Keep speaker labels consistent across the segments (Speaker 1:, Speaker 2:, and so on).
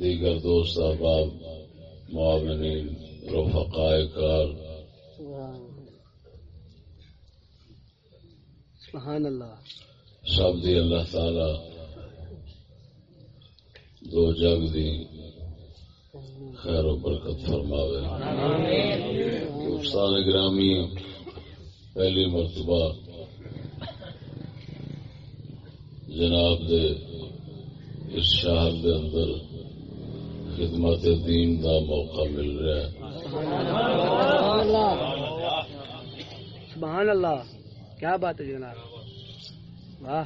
Speaker 1: دیگر دوست احباب معاونین رفقائے کار۔
Speaker 2: سبحان اللہ۔
Speaker 1: سب دی اللہ تعالی دو جگ دی خیر و برکت فرماوے۔ دوستان گرامی پہلی مرتبہ جناب دے اس شہر دے اندر خدمت دین دا موقع مل رہا ہے۔
Speaker 2: سبحان اللہ۔ کیا بات ہے جناب؟ واہ۔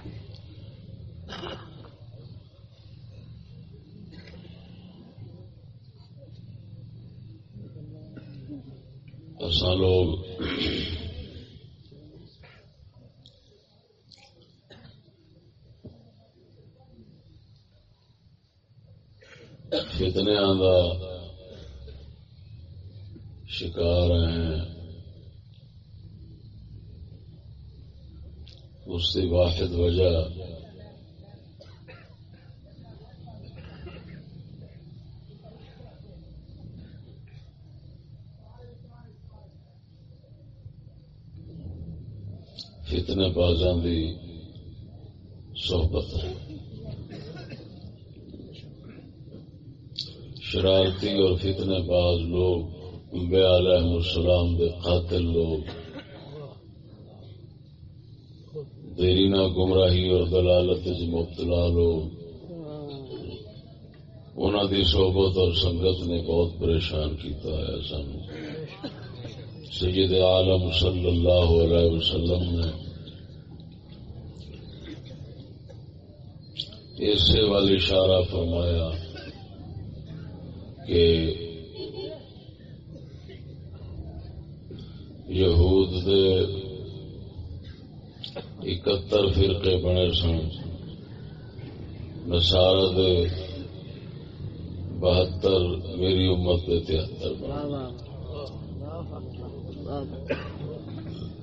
Speaker 1: اصا لوگ شکار ہیں۔ اس کی واحد وجہ۔ فتنے بازاں کی صحبت ہے۔ شرارتی اور فتنے باز لوگ انبیاء علیہ السلام دے قاتل لوگ۔ دیرینا گمراہی اور دلالت مبتلا لوگ۔ انہوں دی صحبت اور سنگت نے بہت پریشان کیتا ہے سن سید عالم صلی اللہ علیہ وسلم نے اسے والی اشارہ فرمایا کہ یہود دے اکہتر فرقے بنے سن۔ نسار دے بہتر میری امت دے تہتر بنے۔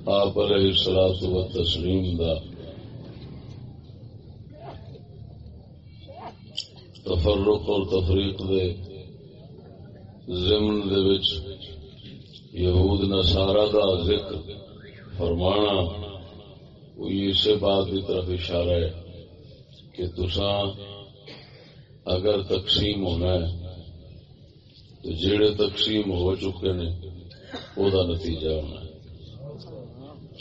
Speaker 1: آپ علیہ السلام و تسلیم دا تفرق اور تفریق دے ضمن دے وچ یہود نسارا کا ذکر۔ فرمانا اسی بات کی طرف اشارہ ہے کہ تسان اگر تقسیم ہونا ہے، تو جڑے تقسیم ہو چکے نے، وہ نتیجہ ہونا ہے۔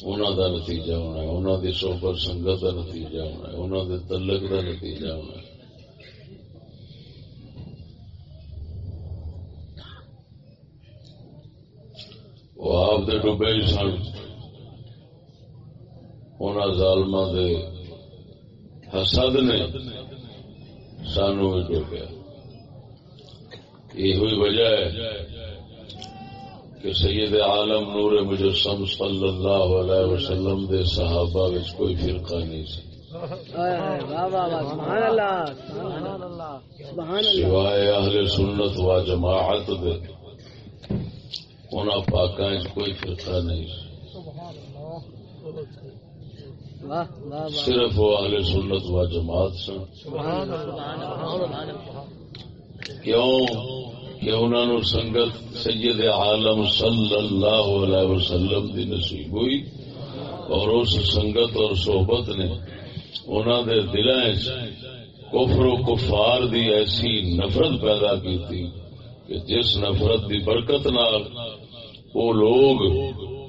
Speaker 1: انہوں دا نتیجہ ہونا ہے انہوں دی سوپر سنگت کا نتیجہ ہونا ہے انہوں دے تلک کا نتیجہ ہونا ہے۔ وہ آپ دے ڈبے سن۔ ان ظالم دے حسد نے سانو بھی ڈوبیا یہ ہوئی وجہ ہے کہ سید عالم نور مجسم صلی اللہ علیہ وسلم دے صحابہ وچ کوئی فرقہ نہیں سی۔ سوائے اہل سنت و جماعت دے ان پاک کوئی فرقہ نہیں صرف وہ اہل سنت و جماعت سن۔ کیوں؟ کہ انہوں نے سنگت سید عالم صلی اللہ علیہ وسلم دی نصیب ہوئی اور اس سنگت اور صحبت نے انہوں دے دلائیں کفر و کفار دی ایسی نفرت پیدا کی تھی کہ جس نفرت دی برکت نال وہ لوگ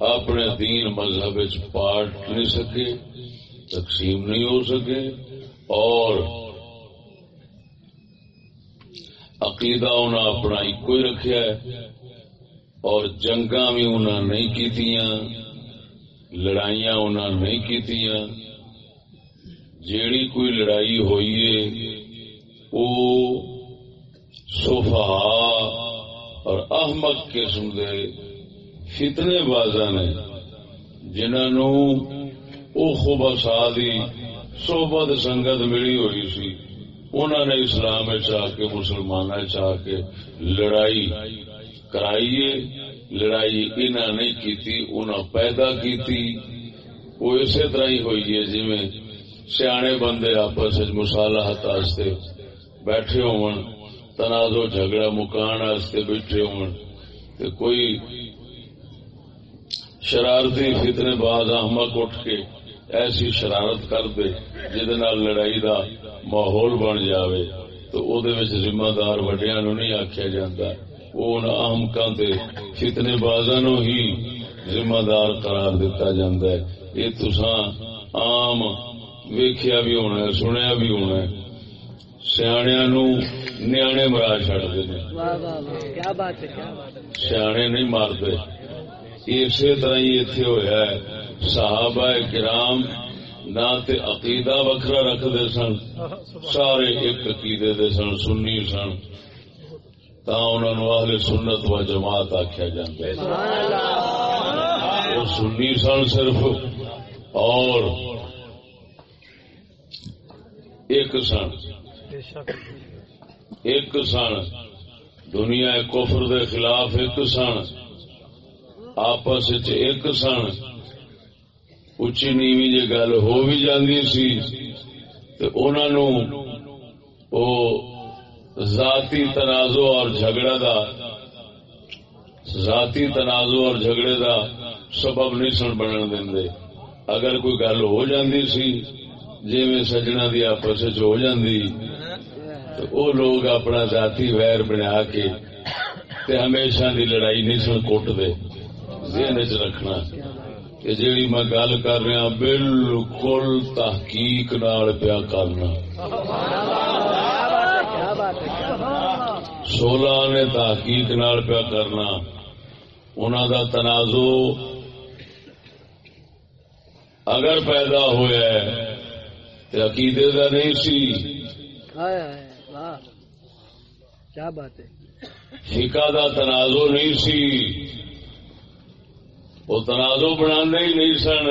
Speaker 1: اپنے دین مذہب پارٹ نہیں سکے۔ تقسیم نہیں ہو سکے اور عقیدہ انہیں اپنا ایک ہی رکھا ہے اور جنگا بھی انہیں نہیں کی لڑائیاں انہیں نہیں کی جیڑی کوئی لڑائی ہوئی ہے وہ سوفا اور احمد قسم دے فتنے بازا نے جنہوں او خوب دی صحبت سنگت ملی ہوئی سی۔ انہوں نے اسلام چاہ کے، مسلمان چاہ کے لڑائی کرائیے لڑائی انہوں نے کی انہوں پیدا کی وہ اسی طرح ہی ہوئی ہے جی میں سیانے بندے آپس مسالحت بیٹھے ہون، تنازع جھگڑا مکان بیٹھے ہون۔ کوئی شرارتی فتنے بعد احمد اٹھ کے ایسی شرارت کر دے جہد لڑائی دا ماحول بن جاوے تو او دے وچ ذمہ دار وڈیا نو نہیں آخیا جاتا وہ ان تے فتنے بازاں نو ہی ذمہ دار قرار دیتا جاندا ہے۔ یہ تساں عام ویکھیا بھی ہونا ہے سنیا بھی ہونا ہے۔ سیاح نو نیانے مرا چڑھتے سیانے نہیں مارتے۔ اسی طرح ہی اتنے ہوا ہے۔ صحابہ کرام نہ تے عقیدہ وکھرا رکھتے سن، سارے ایک عقیدے دے سن، سنی سن۔ تا انہوں اہل سنت و جماعت آخیا جا سنی سن صرف۔ اور ایک سن۔ ایک سن۔ دنیا کفر دے خلاف ایک سن۔ آپس ایک سن۔ اچھی نیوی جی گل ہو بھی جاندی سی تو انہوں ذاتی تنازع اور جھگڑا دا ذاتی تنازع اور جھگڑے دا سبب نہیں سن بنن دے اگر کوئی گل ہو جاندی سی جی میں سجنا دی آپس ہو جاندی تو وہ لوگ اپنا ذاتی ویر بنا کے تے ہمیشہ دی لڑائی نہیں سن کٹ دے ذہن چ رکھنا کہ جیڑی میں گل کر رہا بالکل تحقیق نال پیا کرنا۔ سولہ نے تحقیق نال پیا کرنا۔ انہوں دا تنازع اگر پیدا ہوا ہے تو عقیدے کا نہیں سی۔
Speaker 2: کیا بات ہے؟
Speaker 1: فقہ دا تنازع نہیں سی۔ وہ تنازع بنا ہی نہیں سن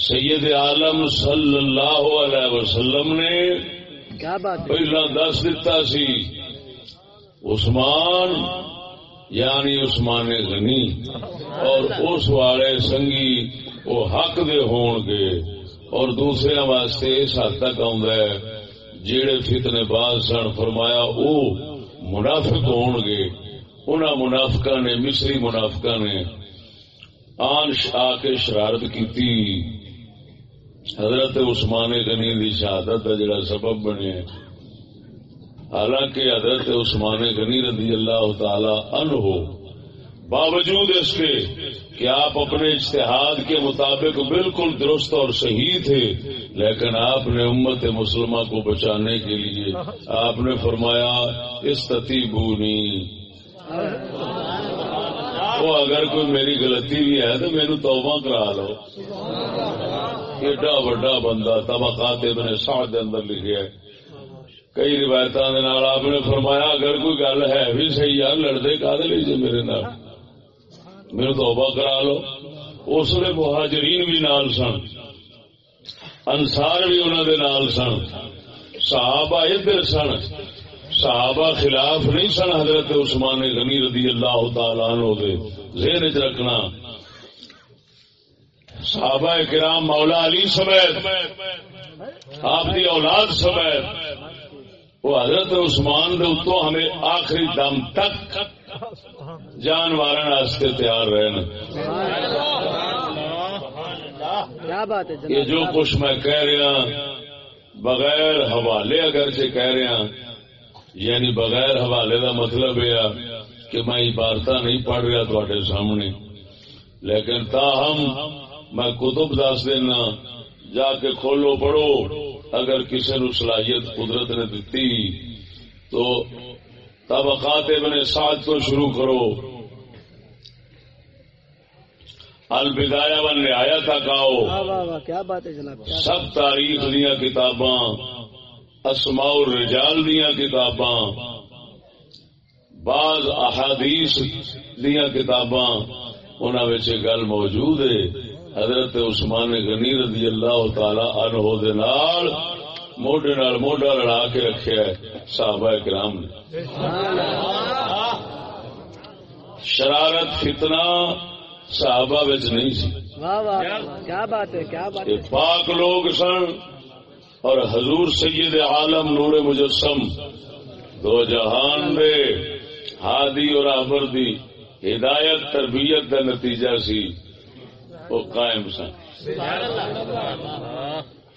Speaker 1: سید عالم صلی اللہ علیہ وسلم نے پہلا دس دتا سی عثمان یعنی عثمان غنی اور اس والے سنگی وہ حق دے ہون گے اور دوسرے واسطے اس حد تک آندا ہے جیڑے فتنے باز سن فرمایا او منافق ہون گے انہاں منافقاں نے، مصری منافقاں نے آن آ کے شرارت کیتی۔ حضرت عثمان غنی دی شہادت کا جڑا سبب بنے۔ حالانکہ حضرت عثمان غنی رضی اللہ تعالی عنہ باوجود اس کے کہ آپ اپنے اشتہاد کے مطابق بالکل درست اور صحیح تھے، لیکن آپ نے امت مسلمہ کو بچانے کے لیے آپ نے فرمایا استتی بونی وہ اگر کوئی میری غلطی بھی ہے تو میرے توبہ کرا لو۔ ایڈا وڈا بندہ طبقات ابن سعد دے اندر لکھیا ہے۔ کئی روایت آپ نے فرمایا، اگر کوئی گل ہے بھی صحیح یار لڑتے کا لیجیے میرے نال؟ میرے توبہ کرا لو۔ اس نے مہاجرین بھی نال سن۔ انصار بھی انہوں دے نال سن۔ صحابہ ادھر سن۔ صحابہ خلاف نہیں سن حضرت عثمان غنی رضی اللہ تعالیٰ عنہ دے. ذہن چ رکھنا. صحابہ کرام مولا علی سمیت آپ کی اولاد سمیت وہ حضرت عثمان دے اتوں ہمیں آخری دم تک جان مارن واسطے تیار
Speaker 2: ہے
Speaker 1: یہ جو کچھ میں کہہ رہا بغیر حوالے اگر سے کہہ رہا یعنی بغیر حوالے دا مطلب یہ کہ میں عبارت نہیں پڑھ رہا تھوڑے سامنے۔ لیکن تاہم میں کتب دس دینا جا کے کھولو پڑھو۔ اگر کسی نو صلاحیت قدرت نے دیتی تو طبقات ابن سعد تو شروع کرو۔ البدایا و نہایا تک آؤ سب تاریخ دیا کتاباں اسماء الرجال دیا کتاباں بعض احادیث دیا کتاباں انہوں گل موجود ہے حضرت عثمان غنی رضی اللہ تعالی عنہ دے نال موڈے نال موڈا لڑا کے رکھیا ہے صحابہ کرام نے۔ شرارت فتنہ صحابہ وچ نہیں سی۔
Speaker 2: واہ واہ واہ، کیا بات ہے کیا بات ہے۔
Speaker 1: پاک لوگ سن۔ اور حضور سید عالم نور مجسم، دو جہان دے، ہادی اور آبر دی ہدایت، تربیت کا نتیجہ سی، وہ قائم سن۔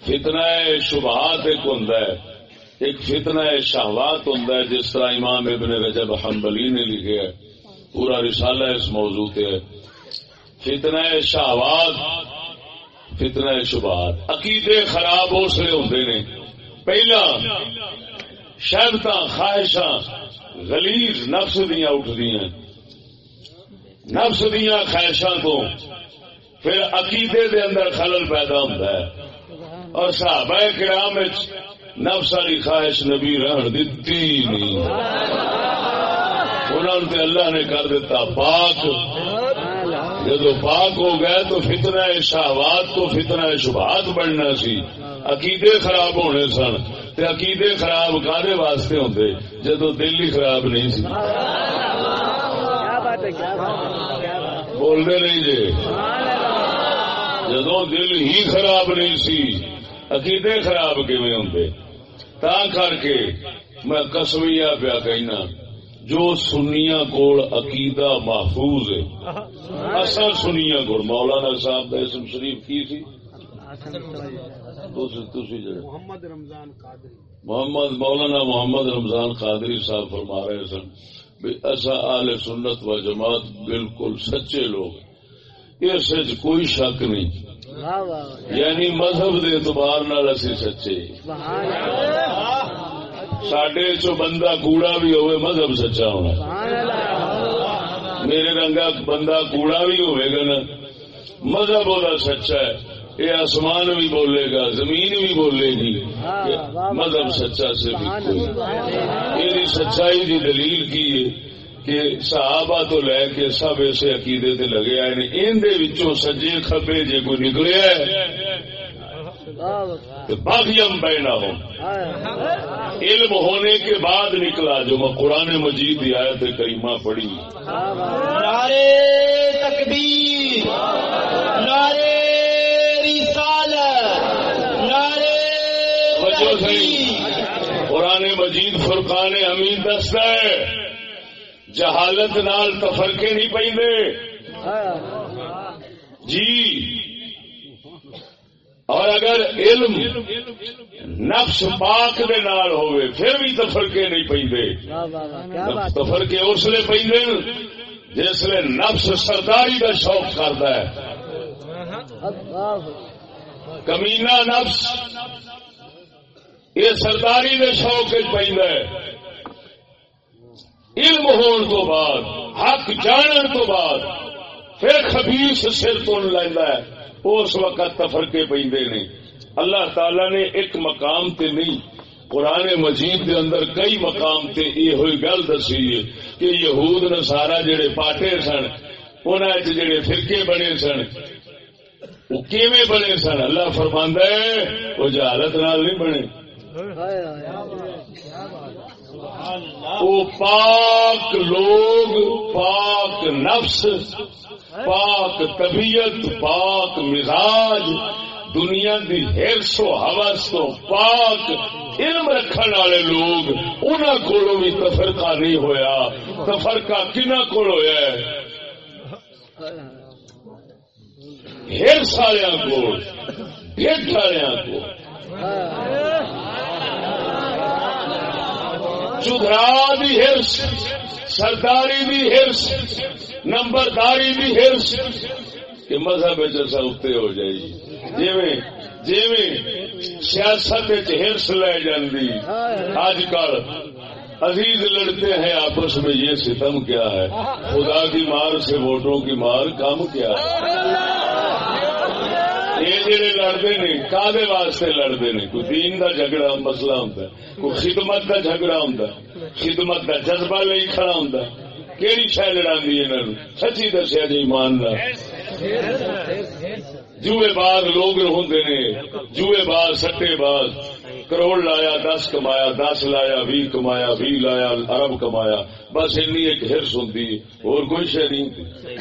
Speaker 1: فتنہ شبہات ایک ہوں ایک فتنہ شہوات ہوں جس طرح امام ابن رجب حنبلی نے لکھے ہے، پورا رسالہ اس موضوع تے ہے۔ فتنہ شہوات فتنہ شبہات۔ عقیدے خراب اس لیے ہوتے نے پہلا شہدت خواہشاں غلیظ نفس دیا اٹھدیاں۔ نفس دیا خواہشاں تو پھر عقیدے دے اندر خلل پیدا ہوتا ہے۔ اور صحابہ کرام نفس والی خواہش نبی رہن دتی نہیں۔ انہوں نے اللہ نے کر دیتا پاک۔ جدو پاک ہو گئے تو فتنہ شہوات تو فتنہ شبہات بننا سی۔ عقیدے خراب ہونے سن تے عقیدے خراب کادے واسطے ہوندے۔ جدو دل ہی خراب نہیں سی۔
Speaker 2: کیا
Speaker 1: بولتے نہیں جی جدو دل ہی خراب نہیں سی، عقیدے خراب کیویں ہوندے؟ تا کر کے میں کسمیا پیا کہنا۔ جو سنیا کول عقیدہ محفوظ ہے۔ اصا سنیا کول مولانا صاحب کا اسم شریف کی سی؟
Speaker 2: محمد رمضان قادری۔
Speaker 1: محمد مولانا محمد رمضان قادری صاحب فرما رہے سن بھی ایسا آل سنت و جماعت بالکل سچے لوگ اس کوئی شک نہیں۔
Speaker 2: واہ واہ واہ۔
Speaker 1: یعنی مذہب دے اعتبار نال اسی سچے
Speaker 2: سبحان اللہ۔
Speaker 1: سڈے چو بندہ کوڑا بھی ہوئے مذہب سچا ہونا میرے رنگا بندہ کوڑا بھی ہوئے گا نا مذہب وہ سچا ہے یہ آسمان بھی بولے گا زمین بھی بولے گی مذہب سچا سے بھی سچائی کی دلیل کی ہے کہ صحابہ تو لے کے سب ایسے عقیدے تے لگے آئے ان دے وچوں سجے کھبے جے کوئی نکلیا ہے باغیم بینا ہو
Speaker 2: ہائے
Speaker 1: علم ہونے کے بعد نکلا جو میں قرآن مجید کی آیت کریمہ پڑھی۔
Speaker 3: نعرے تکبیر نعرے رسالت نعرے
Speaker 1: وجہ صحیح قرآن مجید فرقان امین دستا ہے۔ جہالت نال تفرقے نہیں پہ جی اور اگر علم نفس پاک دے نال ہوئے پھر بھی تفرقے نہیں پہ تفرقے اس لیے پہ جس لیے نفس سرداری کا شوق کرتا ہے۔
Speaker 2: واہ
Speaker 1: کمینہ نفس یہ سرداری کے شوق پہ علم ہون تو بعد حق جانن تو بعد پھر خبیس سر تو لینا ہے۔ اس وقت تفرقے پہ اللہ تعالی نے ایک مقام تے نہیں، قرآن مجید دے اندر کئی مقام تے یہ ہوئی گل دسی ہے کہ یہود نسارا جڑے پاٹے سن، انہاں چ جڑے فرقے بنے سن، وہ کیویں بنے سن؟ اللہ فرماندا ہے، وہ جہالت نال نہیں بنے۔ وہ پاک لوگ، پاک نفس پاک طبیعت، پاک مزاج، دنیا دی ہرس و حوث تو پاک علم رکھن والے لوگ انہوں کو بھی تفرقہ نہیں ہویا۔ تفرقہ کنہ کو ہویا ہے؟ ہرس والوں کو ڈیٹ والوں کو چدرا دی ہرس۔ سرداری دی ہرس نمبرداری دی ہرس کہ مذہب جیسا اتنے ہو جائے گی جیویں جیویں سیاست ہرس لے جاندی۔ آج کل عزیز لڑتے ہیں آپس میں، یہ ستم کیا ہے؟ خدا کی مار سے ووٹوں کی مار کم کیا ہے؟ یہ جڑے لڑتے نے کادے واسطے لڑتے نے کوئی دین دا جھگڑا، مسئلہ ہوتا ہے۔ کوئی خدمت دا جھگڑا ہوتا ہے۔ خدمت دا جذبہ لے کھڑا ہوتا ہے۔ کہڑی شہ لڑی انہوں سچی دسیا جی ایمان جوئے باز لوگ ہوندے نے، جوئے باز سٹے باز کروڑ لایا، دس کمایا، دس لایا، بھی کمایا، بھی لایا، ارب کمایا۔ بس اینی ایک ہرس ہوندی اور کوئی شہ نہیں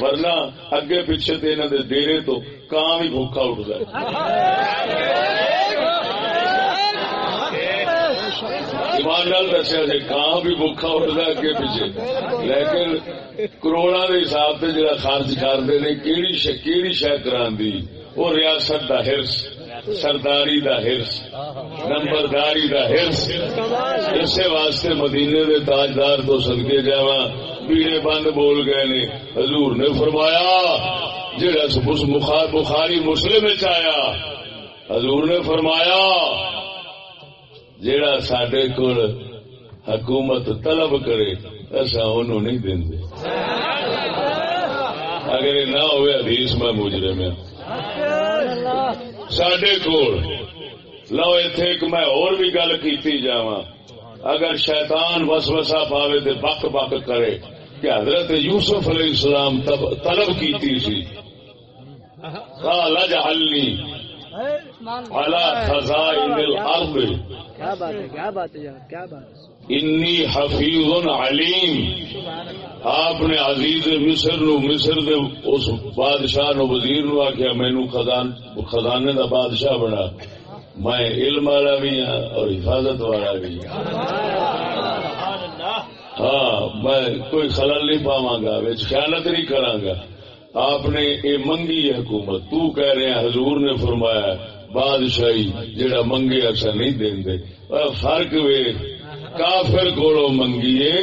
Speaker 1: ورنہ اگے پیچھے تے انہاں دے ڈیرے تو کان جی، بھی بھوکا اٹھ جائے۔ ایمان نال دسیا جی کان بھی بھوکا اٹھتا اگے پیچھے۔ لیکن کروڑا کے حساب سے جڑا خرچ کرتے نے، کیڑی شہ کیڑی شہ وہ ریاست دا ہرس سرداری دا ہرس نمبرداری دا ہرس اسے واسطے مدینے دے تاجدار تو سدکے جاوا بیڑے بند بول گئے نے۔ حضور نے فرمایا، جڑا بخار بخاری مسلم آیا، حضور نے فرمایا جیڑا سڈے کول حکومت طلب کرے اصا انہوں نہیں دیں اگر یہ نہ ہوئے حدیث میں مجرے میں سڈے کول۔ لو اتے ایک میں اور بھی گل کیتی جاواں۔ اگر شیطان وسوسہ پاوے تے بک بک کرے کہ حضرت یوسف علیہ السلام طلب کیتی سی۔ قال اجعلنی على خزائن الارض۔
Speaker 2: کیا بات ہے کیا بات ہے یار کیا بات ہے؟
Speaker 1: انی حفیظ علیم۔ آپ نے عزیز مصر نو، مصر دے اس بادشاہ نو، وزیر نو آخیا مینو خزان، خزانے دا بادشاہ بنا۔ میں علم والا بھی ہاں اور حفاظت والا بھی۔ ہاں ہاں میں کوئی خلل نہیں پاواں گا وچ خیانت نہیں کراں گا آپ نے یہ منگی ہے حکومت، تو کہہ رہے ہیں، حضور نے فرمایا، بادشاہی جڑا منگے اچھا نہیں دیں دے فرق وے کافر کو منگیے۔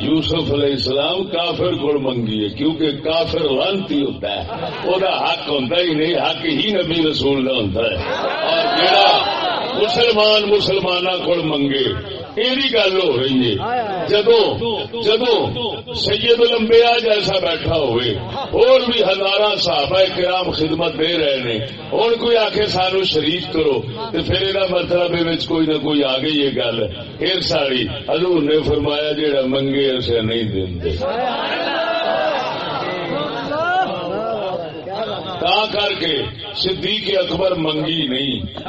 Speaker 1: یوسف علیہ السلام کافر کو منگیے، کیونکہ کافر لانتی ہوتا ہے۔ وہ حق ہوتا ہی نہیں، حق ہی نبی رسول کا ہوتا ہے۔ اور جڑا مسلمان مسلمانوں کو منگے یہ گل ہو رہی ہے جدو جدو سید لمبیا جیسا بیٹھا ہوئے اور بھی ہزار صحابہ کرام خدمت دے رہے نے ہوں کوئی آخ سانو شریف کرو تو پھر یہ مطلب کوئی نہ کوئی آ گئی یہ گل پھر ساری حضور نے فرمایا جہاں منگے اسے نہیں دے تا کر کے صدیق اکبر منگی نہیں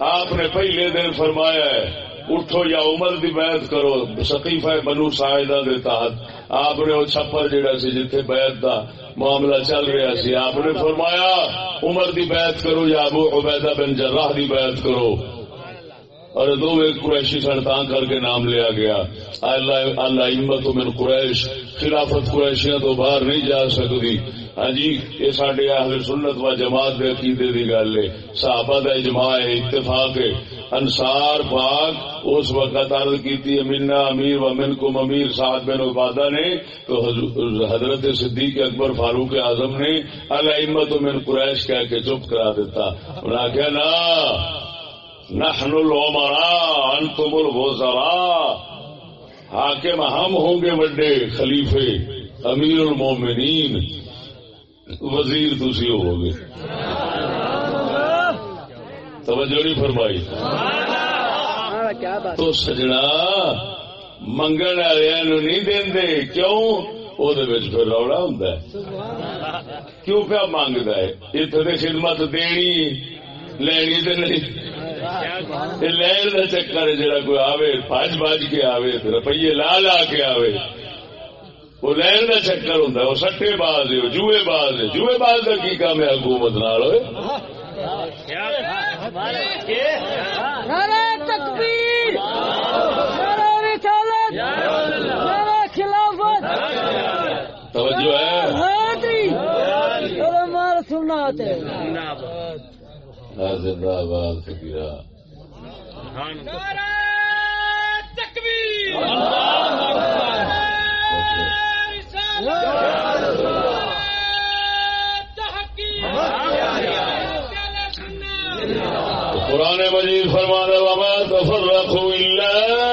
Speaker 1: آپ نے پہلے دن فرمایا ہے، اٹھو یا عمر دی بیعت کرو، سقیفہ بنو سائدہ دے تحت۔ آپ نے وہ چھپر جڑا سی جتھے بیعت دا معاملہ چل رہا سی، آپ نے فرمایا، عمر دی بیعت کرو یا ابو عبیدہ بن جراح دی بیعت کرو۔ اور دو قریشی سڑتان کر کے نام لیا گیا۔ اللہ امت من قریش، خلافت قریشیاں تو باہر نہیں جا سکتی۔ ہاں جی یہ سڈے اہل سنت و جماعت کے عقیدے کی گل ہے۔ صحابہ کا اجماع ہے، اتفاق ہے۔ انصار پاک اس وقت عرض کی امینا امیر و من کم امیر، سعد بن عبادہ نے۔ تو حضرت صدیق اکبر فاروق اعظم نے اللہ امت من قریش کہہ کے چپ کرا دیتا۔ انہوں نے کہا نا نحن العمراء، انتم الوزراء۔ حاکم ہم ہوں گے بڑے خلیفے، امیر المومنین۔ وزیر تھی ہو گے توجہ نہیں فرمائی۔ تو سجنا منگن والے نہیں دے کیوں؟ وہ پھر روڑا ہوں کیوں پیا منگتا ہے؟ اتنے خدمت دینی۔ لینی تو نہیں۔ لین کا چکر جڑا کوئی آوے پانچ باج کے آوے روپیے لا لا کے آوے۔ وہ لین کا چکر ہوں وہ سٹے باز ہے جوئے باز ہے۔ جوئے باز کا کی کام ہے حکومت نال ہوئے توجہ ہے۔
Speaker 2: سننا
Speaker 1: زندہ باد فکرا قرآن مجید فرمانا وما تفرقوا إلا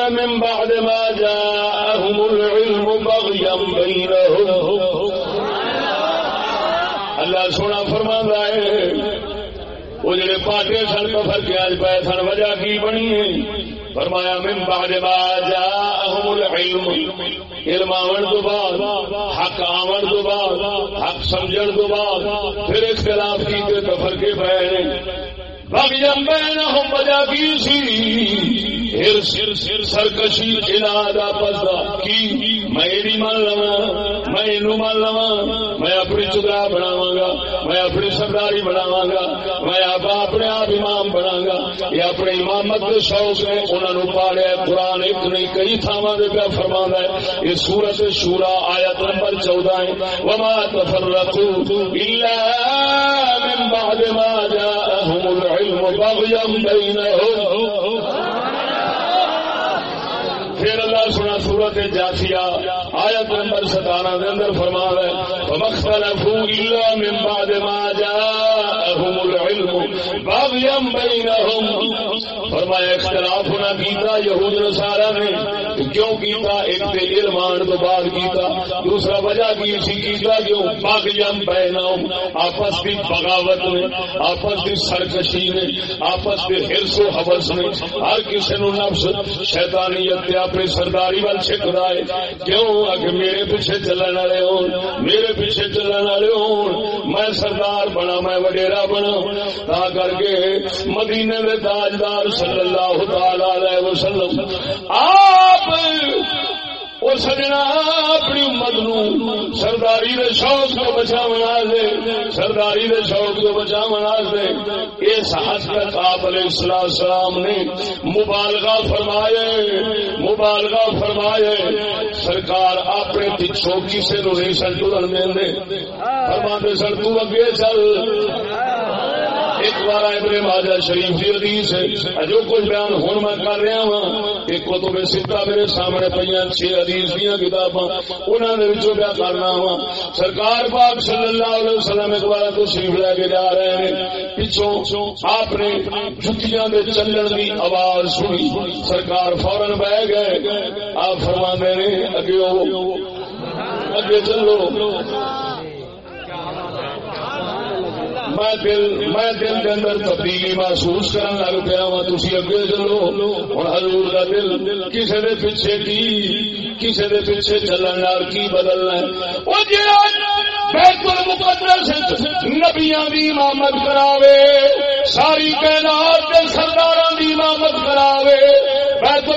Speaker 1: من بعد ما جاءهم العلم بغيا بينهم. اللہ۔ سونا فرمانا ہے وہ جڑے پاٹے سن کفر کے آج پائے سن وجہ کی بنی ہے فرمایا من بعد ما جاءهم العلم علم آون تو بعد حق آون تو بعد حق سمجھن تو بعد پھر اختلاف کی تے کفر کے پائے بغیم بینہم وجہ کی سی ہر سر سر سرکشی اناد آپس کی میں ایڈی مان لوا میں اینو مان لوا میں اپنی چدرا بناواں گا، میں اپنی سرداری بناواں گا، میں آپ اپنے آپ امام بنا گا۔ یہ اپنے امامت کے شوق نے انہوں نے پاڑیا قرآن ایک نہیں، کئی تھاواں دے پہ فرما ہے۔ یہ سورت شورا آیت نمبر چودہ ہے۔ وما تفرقوا الا من بعد ما جاءهم العلم بغيا بينهم۔ پھر اللہ سنا سورت جاسیا آیت نمبر ستارہ دے اندر فرما ہے مختلف الا من بعد ما جاءهم العلم باغيا بينهم۔ فرمایا، اختلاف ہونا کیتا، یہود نصارا نے کیوں کیتا؟ ایک تے علم آن تو بعد کیتا، دوسرا وجہ کی سی کیتا کیوں باغيا بينهم آپس کی بغاوت نے، آپس کی سرکشی نے، آپس کے حرص و حوث نے۔ ہر کسی نو نفس شیطانیت اپنی سرداری وال چھکتا ہے۔ کیوں؟ آ میرے پیچھے چلن والے ہو میرے پیچھے چلن والے ہو میں سردار بنا، میں وڈیرا بنا تا کر کے مدینے میں تاجدار صلی اللہ تعالی علیہ وسلم آپ وہ سجنا اپنی امت نو سرداری دے شوق کو بچا دے سرداری دے شوق کو بچا دے اس حضرت آپ علیہ السلام نے مبالغہ فرمائے مبالغہ فرمائے سرکار اپنے پچھوں کسی نو نہیں سن ٹرن دے۔ فرما دے سن تو اگے چل۔ ایک بار ابن ماجہ شریف کی حدیث ہے۔ جو کچھ بیان ہوں میں کر رہا ہوں ایک کو تو ستا میرے سامنے پہ چھ حدیث دیا کتاباں۔ انہوں نے بیا کرنا وا ہاں۔ سرکار پاک صلی اللہ علیہ وسلم ایک بار تو شریف لے کے جا رہے ہیں۔ پچھوں آپ نے جتیاں دے چلن کی آواز سنی۔ سرکار فورن بہ گئے۔ آپ فرما نے، اگے اگے چلو۔ میں دل میں دل کے اندر تبدیلی محسوس کرنے لگ پیا وا تھی اگے چلو۔ ہوں ہزور کا دل کسی دے پیچھے کی کسی دے پیچھے چلن کی بدلنا وہ بیت المقدس نبیاں دی امامت کراوے، ساری کائنات دے سرداراں دی امامت کراوے، بیت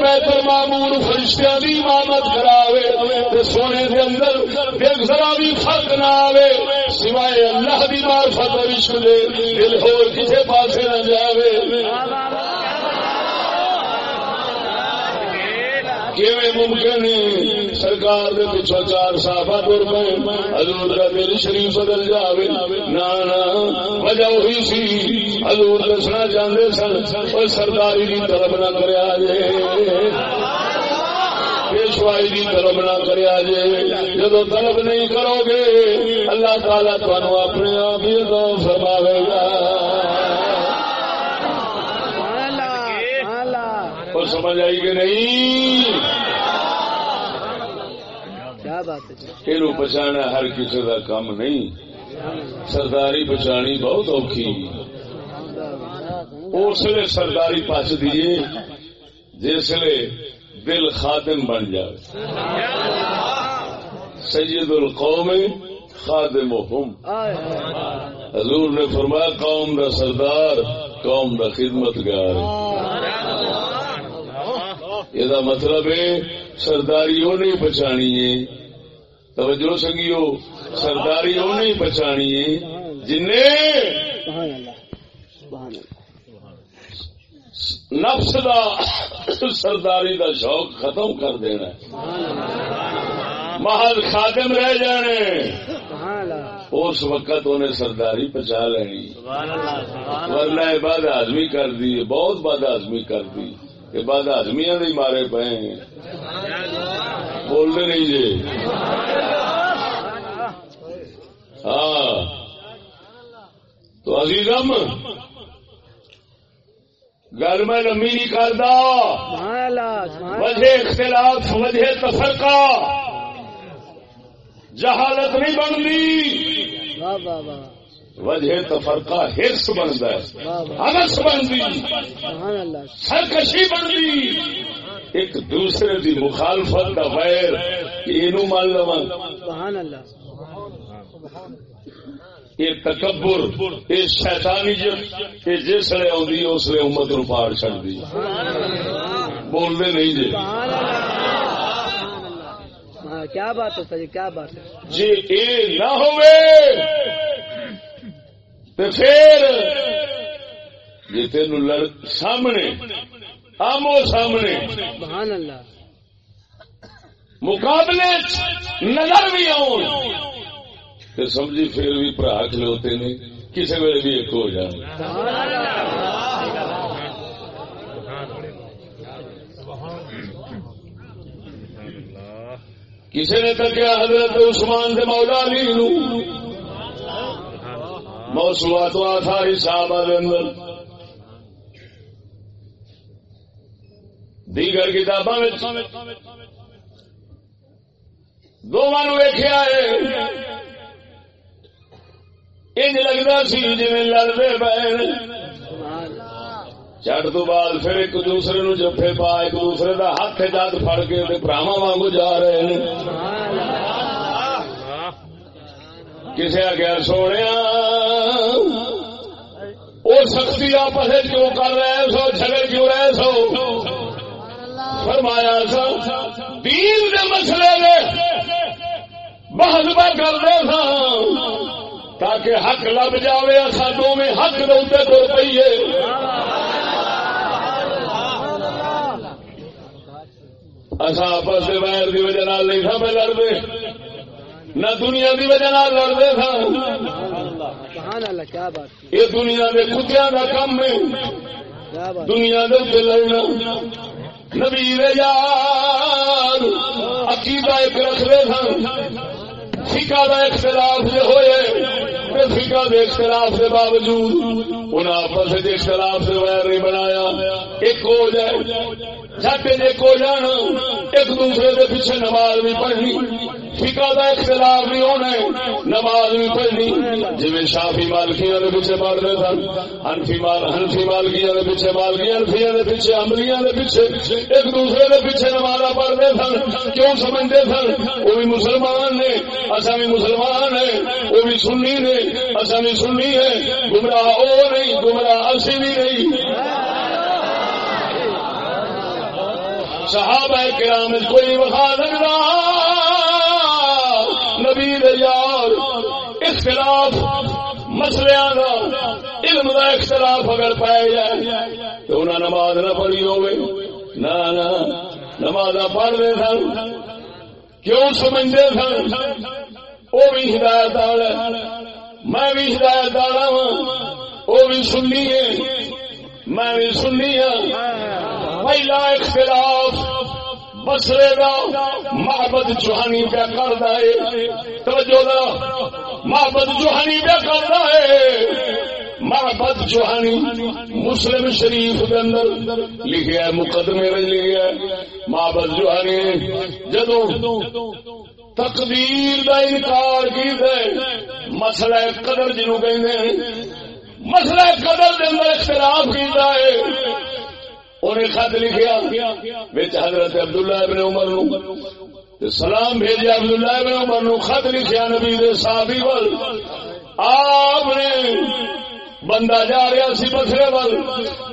Speaker 1: بیت المامور فرشتیاں دی امامت کراوے تے سونے دے اندر دیکھ ذرا بھی فرق نہ آوے، سوائے اللہ دی معرفت اور عشق دے، دل ہور کسے پاسے نہ جاوے۔ سبحان اللہ ممکن ہے؟ سرکار دے پچھا چار صافا تر پے۔ حضور کا دل شریف بدل جاوے۔ نہ وجہ وہی سی۔ حضور دسنا چاہتے سن اور سرداری کی طلب نہ کریا جے پیشوائی کی طلب نہ کریا جے جب طلب نہیں کرو گے، اللہ تعالیٰ تمہوں اپنے آپ ہی تو فرماوے گا۔ سمجھ آئی کہ نہیں؟ یہ بچانا ہر کسی کا کام نہیں۔ سرداری بچانی بہت اوکھی۔ اس لیے سرداری پچ دیے جس لیے دل خادم بن جائے۔ سید القوم خادم حضور نے فرمایا قوم کا سردار قوم کا خدمت گار یہ مطلب ہے سرداری وہ نہیں بچانی ہے توجہ سنگیو سرداری وہ نہیں بچانی ہے جن نفس دا سرداری دا شوق ختم کر دینا محل خادم رہ جانے اس وقت انہیں سرداری پچا لینی ورنہ بعد آدمی کر دی بہت بد آدمی کر دی کہ بعد آدمیاں نہیں مارے پے بولتے نہیں جی۔ ہاں۔ تو عزیزم گل میں لمبی نہیں کرتا۔ وجہ اختلاف وجہ تفرقہ۔ جہالت نہیں بنتی۔ وجہ تفرقہ ہرس بنتا ہے ہرس بنتی سرکشی بنتی۔ ایک دوسرے کی مخالفت کا ویر یہ مان لوا یہ تکبر یہ شیطانی یہ جس لے آدھی اس لیے امت نو پاڑ چڑتی بولتے نہیں جی۔
Speaker 2: کیا بات ہے کیا بات ہے؟
Speaker 1: جی یہ نہ ہوئے۔ تو پھر جی تین لڑ سامنے آمو سامنے
Speaker 2: سبحان اللہ
Speaker 1: مقابلے نظر بھی آؤ سمجھی پھر بھی برا کھلوتے نے کسی ویلے بھی ایک ہو جائے کسی نے تکیا حضرت عثمان سے مولا علی نو۔ موسوات آثار صاحب اندر۔ دیگر کتاباں دونوں ویخیا ہے۔ انج لگتا سی جی لڑتے پے چٹ تو بعد پھر ایک دوسرے نو جفے پا، ایک دوسرے کا ہاتھ جات فڑ کے براہم وانگ جا رہے ہیں کسی آگیا سونے وہ سختی آپس کیوں کر رہے سو جھگڑ کیوں رہے سو؟ فرمایا سا، دین دے مسئلے دے بحث میں کرتے سا، تاکہ حق لب جاوے اصا دونوں، حق دے تر پیے اصا آپس کے ویر کی وجہ نہیں تھا میں لڑتے نہ دنیا کی وجہ لڑتے
Speaker 2: کی۔
Speaker 1: یہ دنیا کے کتیا کا کم ہے۔ دنیا اتنے لڑنا۔ نبی یار عقیدہ ایک رکھتے سن۔ فکا کا اختلاف جو ہوئے فکا کے اختلاف کے باوجود انہیں آپس کے اختلاف سے ویر نہیں بنایا۔ ایک ہو جائے۔ ایک ایک دوسرے کے پیچھے نماز بھی پڑھنی فکا کا اختلاف نہیں ہونا نماز بھی پڑھنی جی شافی مالکیاں کے پیچھے پڑھتے سن ہنفی مال ہنفی مالکیاں کے پیچھے مالکی ہنفیاں کے پیچھے عملیاں کے پیچھے ایک دوسرے کے پیچھے نماز پڑھتے سن کیوں سمجھتے سن وہ بھی مسلمان نے اصا بھی مسلمان ہے وہ بھی سنی نے اصا بھی سنی ہے گمراہ وہ نہیں گمراہ اسی بھی نہیں صحابہ کرام کوئی وفا لگنا نبی یار، اختلاف مسلیاں دا علم دا اختلاف اگر پائے جائے تو انہیں نماز نہ پڑھی ہوئے نہ نہ نماز پڑھتے سن۔ کیوں سمجھتے سن؟ وہ بھی ہدایت والا میں بھی ہدایت والا ہوں وہ بھی سننی ہے۔ میں بھی سننی ہوں پہلا اختلاف مسئلے کا محبت چوہانی پہ کرتا ہے۔ توجہ دا، محبت چوہانی پہ کرتا ہے۔ محبت چوہانی مسلم شریف کے اندر لکھا ہے، مقدمے میں لکھا ہے۔ محبت چوہانی جدو تقدیر کا انکار کی مسئلہ قدر جنوب کہ مسئلہ قدر کے اندر اختلاف کیتا ہے۔ انہیں خط لکھیا بچ حضرت عبداللہ ابن عمر نو سلام بھیجا عبداللہ ابن عمر نو خط لکھیا نبی دے صحابی ول۔ آپ نے بندہ جا رہا سی بسرے ول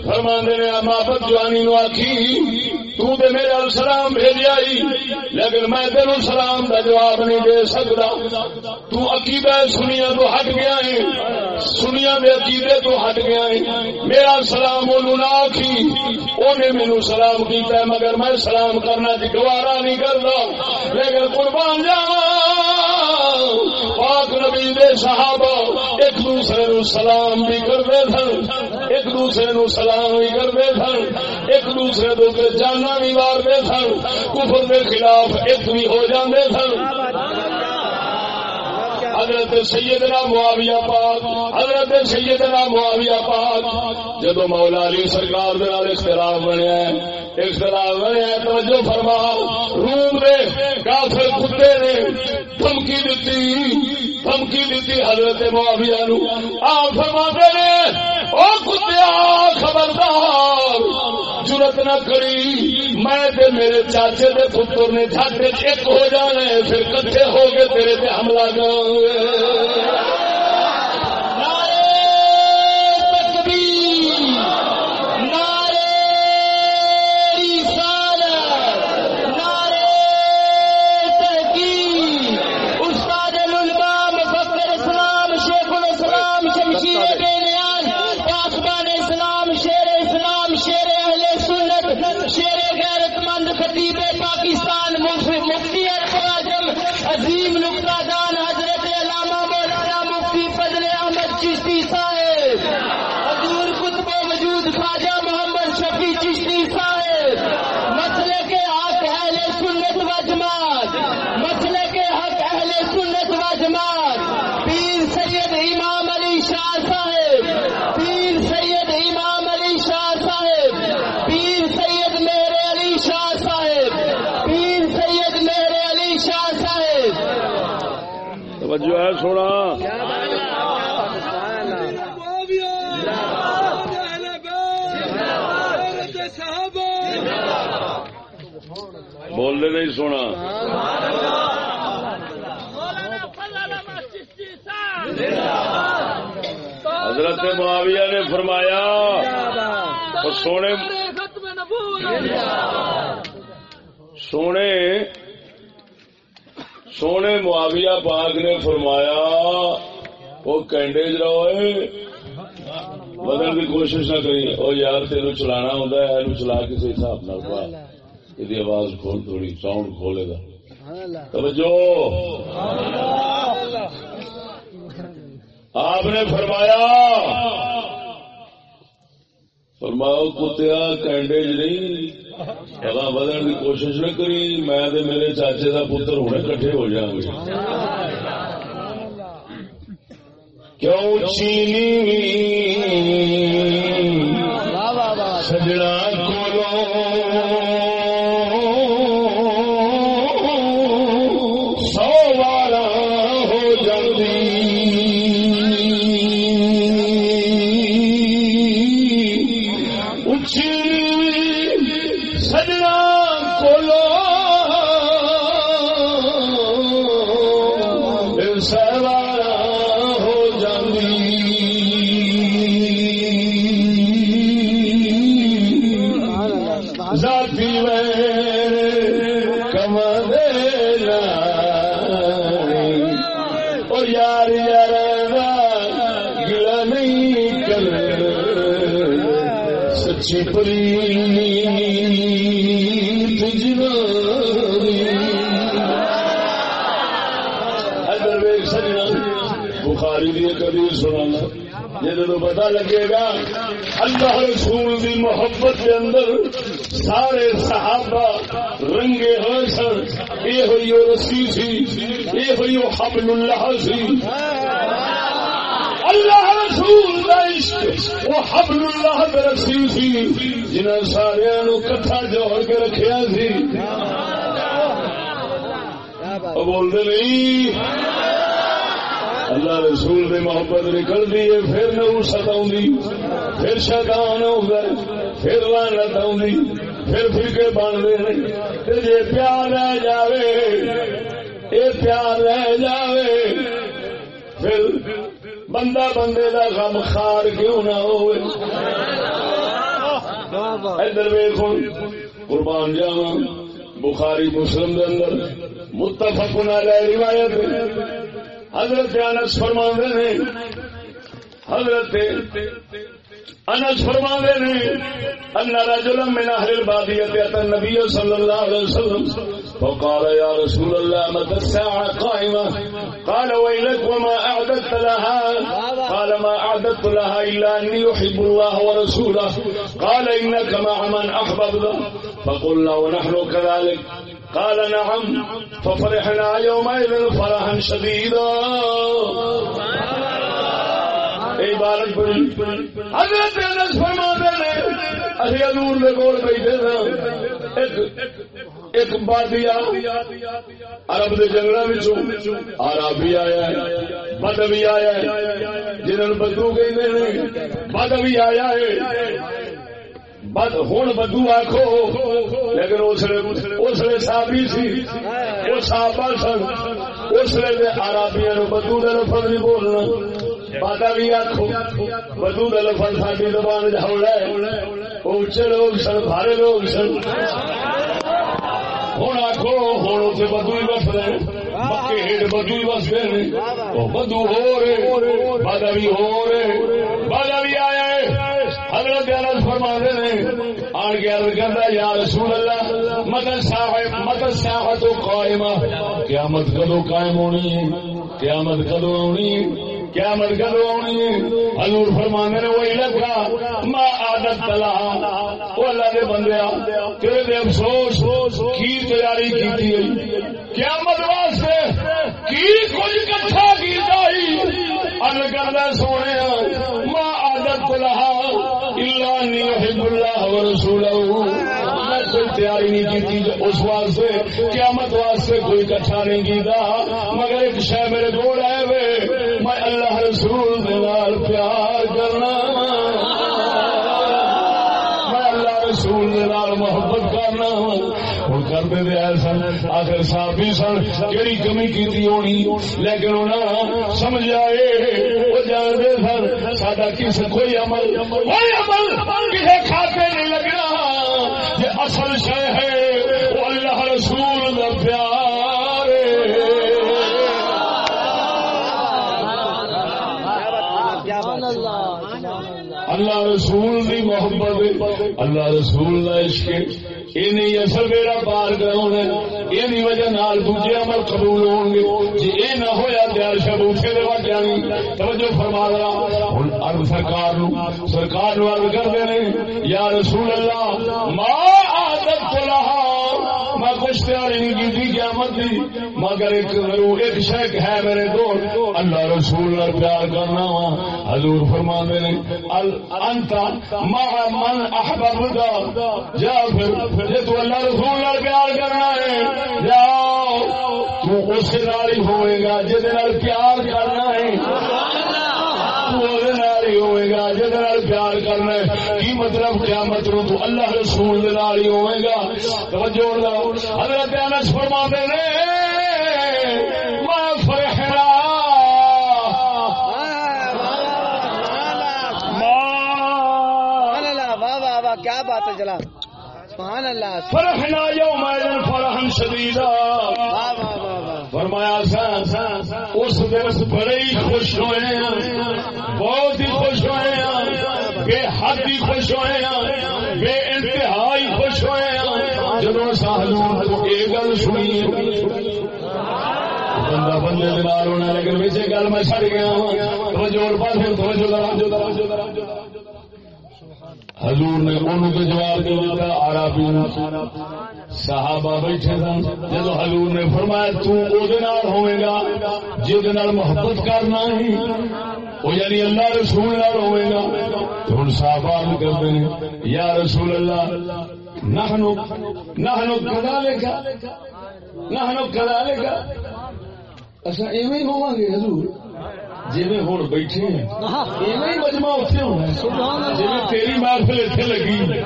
Speaker 1: فرما نے محبت جوانی نو آخی تو تے میرے سلام بھیجا ہی۔ لیکن میں تین سلام کا جواب نہیں دے سکتا تو عقیدہ سنیا تو ہٹ گیا ہے۔ سنیا دے عقیدے تو ہٹ گیا ہے۔ میرا سلام انہوں نہ آخی انہیں مینو سلام کیتا ہے، مگر میں سلام کرنا جی گوارا نہیں کرتا لیکن قربان جاوا پاک نبی دے صحابہ ایک دوسرے نو سلام بھی کرتے سن، ایک دوسرے نو سلام بھی کرتے سن، ایک دوسرے دوسرے جانا بھی مارتے سن، کفر کے خلاف ایک بھی ہو جاندے سن۔ حضرت سیدنا معاویہ پاک، حضرت سیدنا معاویہ پاک، جدو مولا علی سرکار دے نال اختلاف بنیا ہے اختلاف بنیا ہے، توجہ فرماؤ۔ روم دے کافر کتے نے دھمکی دیتی دھمکی دیتی حضرت معاویہ نو۔ آپ فرما نے او کتیا خبردار ضرورت نہ کری، میں تے میرے چاچے دے پتر نے جھٹ ایک ہو جانا ہے، پھر کٹھے ہو کے تیرے تے حملہ جاؤں
Speaker 3: پاکستان
Speaker 1: سونا۔ بولنے نہیں سونا۔ حضرت معاویہ نے فرمایا اور سونے سونے سونے معاویہ پاک نے فرمایا، وہ کینڈے رہو بدل کی کوشش نہ کری۔ او یار، تینو چلانا ہوتا ہے اینو چلا کسی حساب نہ پا۔ یہ آواز کھول تھوڑی، ساؤنڈ کھولے گا
Speaker 2: سبحان
Speaker 1: توجہ۔ آپ نے فرمایا فرمایا کتیا کینڈیج نہیں پتا بدن کی کوشش نہ کری میں میرے چاچے دا پتر ہونے کٹھے ہو جائیں گے کیوں چینی
Speaker 2: واہ
Speaker 1: لگے گا۔ اللہ رسول دی محبت کے اندر سارے صحابہ رنگے ہوئے سن۔ یہ ہوئی وہ رسی سی یہ ہوئی وہ حبل اللہ سی۔ اللہ رسول دا عشق وہ حبل اللہ دا رسی سی۔ جنہاں سارے نو کٹھا جوڑ کے رکھیا سی۔ بول دے نہیں۔ اللہ رسول دی محبت نکل دی ہے پھر نو ستاؤں پھر شیطان ہوگا پھر لانت آؤں پھر فرقے بن دے جے پیار رہ جاوے، اے پیار رہ جاوے، پھر بندہ بندے دا غم خار کیوں نہ ہوئے۔ ادھر ویخو قربان جاوا بخاری مسلم دے اندر متفق علیہ روایت حضرت انس فرماندے نے، حضرت انس فرماندے نے ان رجلا من اهل الباديه اتى النبي صلى الله عليه وسلم. فقال يا رسول الله متى الساعه قائمه قال ويلك وما اعددت لها قال، ما اعددت لها الا اني يحب الله ورسوله قال انك مع من احببت۔ فقلنا، ونحن كذلك قال نعم، ففرحنا يومئذ فرحا شديدا. عبارت بڑی حضرت انس فرماتے نے اسی حضور دے کول بیٹھے تھا ایک ایک بادیا عرب دے جنگلاں وچوں عربی آیا ہے، بدوی آیا ہے۔ جنہاں بدو کہندے نے بدوی آیا ہے۔ ہوں بدو آخو لیکن اس لیے صحابی سی۔ وہ صحابہ سن۔ اس لیے عربیاں نو بدو کا لفظ نہیں بولنا۔ بادا بھی آخو بدو کا لفظ ساری زبان جھولا ہے۔ وہ اچے لوگ سن، بھارے لوگ سن۔ ہوں آخو ہوں اتنے بدو ہی بس رہے مکے ہیٹ بدو ہی بس گئے بدو ہو رہے بادا بھی ہو رہے بادا بھی آیا ہے حضرت انس فرما دے نے، آن کے عرض کرتا یا رسول اللہ، مدن صاحب مدن صاحب تو قائمہ، قیامت کدو قائم ہونی، قیامت کدو ہونی؟ ہے قیامت کدو ہونی حضور فرمانے نے، وہی لگا، ما عادت تلا وہ اللہ دے بندیا تیرے دے افسوس، کی تیاری کی تھی قیامت واسطے کی کچھ کٹھا کیتا ہی ارد کردا سونے ما عادت لہا الا ان يحب الله ورسوله کوئی تیاری نہیں کی تھی اس واسطے، قیامت واسطے کوئی کٹھا نہیں کیتا۔ مگر ایک شے میرے کول ہے وے اللہ رسول دے پیار کرنا میں اللہ رسول دے محبت کرنا ہوں کرتے دے سن، آخر صاحب سن کہڑی کمی کی ہونی، لیکن انہیں سمجھ آئے وہ جانتے سن سڈا کس کوئی عمل؟ کوئی عمل کسی کھاتے نہیں لگنا، یہ اصل شہ ہے۔ اللہ رسول دی محبت اللہ رسول دا عشق یہ نہیں اصل میرا پار کراؤنا یہ وجہ نال دوجے عمل قبول ہون گے۔ جی یہ نہ ہویا دیار شب اٹھے دے وقت جانی۔ توجہ فرما رہا ہوں ارد سرکار نو سرکار نو ارد کر دینے یا رسول اللہ، ما عادت لہا میں کچھ تیاری نہیں کی قیامت دی۔ مگر ایک ایک شک ہے میرے دور اللہ رسول اللہ پیار کرنا وا۔ حضور فرما دے انت مع من احببت جا پھر، جے تو اللہ رسول اللہ پیار کرنا ہے، جاؤ۔ تو اس نال ہی ہوئے گا، جے نال پیار کرنا ہے۔ ہوئے گا جہد پیار کرنا ہے کی مطلب قیامت نو تو اللہ رسول دے نال ہی ہوئے گا توجہ حضرت انس فرماتے نے ما فرحنا
Speaker 2: کیا بات ہے جناب سبحان اللہ
Speaker 1: فرحنا یوم شدیدا
Speaker 2: واہ واہ واہ واہ
Speaker 1: فرمایا سا اس دن بڑے ہی خوش ہوئے ہیں، بہت ہی خوش ہوئے ہیں، بے حد ہی خوش ہوئے ہیں، بے انتہائی خوش ہوئے ہیں۔ جب حضور یہ گل سنی بندہ بندے دے نال ہونا لیکن ویسے گل میں چڑ گیا ہوں توجہ پاس توجہ حضور نے انہوں کو جواب دے دیتا عربی صحابہ بیٹھے سن۔ جدو حضور نے فرمایا، تو او دے نال ہوے گا جے نال محبت کرنا ہی۔ او یعنی اللہ رسول نال ہوے گا۔ تو ہن صحابہ نے کہتے ہیں، یا رسول اللہ، نحنو نحنو کذالک نحنو کذالک۔ اسا ایویں ہی ہوواں گے، حضور۔ جی ہوں بیٹھے ہیں ایویں مجمع اتنے ہونا جی تیری محفل اتنے لگی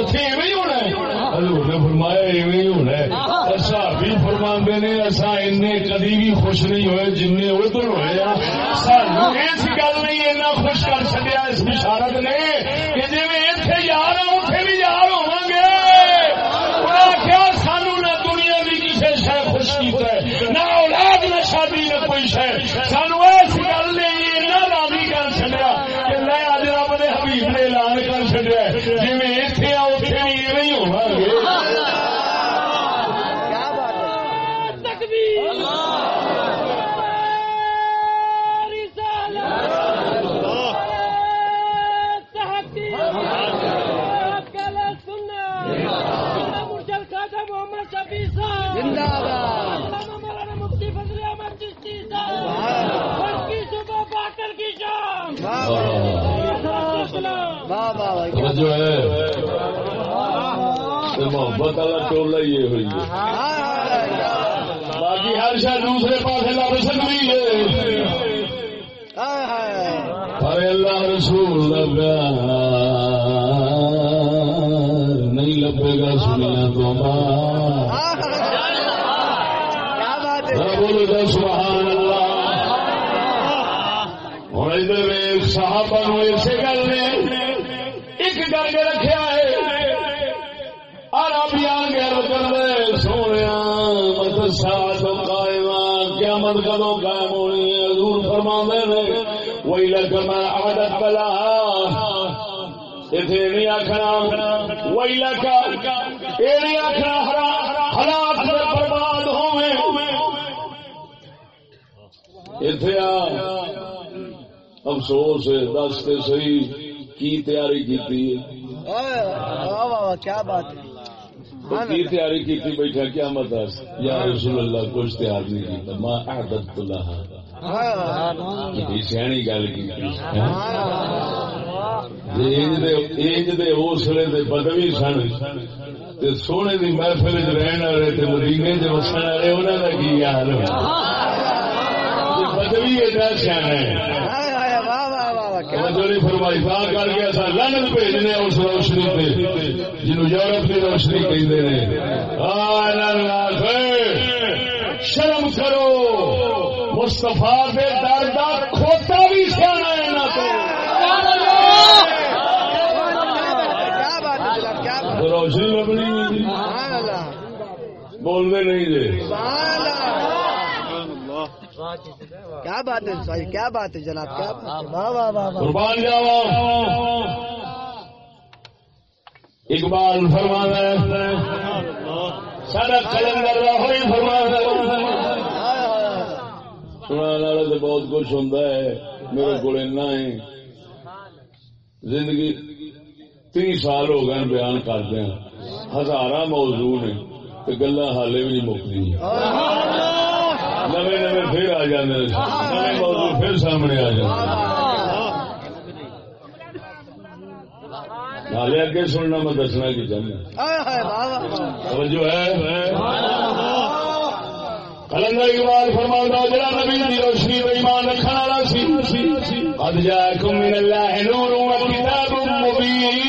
Speaker 1: اتنے ایویں ہونا ہے۔ حضور نے فرمایا ایویں ہونا ہے۔ ایسا بھی فرما نے ایسا ان کدی بھی خوش نہیں ہوئے جن ادھر ہوئے۔ سانو اس گل نہیں اینا خوش کر سکیا اس بشارت نے۔ محبت والا ٹولا یہ ہوئی ہے باقی ہر شاید دوسرے پاس لگ سکتی ہے پر اللہ رسول کا پیار نہیں لبے گا سنیا تو ماں
Speaker 2: کیا
Speaker 1: سبحان اللہ ہوں ادھر صحابہ اسی گل نے عادت بلا۔ نہیں آخنا وہی لگا یہ نہیں آخنا برباد ہوئے اتے آ۔ افسوس دس تے صحیح کی تیاری کی
Speaker 2: واہ کیا بات ہے۔
Speaker 1: کی تیاری کی بیٹھا کیا مت یا رسول اللہ کچھ تیار نہیں عادت اللہ یہ سیانی گل کی دے پدوی سن۔ تے سونے دی محفل چ رہن والے تے مدینے چ وسن والے انہوں کا کی حال پدوی ایڈا سیاح ہے۔
Speaker 2: واہ واہ واہ واہ کیا
Speaker 1: توجہ فرمائی۔ تا کر کے اصا لنن بھیجنے اس روشنی پہ جنو یورپ کی روشنی کہتے ہیں شرم کرو! مستفا دے در دا کھوتا بھی سیاح تو۔ روشنی لبنی۔ بولتے نہیں
Speaker 2: اللہ کیا بات ہے کیا بات ہے جناب؟ کیا واہ واہ واہ
Speaker 1: قربان جاوا اقبال فرما ہے سارا کلندر ہوئی فرما ہے۔ سنانے والے تو بہت کچھ ہے میرے کو زندگی تین سال ہو گئے بیان کرتے ہیں۔ ہزارہ موضوع نے تو گلا حالے بھی نہیں مکتی۔ نئے نئے پھر آ نئے موضوع پھر سامنے آ جاتے ہیں۔ حالے اگے سننا میں دسنا کی چاہنا۔
Speaker 2: واہ
Speaker 1: توجہ ہے۔ کلندر اقبال فرماؤں جڑا نبی دی روشنی بے ایمان رکھنے والا سی۔ قد جاءکم من اللہ نور و کتاب مبین۔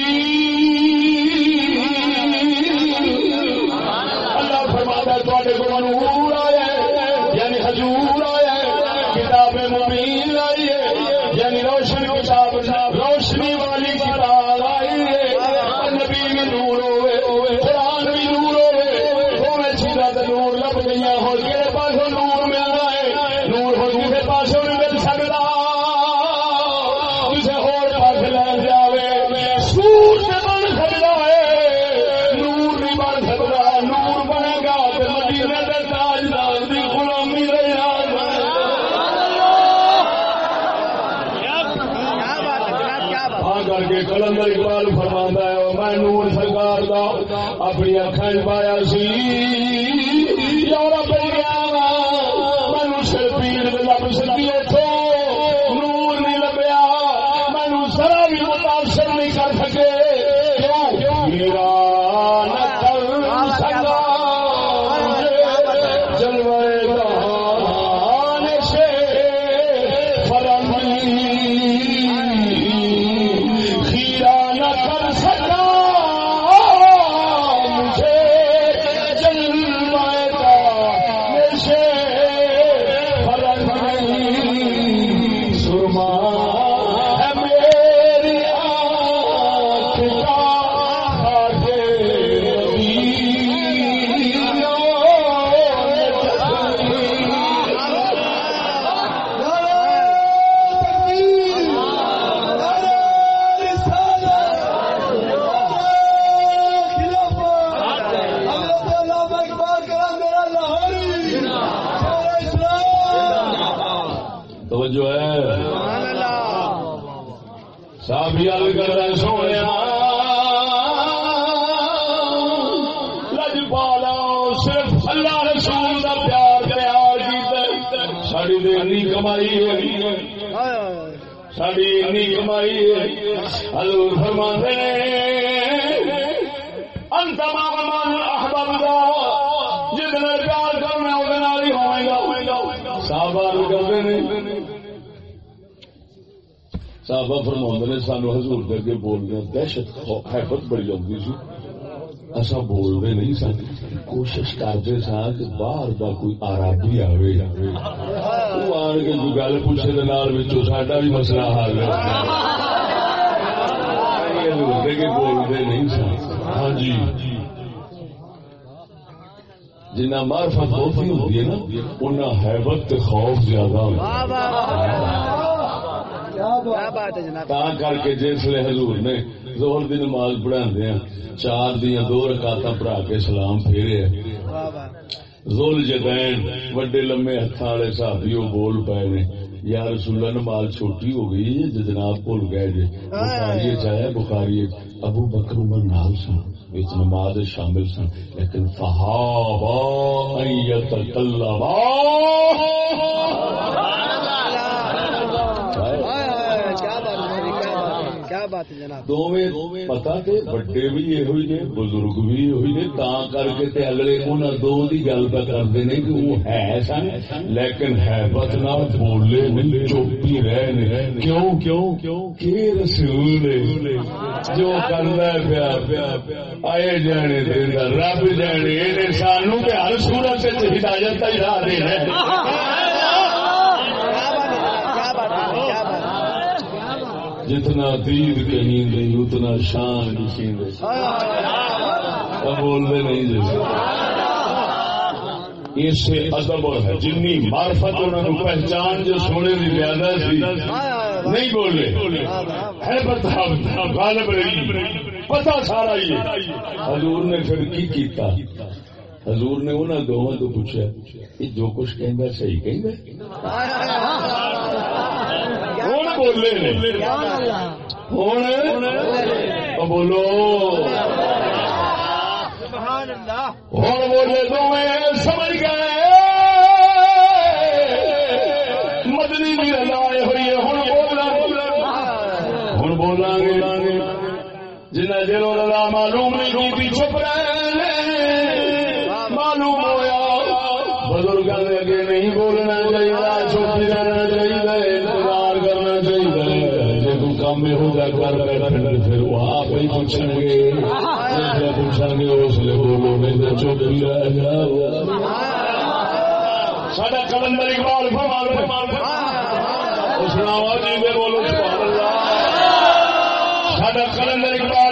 Speaker 1: حیبت بڑی آتی سی۔ اصا بولتے نہیں سن۔ کوشش کرتے سا کہ باہر دا کوئی آرابی آئے وہ آن کے جو گل پوچھے دے نال وچوں ساڈا بھی مسئلہ حل ہو حضور دے بولتے نہیں سن۔ ہاں جی۔ جنہ معرفت ہوتی ہوتی ہے نا انہیں حیبت تے خوف زیادہ ہوتا
Speaker 2: ہے۔
Speaker 1: کر کے جسے حضور نے زہر دی نماز پڑھا ہیں چار دیا دو رکعت پڑھا کے سلام پھیرے
Speaker 2: واہ واہ۔
Speaker 1: زول جدین وڈے لمے ہاتھوں والے صحابی وہ بول پے نے یا رسول اللہ نماز چھوٹی ہو گئی ہے جو جناب بھول گئے جی بخاری چاہے بخاری ابو بکر عمر نال سن اس نماز شامل سن۔ لیکن صحابہ ان یتکلما
Speaker 2: ہائے ہائے کیا بات ہے میری کیا بات ہے کیا بات جناب۔
Speaker 1: دوویں تے بڑے بھی نے بزرگ بھی یہ نے کر کے تے اگلے انہاں دو دی گل پہ کرتے نے کہ وہ ہے سن، لیکن حیبت نال بولے نہیں چوپی رہے نے۔ کیوں؟ کیوں؟ کیوں کہ رسول نے جو کردا ہے پیا پیا آئے جانے رب جانے نے سانو تے ہر صورت وچ ہدایت دا راہ دینا ہے
Speaker 2: کیا بات ہے جناب کیا بات ہے کیا بات ہے
Speaker 1: جتنا دید کہیں نہیں اتنا شان کسی دے
Speaker 2: ہائے ہائے
Speaker 1: بولتے نہیں جیسے اس سے ادب اور جنی معرفت انہوں نے پہچان جو سونے کی زیادہ سی، نہیں بولے۔ ہے غالب رہی۔ پتا سارا یہ۔ حضور نے پھر کی کیتا؟ حضور نے انہوں دونوں تو پوچھا، یہ جو کچھ کہہ صحیح کہ بولے ہوں بولو ہوں بولے تو میں سمجھ گئے مدنی بھی لائے ہوئی ہوں بولنا ہوں بولا گے جنہیں دلوں لگا معلوم نہیں کی چپ رہے وہ پوچھیں گے پوچھیں گے اس لیے بولو نہیں تو چپ ہی رہ جاؤ سارا کلندر اقبال فرمان سناوا جی بولو سبحان اللہ سڈا کلندر اقبال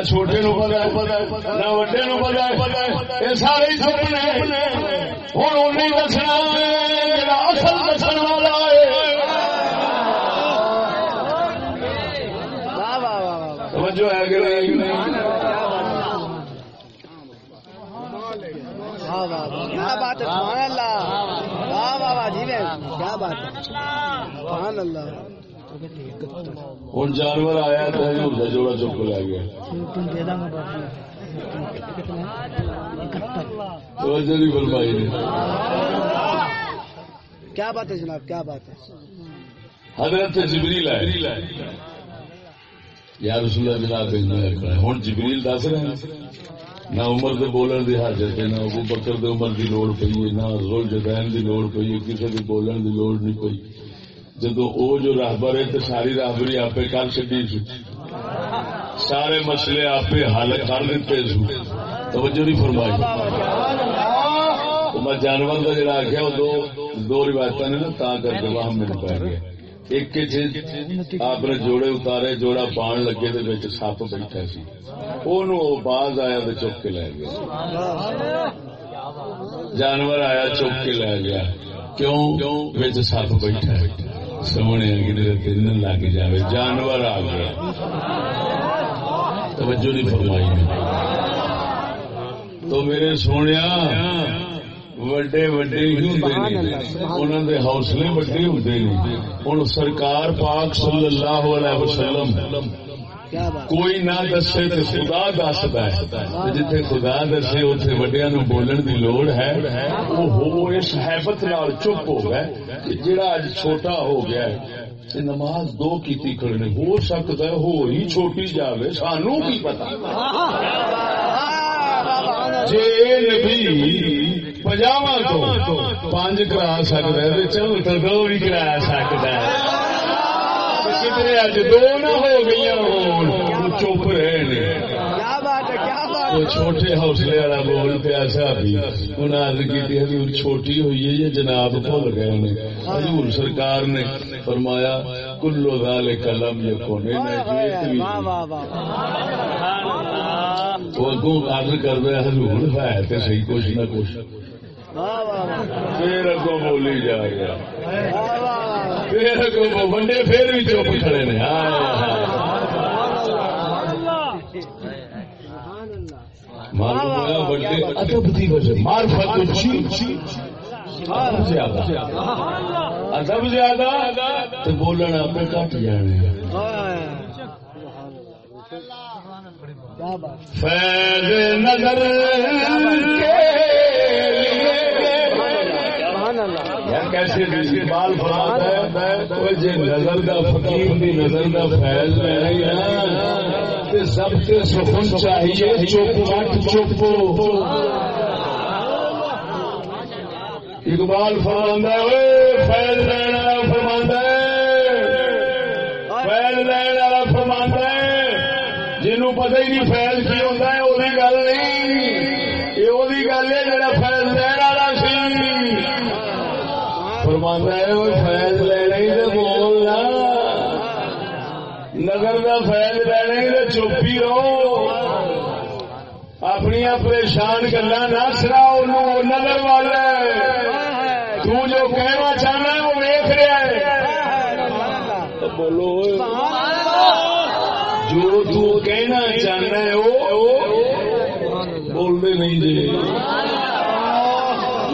Speaker 1: نہ چھوٹے نو پتا نہ وڈے نو پتا یہ سارے ہوں انہیں دسنا اصل دسن والا جو ہے۔ کہ
Speaker 2: کیا بات ہے سبحان اللہ واہ واہ واہ جی کیا بات ہے سبحان اللہ۔
Speaker 1: ہوں جانور آیا لے گیا۔
Speaker 2: کیا بات ہے جناب؟ کیا بات ہے؟
Speaker 1: حضرت جبریل آئے۔ یا رسول اللہ جناب ہوں جبریل دس رہے ہیں۔ نہ عمر دے بولن دی حاجت ہے نہ ابو بکر دے عمر دی لوڑ پئی ہے نہ زول جدین دی لوڑ پئی ہے کسی دی بولن دی لوڑ نہیں پئی۔ جدو او جو راہبر ہے تو ساری راہبری آپ کر چڈی سی سارے مسئلے آپ حل کر دیتے سو توجہ نہیں فرمائی۔ میں جانور کا جڑا آخیا دو دو روایت نے نا تا کر کے وہاں میرے پی گیا ایک آپ نے جوڑے اتارے، جوڑا پان لگے سپ بیٹھا سی۔ باز آیا تو چک کے لے گیا۔ جانور آیا چک کے لے گیا۔ کیوں؟ سپ بیٹھا سونے دن لگ جائے جانور آ گیا توجہ نہیں فرمائی تو میرے سونے وڈے وڈے ہی ہوں دے حوصلے وڈے ہوں ہوں سرکار پاک صلی اللہ علیہ وسلم کوئی نہ دسے تو خدا دستا ہے۔ جتھے خدا دسے اتنے وڈیا نو بولن دی لوڑ ہے۔ وہ اس حیبت نال چپ ہو گئے۔ جڑا اج چھوٹا ہو گیا ہے نماز دو کی کھڑے ہو سکتا ہے، ہو ہی چھوٹی جاوے۔ سانو کی پتا جی نبی پجاوا تو پانچ کرا سکتا ہے چل تو دو بھی کرا سکتا ہے۔ کتنے اج دو نہ ہو گئی چپ رہے چھوٹے حوصلے والا بول پیا انہیں کی حضور چھوٹی ہوئی ہے یہ جناب بھول گئے نے حضور سرکار نے فرمایا کلو دال قلم یہ کونے اگوں آرڈر کر رہے حضور ہے تو صحیح کچھ نہ کچھ۔ پھر اگو بولی جائے گا پھر اگو بنڈے پھر بھی چپ کھڑے نے ادب زیادہ بولنا آپ کٹ جانے فیض نظر کیسے اقبال فرماتا بال جی نظر کا فقیر بھی نظر کا فیض ہے سب کے سکون چاہیے، چپ چٹ چپ۔ اقبال فرماندہ فیض لین والا فرماندہ فیض لین والا فرماندہ جنوں پتہ ہی نہیں فیض کی ہوتا ہے وہی گل فیض لینا بولنا نگر کا فیض لینا ہی تو چوپی رہو۔ اپنی پریشان گلا نہ سراؤ نظر والا تو جو کہنا چاہنا ہے، وہ ویخ رہا ہے۔ بولو جو تو کہنا چاہنا ہے، وہ بولتے نہیں جی۔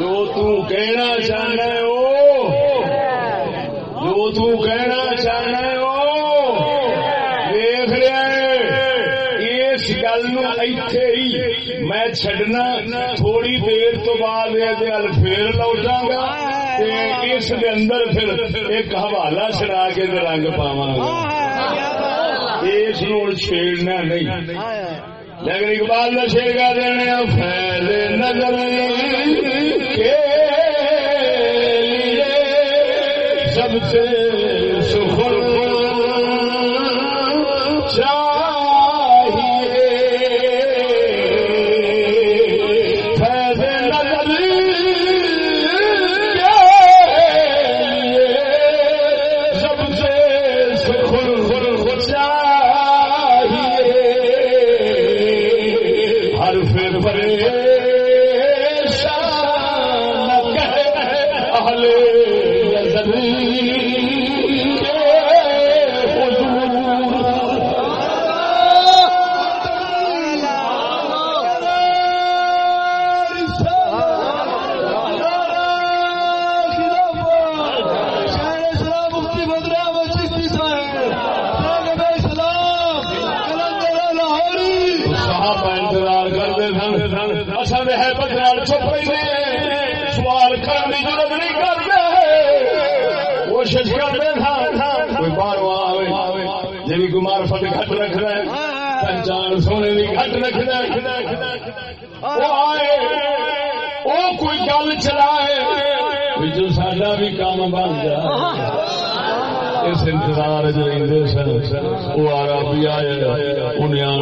Speaker 1: جو تو کہنا چاہنا ہے، وہ تو کہنا چاہنا دیکھ رہا اس گل ہی میں چڈنا تھوڑی دیر تو بعد پھر لوٹا گا اس کے اندر پھر ایک حوالہ چڑا کے رنگ پاوا گا۔ اس نو چھیڑنا نہیں۔ لیکن اقبال کا چھیڑا دینا پھیل نظر کے سب سے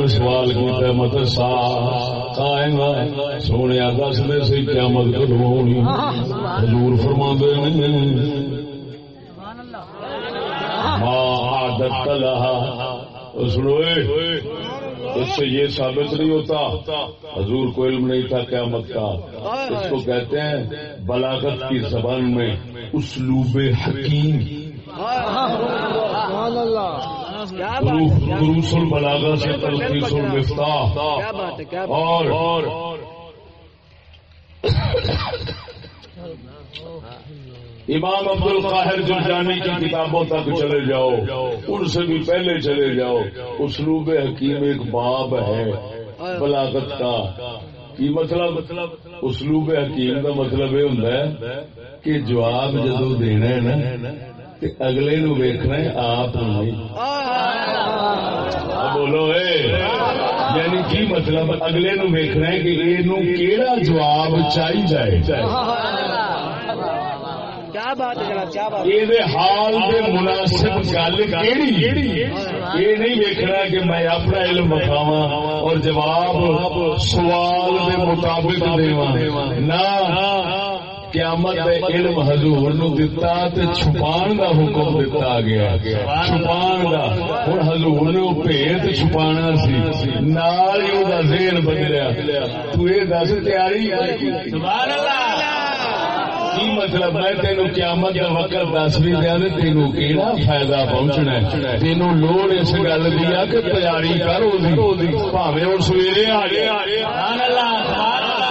Speaker 1: انہیں سوال کیا مت مطلب سا قائم سونے دس دے سی قیامت کدو ہونی۔ حضور فرما دے عادت لہا۔ سنو اس سے یہ ثابت نہیں ہوتا، حضور کو علم نہیں تھا قیامت کا۔ اس کو کہتے ہیں، بلاغت کی زبان میں اسلوب حکیم۔ دروس البلاغہ سے تلخیص المفتاح اور امام عبد القاہر جرجانی کی کتابوں تک چلے جاؤ۔ ان سے بھی پہلے چلے جاؤ۔ اسلوب حکیم ایک باب ہے بلاغت کا۔ کی مطلب؟ اسلوب حکیم کا مطلب یہ ہوں کہ جواب جدو دینا ہے نا اگلے نو ویکنا ہے آپ بولو یعنی کی مطلب اگلے نو ویکنا ہے کہ یہ کیڑا جواب چاہیے حال کے مناسب گل یہ نہیں دیکھنا کہ میں اپنا علم بتاوا اور جواب سوال کے مطابق نہ قیامت علم حضور نو دتا تے چھپان دا حکم دتا گیا۔ چھپان دا۔ ہن حضور نے بھیت چھپانا سی۔ نال ہی او دا ذہن بدلیا۔ تو اے دس تیاری سبحان اللہ۔ کی مطلب ہے تینوں قیامت کا وقت دس بھی دیا تینوں کہڑا فائدہ پہنچنا ہے؟ تینوں لوڑ اس گل دیا کہ تیاری کرو سویرے آ گیا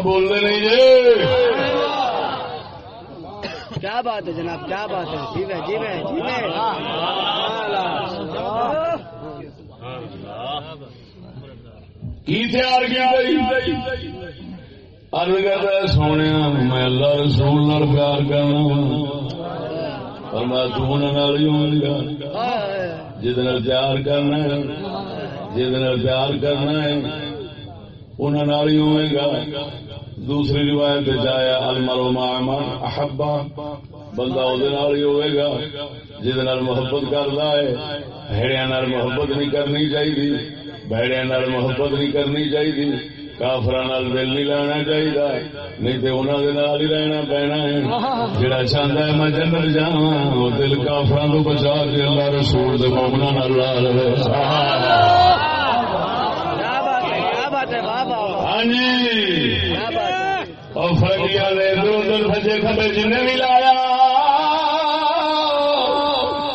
Speaker 1: بولتے نہیں جی۔
Speaker 2: کیا بات ہے جناب کیا بات ہے؟ جی میں جی میں جی میں۔
Speaker 1: کی تیار کیا سونے میں اللہ رسول پیار کرنا اور میں گا جی۔ پیار کرنا ہے پیار کرنا ہے انہوں گا۔ دوسری روایت جایا المر من احبا، بندہ ہی ہوئے گا جہد محبت کرتا ہے بھڑیا محبت نہیں کرنی چاہیے بھڑیا محبت نہیں کرنی چاہیے کافر دل نہیں لینا چاہیے نہیں تو انہوں کے ہی رہنا پینا ہے۔ جڑا چاہتا ہے، میں جنت جا دل کافر تو بچا کے اللہ رسول مومنا لا رہے ہاں جی اور فرقیاں نے ادھر ادھر سجے کھبے جن بھی لایا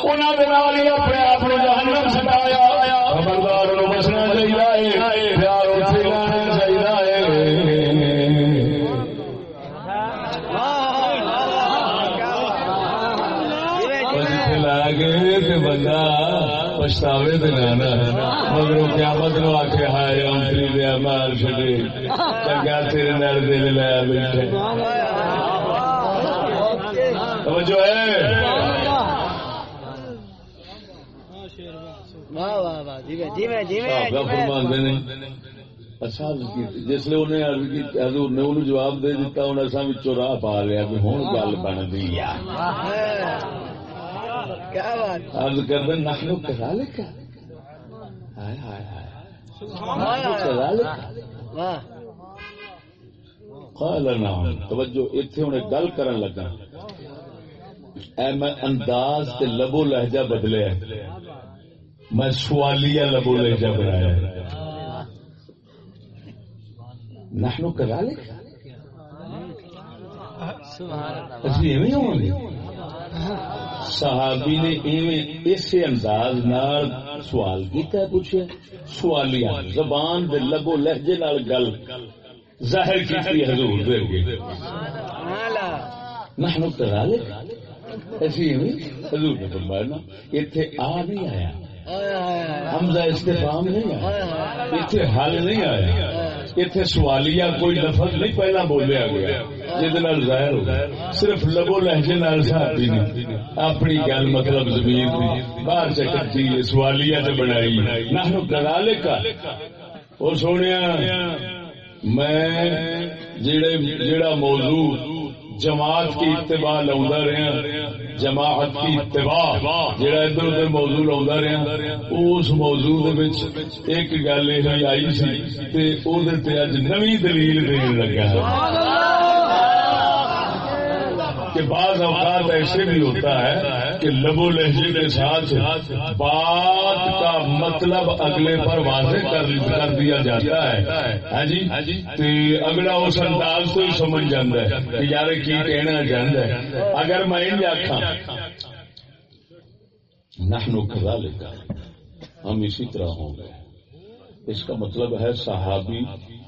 Speaker 1: انہوں نے ہی اپنے آپ کو جہنم سٹایا خبردار بچنا چاہیے پیار اتنے لانا چاہیے لا گئے بندہ پچھتاوے دلانا مگر قیامت نو آخے ہائے انتری دیا مال چڑے چنگا تیرے نر دل لیا بیٹھے۔ جو ہے؟ جسے حضور نے انہوں جواب دے دیتا اصا راہ پا لیا ہوں گل بن گئی۔ ارد کر دیں نخلو کرا توجہ گل کرن لگا اے میں انداز تے لبو لہجہ بدلے میں سوالیہ لبو لہجہ بنایا نحنو کذالک گے صحابی نے ایویں اس انداز نال سوال کیتا ہے پوچھے۔ سوالیہ زبان دے لبو لہجے نال گل ظاہر کی حضور دے گے نحن کذالک ایسی حضور نے فرمایا نا، ایتھے آ نہیں آیا۔ حمزہ استفام نہیں آیا۔ اتنے حل نہیں آیا۔ اتنے سوالیہ کوئی لفظ نہیں پہلا بولیا گیا، جہد ظاہر ہو صرف لبو لہجے نال صحابی نے اپنی گل مطلب زمین دی، باہر چکتی سوالیہ تے بنائی۔ نہ نحن کا وہ سونے میں جڑا موضوع جماعت کی اتباع لاؤں رہا جماعت کی اتباع جڑا ادھر ادھر موضوع لاؤں رہا اس موضوع ایک گل یہ آئی سی اج نوی دلیل دین لگا کہ بعض اوقات ایسے بھی ہوتا ہے کہ لبو لہجے کے ساتھ بات کا مطلب اگلے پر واضح کر دیا جاتا ہے۔ ہاں جی؟ اگلا اس انداز کو ہی سمجھ جاتا ہے کہ یار کی کہنا چاہتا ہے۔ اگر میں ان آخا نحنو کذالک۔ ہم اسی طرح ہوں گے۔ اس کا مطلب ہے صحابی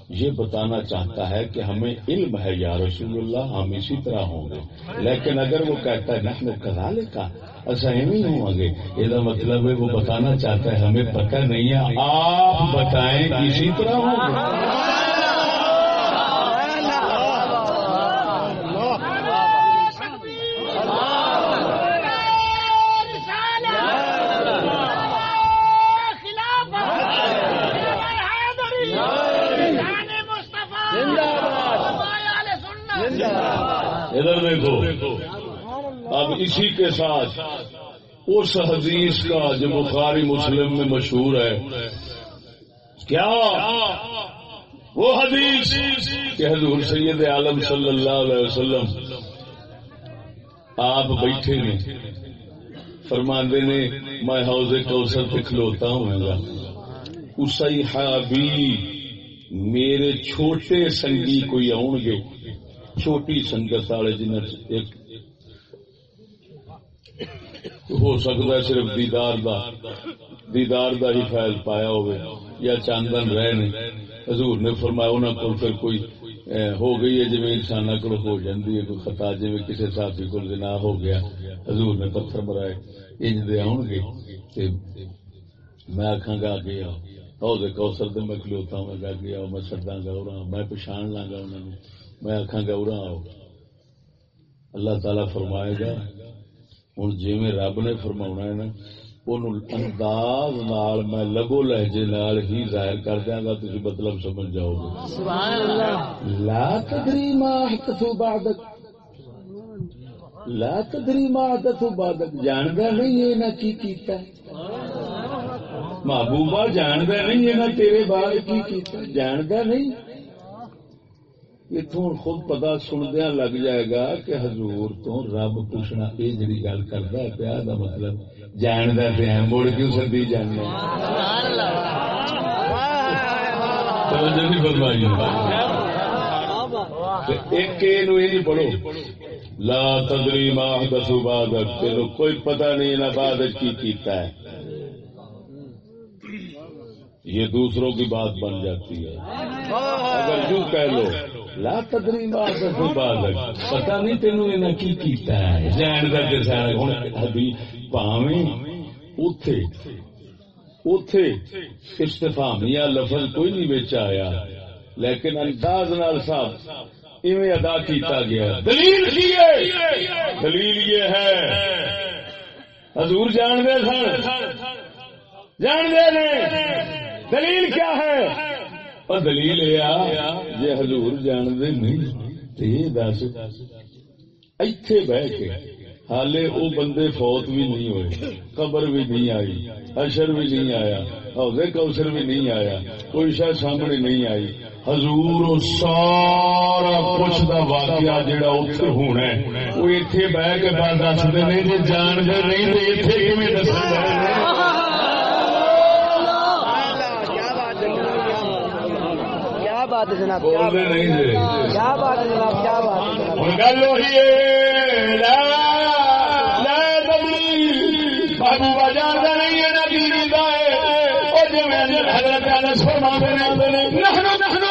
Speaker 1: یہ بتانا چاہتا ہے کہ ہمیں علم ہے یا رسول اللہ، ہم اسی طرح ہوں گے۔ لیکن اگر وہ کہتا ہے، نحن کزالے کا اچھا، ایسا ہی ہوں گے۔ یہ مطلب ہے، وہ بتانا چاہتا ہے، ہمیں پتہ نہیں ہے، آپ بتائیں اسی طرح ہوں گے۔ دیکھو۔ اب اسی کے ساتھ اس حدیث کا جو بخاری مسلم میں مشہور ہے۔ کیا؟ وہ حدیث کہ حضور سید عالم صلی اللہ علیہ وسلم آپ بیٹھے نے فرماندے نے، میں حوض کوثر پہ کھلوتا ہوں گا۔ اسی حابی، میرے چھوٹے سنگی کوئی آؤ گے چھوٹی سنگت والے جن ہو سکتا ہے صرف دیدار دا دیدار دا ہی فیل پایا ہوئے، یا چاندن رہے نے حضور نے فرمایا انہوں کو پھر کوئی ہو گئی ہے جی انسان کو ہو جاتی ہے، کوئی خطا جی کسی ساتھی کو نہ ہو گیا۔ حضور نے پتھر مرائے انج دے آن گے۔ میں آخا گا گیا کوسر دے میں کھلوتا ہوں گا گیا میں سدا گا میں پچھان لاگا انہوں نے میں آخا گا ارا آؤ۔ اللہ تعالی فرمائے گا ہوں جی میں رب نے فرما ہے نا انداز نال میں لگو لہجے نال ہی ظاہر کر دیا گا تھی مطلب سمجھ جاؤ گے۔ لا تدری ما حدثو بعدک۔ لا تدری ما حدثو بعدک۔ جاندا نہیں ہے نہ کی کیتا۔ محبوبہ جاندا نہیں ہے نہ تیرے بعد کی کیتا۔ جاندا نہیں۔ اتوں خود پتا سندیا لگ جائے گا کہ حضور تو رب پوچھنا یہ جی گل کرتا ہے، پیا کا مطلب جان دیا پیا مڑ کیوں سدی جانے ایک پڑھو۔ لا تدری ماہ دسو بادت تیرو کوئی پتہ نہیں نہ بادت کی کیتا ہے۔ یہ دوسروں کی بات بن جاتی ہے۔ اگر یوں کہہ لو لا تدری بات پتا نہیں تین کی کیتا ہے۔ جان کر کے سارا ہوں پاویں اتے اتے استفامیہ لفظ کوئی نہیں بچ آیا، لیکن انداز نال صاحب ایویں ادا کیتا گیا۔ دلیل دلیل یہ ہے۔ حضور جان دے سن؟ جان دے دلیل کیا ہے؟ اور دلیل یہ جی حضور جاندے نہیں دس، ایتھے بہ کے حالے او بندے فوت بھی نہیں ہوئے، قبر بھی نہیں آئی اشر بھی نہیں آیا حوضے کوثر بھی نہیں آیا، کوئی شاید سامنے نہیں آئی۔ حضور سارا کچھ دا واقعہ جڑا اتنے ہونا ہے، وہ اتنے بہ کے بعد دستے نہیں جی جان دے نہیں تو اتنے کیون دس
Speaker 2: بات ہے جناب کیا بات؟ ہے جناب کیا بات
Speaker 1: نہیں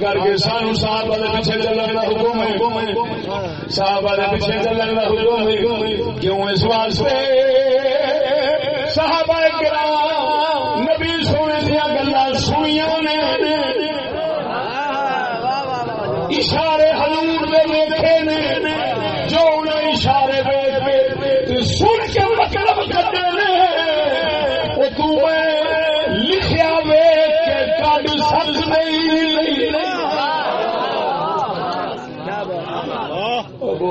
Speaker 1: کر کے سانو صاحب والے پیچھے چلن کا حکم ہے۔ صاحب والے پیچھے چلن کا حکم ہے۔ کیوں اس واسطے؟ صحابہ کرام نبی سونے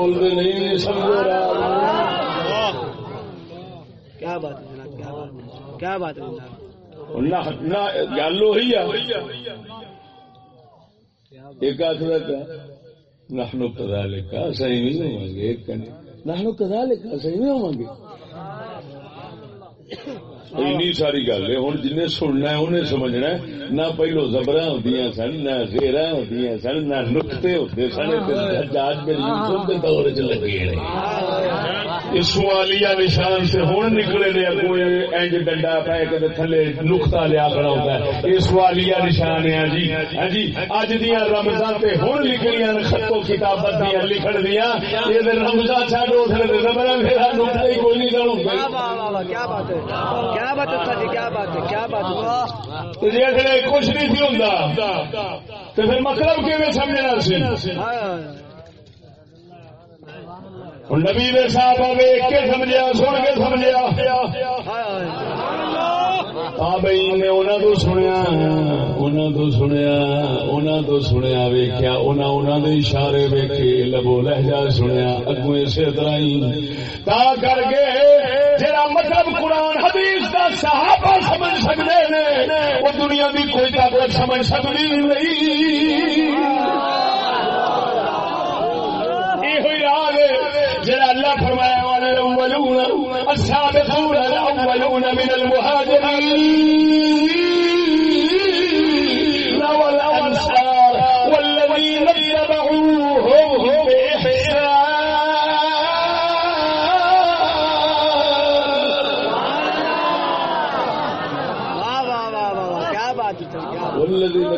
Speaker 1: بولتے نہیں سمجھو۔
Speaker 2: کیا بات ہے جناب؟ کیا بات ہے؟ کیا بات ہے جناب؟
Speaker 1: گل وہی ہے۔ ایک آخر کا نحنو کذالک صحیح نہیں ہوں گے ایک کہنے۔ نحنو کذالک صحیح نہیں ہوں گے۔ اینی ساری گل ہے۔ ہوں جن سننا ہے انہیں سمجھنا ہے۔ نہ پہلو زبر ہوتی سن نہ زیرا ہوتی سن نہ نقطے ہوتے سن۔ جاج یوسف کے دور چ لگے سوالیہ نشان سے ہوں نکلے نے اگو اینج ڈنڈا پہ کدے تھلے نقطہ لیا کھڑا ہوتا ہے۔ یہ سوالیہ نشان ہے جی ہاں جی۔ اج دیا رمضان تے ہوں نکلیاں خطو کتابت دیا۔ لکھن دیا اٹھنے دے زبر پھر نقطہ ہی کوئی نہیں کروں
Speaker 2: کیا بات ہے؟ کیا بات ہے؟ جی؟ کیا بات ہے؟ کیا بات ہے؟
Speaker 1: جی کچھ نہیں سی ہوں تو پھر مطلب کیون سمجھنا سی؟ ہوں نبی دے صاحب ویک کے سمجھا سن کے سمجھا بھائی نے تو سنیا تو سنیا تو سنیا دے اشارے ویکے لبو لہجا سنیا اگو اسی طرح ہی۔ تا کر کے جڑا مطلب قرآن، حدیث کا صحابہ سمجھ سکتے وہ دنیا کی کوئی طاقت سمجھ سکتی نہیں۔ جڑا اللہ فرمایا والے الاولون السابقون الأولون من المهاجرين. والانصار والذين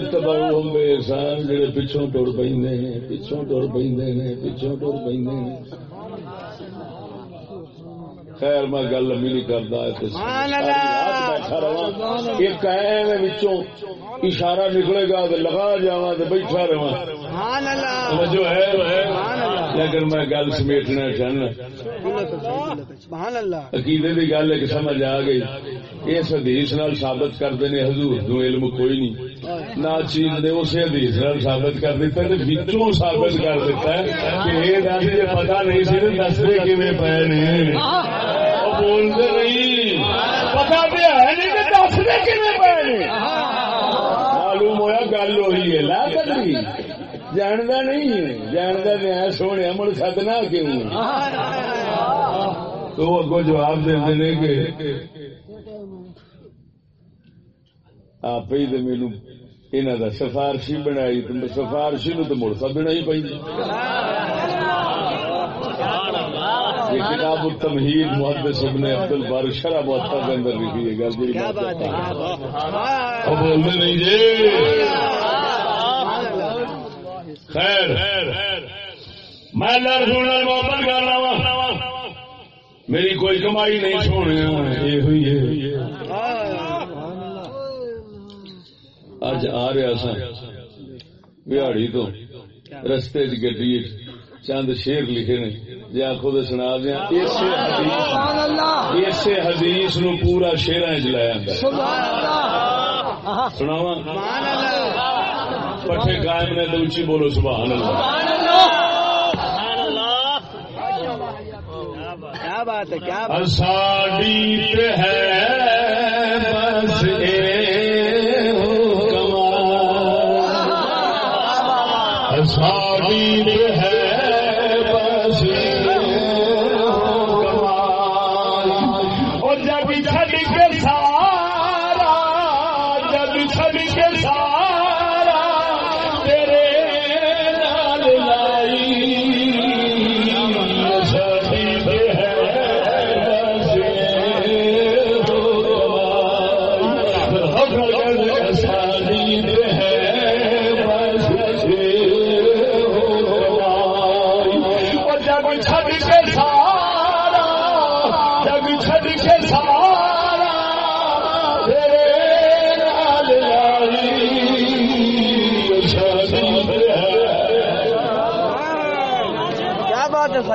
Speaker 1: والذين اتبعوهم بإحسان جڑے پچھوں ٹر ہیں پچھوں ٹر ہیں پچھوں ٹر ہیں۔ خیر میں گل لمبی نہیں کرتا ایک اشارہ نکلے گا تو لگا جا بیٹھا رہا جو ہے؟ لیکن میں گل سمیٹنا چاہنا۔ عقیدے کی گل ایک سمجھ آ گئی۔ اس حدیث نال ثابت کرتے ہیں حضور علم کوئی نہیں۔ نہ چیز نے اسے حدیث نال ثابت کر دیتا ہے بچوں ثابت کر دیتا ہے کہ یہ دس پتا نہیں سی دستے کھے پے نے۔ بولتے نہیں۔ پتا بھی ہے نہیں دستے کھے پے معلوم ہوا گل وہی ہے، لا کری جاندا نہیں جاندا نہیں سونے مڑ سدنا کیوں؟ تو اگو جواب دے کہ آپ ہی تو میرے انہوں کا سفارشی بنائی سفارشی نو تو مڑ سدنا ہی پی کتاب التمہید محدث ابن عبد البر شرح کے اندر لکھی ہے گل جی بولتے نہیں جی خیر میں لڑ کر رہا ہوں میری کوئی کمائی نہیں چھوڑنے یہ ہوئی ہے اج آ رہا سا بہاڑی تو رستے گڈی چند شیر لکھے نے۔ جی آخو تو سنا دیا اسی حدیث نو پورا شیرا چلایا سناوا پٹھے قائم نے تو اچھی بولو سبحان اللہ۔
Speaker 2: کیا بات ہے کیا
Speaker 1: ہے! بس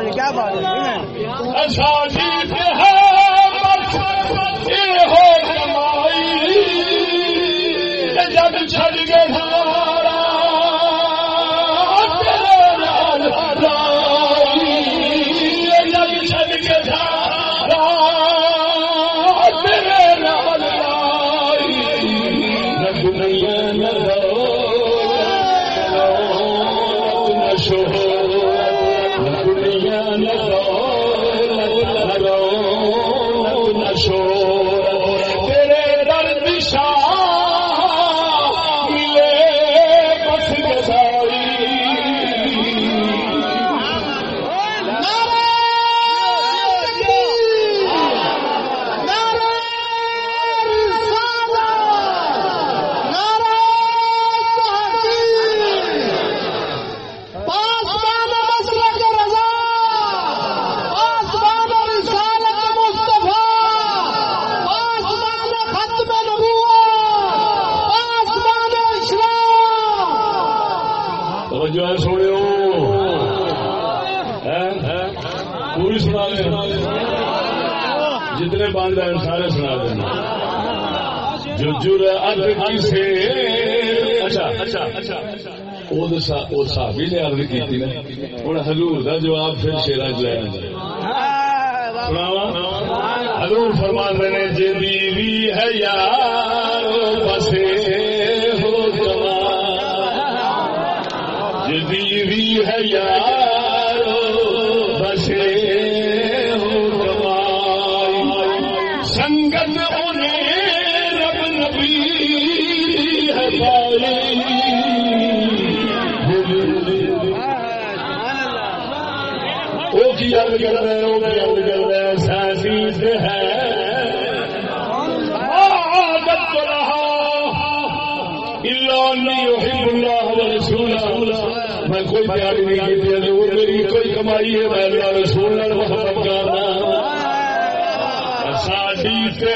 Speaker 2: کیا بات ہے؟
Speaker 1: اچھا، اچھا۔ او صحابی نے عرض نا جواب پھر شیرا چ لینا سناوا حضور فرما جی بیوی ہے یار ہے یار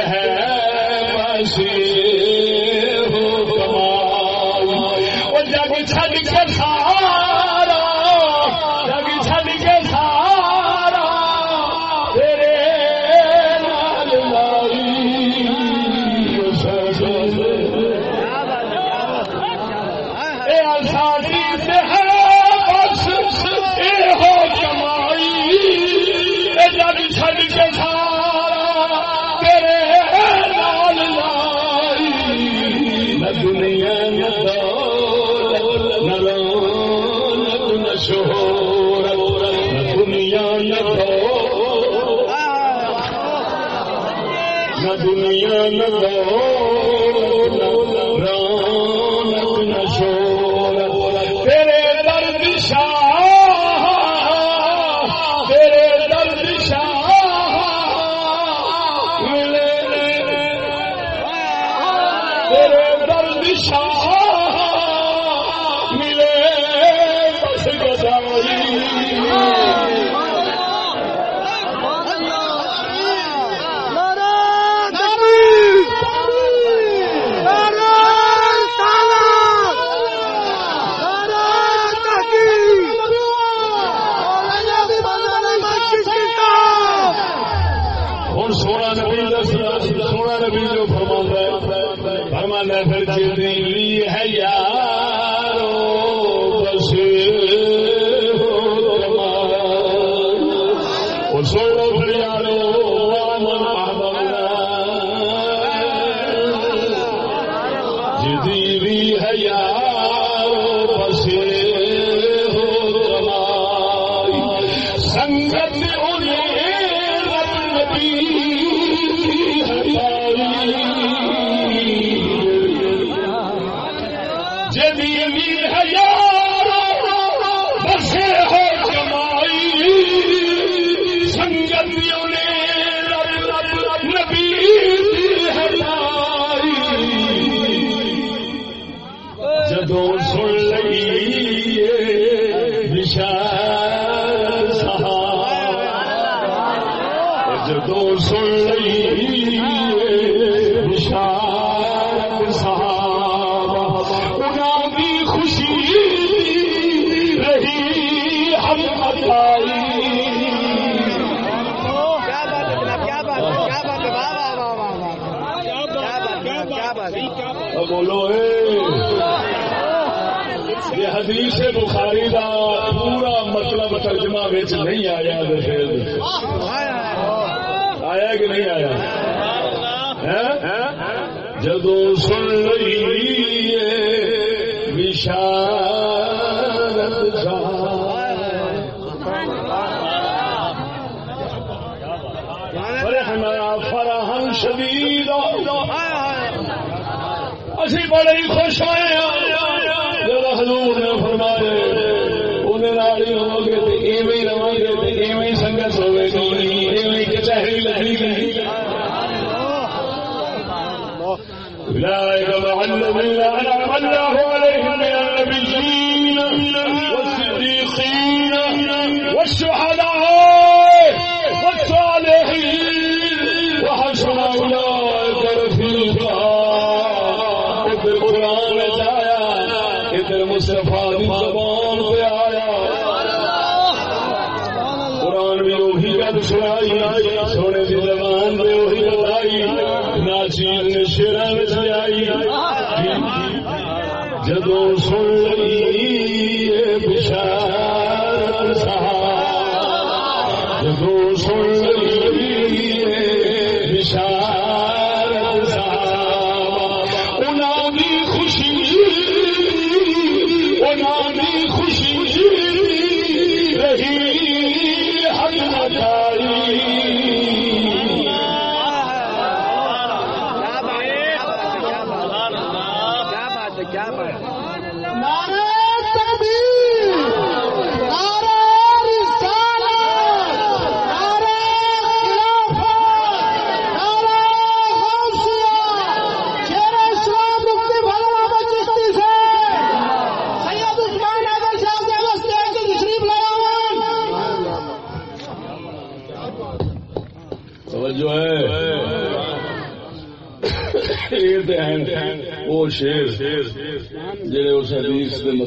Speaker 1: ہے جب چھ جدی امید ہے یار بسے ہو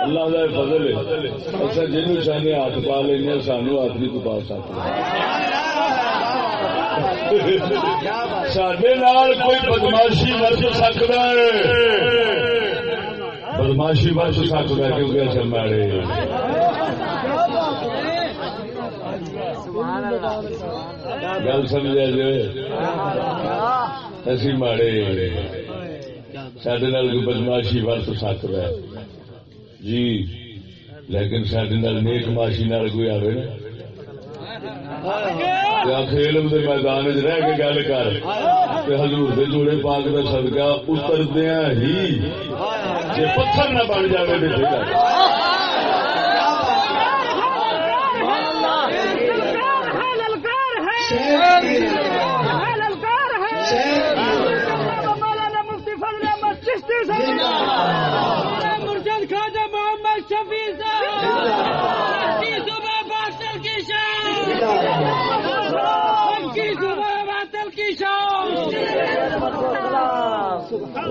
Speaker 1: اللہ ہاتھ پا لینا سانو ہاتھ تو پا سڈے کوئی بدماشی بچ سکتا ہے بدماشی ورج سکتا ہے کیونکہ اصل مارے گل سمجھا جی اسی ماڑے۔ سڈے نال بدماشی ورت سکتا ہے جی۔ لیکن سڈے نیک ماشی نال کوئی آئے نا۔ میدان گل کر۔ ہزور جوڑے پاک کا صدقہ اتردیا ہی۔ پتھر نہ بن جائے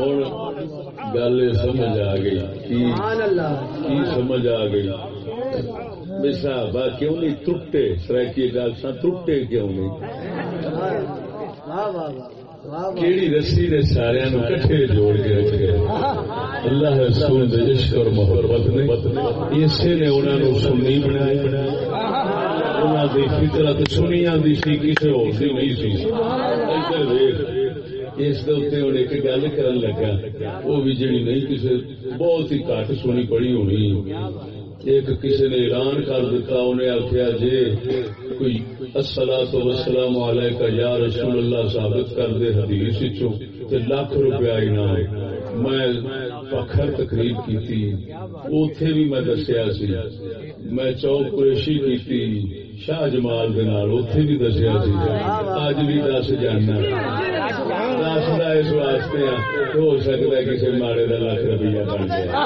Speaker 1: ہوں گل سمجھ آ گئی۔ کی سمجھ آ گئی؟ صحابہ کیوں نہیں ترٹے سرکی گل سا ترٹے کیوں نہیں؟ رسی نے سارے کٹھے جوڑ کے اللہ اور محبت نے اسے نے انہوں نے کسی سی اس ایک گل کرن لگا۔ وہ بھی جڑی نہیں کسی بہت ہی گھٹ سنی پڑی ہونی۔ ایک کسی نے اعلان کر دیتا انہیں آخیا جی کوئی اصلا تو وسلام علیکہ یا رسول اللہ ثابت کر دے حدیث چوں تے لاکھ روپیہ انعام۔ میں پکھر تقریب کی اتے بھی میں دسیا سی۔ میں چوک قریشی کی شاہ جمال دے نال اتے بھی دسیا سی۔ اج بھی دس جانا۔ دستا اس واسطے ہو سکتا ہے کسی ماڑے کا لاکھ روپیہ بن گیا۔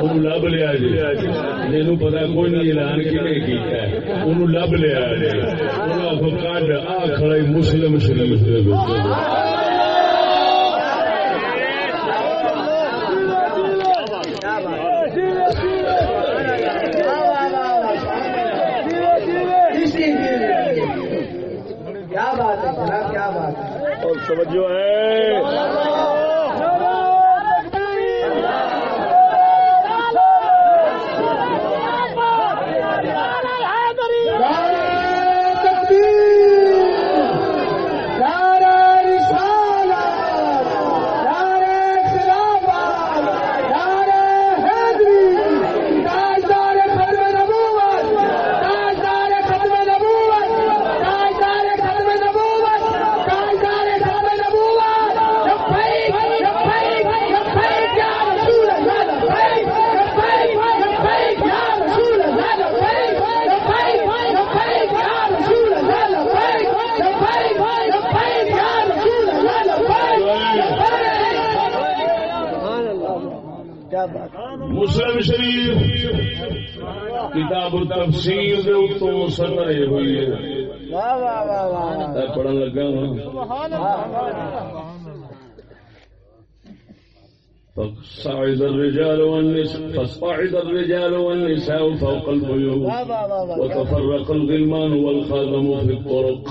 Speaker 1: انہوں لب لیا جی۔ میرے پتا کوئی نہیں اعلان کیا انہوں لب لیا جی۔ انہوں آ کھڑا مسلم شریف دے
Speaker 2: کیا بات واہ واہ واہ کیا بات ہے جناب کیا بات ہے
Speaker 1: اور کتاب تفسیر دے اتوں سنائے ہوئی ہے۔ پڑھن لگا ہوں فصعد الرجال والنساء فصعد الرجال والنساء فوق البيوت وتفرق الغلمان والخادم في الطرق.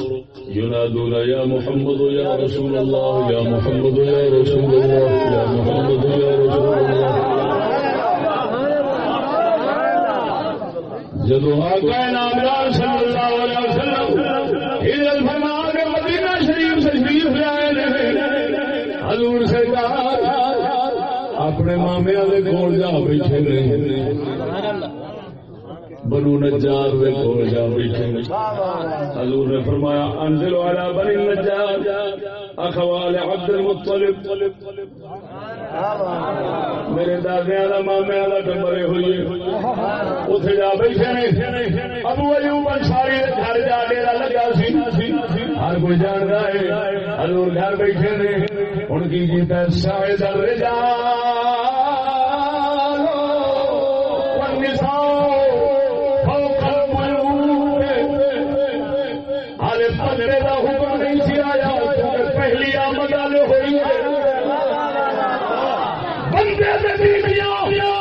Speaker 1: ينادون يا محمد يا رسول الله يا محمد يا رسول الله يا محمد يا رسول الله. جدو آقا نامدار صلی اللہ علیہ وسلم ہجرت فرما کے مدینہ شریف لائے حضور سرکار اپنے مامے والے کول جا بیٹھے نے۔ بنو نجار دے کول جا بیٹھے نے۔ حضور نے فرمایا، انزل على بني النجار اخوال عبد المطلب. میرے دادیا کا مامے کا ٹمبرے ہوئے اتنے جا بیٹھے نے۔ ابو ایوب انصاری دے گھر جا ڈیرا لگا سی۔ ہر کوئی جانتا ہے۔ حضور گھر بیٹھے نے۔ ہن کی جیتا ہے شاہد الرجال بندے سے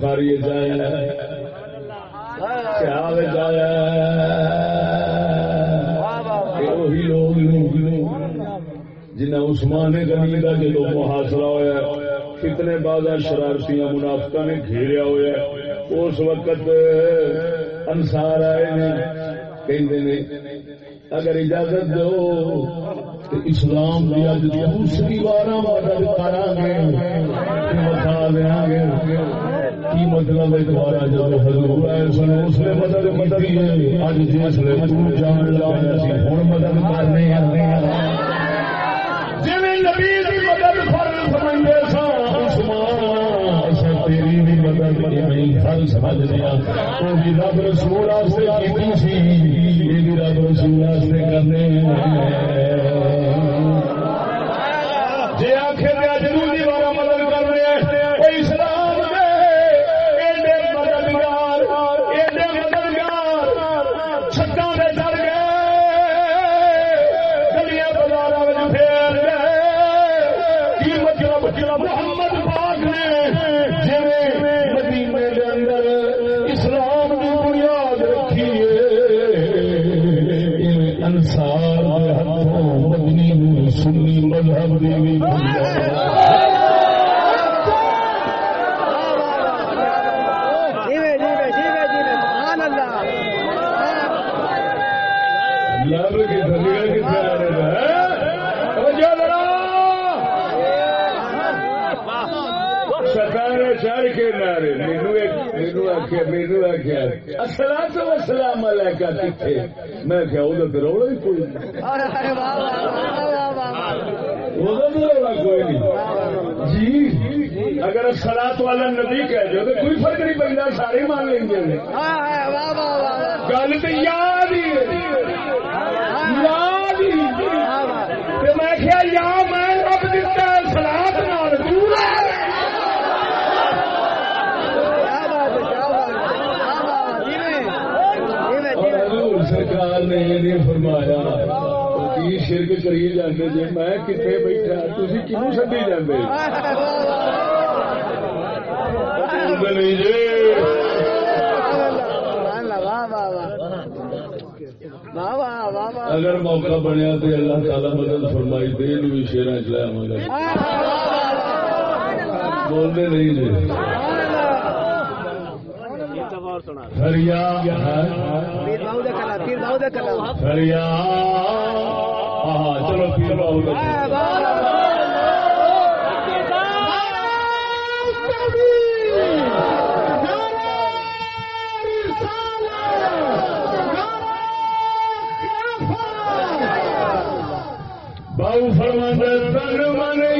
Speaker 1: بخاری جایا
Speaker 2: ہائے
Speaker 1: جایا
Speaker 2: واہ
Speaker 1: وہی لوگ نے عثمان غنی کا جدو محاصرہ ہوا کتنے بازا شرارتیاں منافقہ نے گھیریا ہوا اس وقت انسار آئے نے، کہندے نے، اگر اجازت دو اسلام کی اج دوسری بار مدد کرا گے دیا گے۔ کی مطلب ہے دوبارہ جب حضور آئے سن اس نے مدد کی اج جس نے تو جان لگا سی ہن مدد کرنے ہیں۔ جویں نبی دی مدد فرض سمجھدے سا عثمان اسا تیری بھی مدد نہیں فرض سمجھ لیا بھی رب رسول واسطے کیتی سی یہ بھی رب رسول واسطے کرنے السلام تو السلام علیکم کتنے میں کیا وہ رولا ہی کوئی رولا کوئی نہیں جی اگر سلاد والا نبی کہہ دو تو کوئی فرق نہیں پڑتا سارے مان لیں گے گل تو یاد ہی یاد ہی میں کیا یا میں رب دیتا ہے سلاد نال دور ہے
Speaker 2: کیا بات ہے کیا بات ہے واہ واہ جیوے جیوے
Speaker 1: اور
Speaker 2: جیوے
Speaker 1: حضور سرکار نے یہ نہیں فرمایا کی شرک کری جاندے جے میں کتنے بیٹھا کیوں سدی جی
Speaker 2: واہ واہ
Speaker 1: اگر موقع بنیا تو اللہ تعالی مدد فرمائی دے بھی شیرا چلایا
Speaker 2: واہ
Speaker 1: بولتے نہیں جی
Speaker 2: دے کلا پیر باؤ
Speaker 1: چلو پیر تن من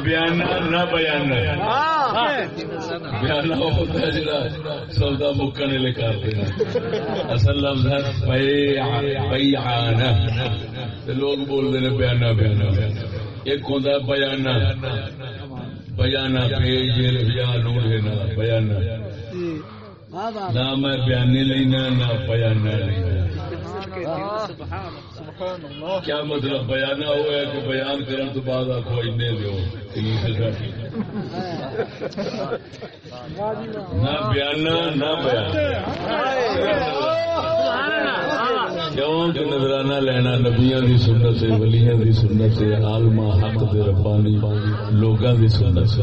Speaker 1: نہ بیانا نہ بیانا بیانا ہوتا ہے جڑا سودا مکنے لے کر دینا اصل لفظ ہے بیعانہ۔ لوگ بول دے نے بیانا بیانا ایک ہوندا ہے بیانا بیانا پیج بیانو لینا بیانا نہ میں بیانے لینا نہ بیانا لینا۔ کیا مطلب بیانہ ہوا ہے کہ بیان کرنے تو بعد آخو اینے دیو نہ بیانا نہ بیان۔ کیوں؟ کہ نظرانہ لینا نبیاں دی سنت سے، ولیاں دی سنت سے، عالمہ حق دے ربانی، لوگاں دی سنت سے۔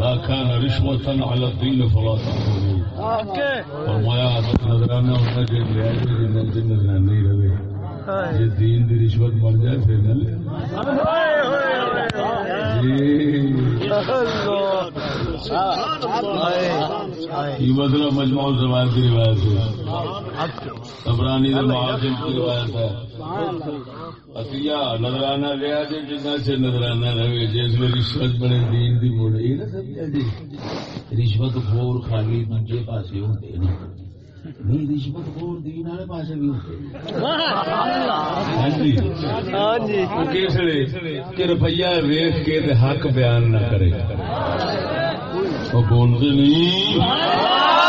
Speaker 1: لا كان رشوة على الدين فلا تأخذوه فرمایا عادت نظرانہ ہونا کہ لیا جنہ جنہ نظرانہ ہی رہے۔ جس دین دی رشوت مر جائے پھر نہ لے۔ یہ مطلب مجموع زبان کی روایت ہے۔ معاذم کی روایت ہے۔ عطیہ نظرانہ لیا جی جنہ سے نظرانہ رہے جس میں رشوت بڑے دین دی موڑ یہ نہ سمجھا جی رشوت خور خالی دوجے پاسے ہوتے نا۔ رشوت خور دین والے پاسے بھی ہاں جی۔ کس لیے کہ روپیہ ویخ کے تے حق بیان نہ کرے۔ وہ بولتے نہیں۔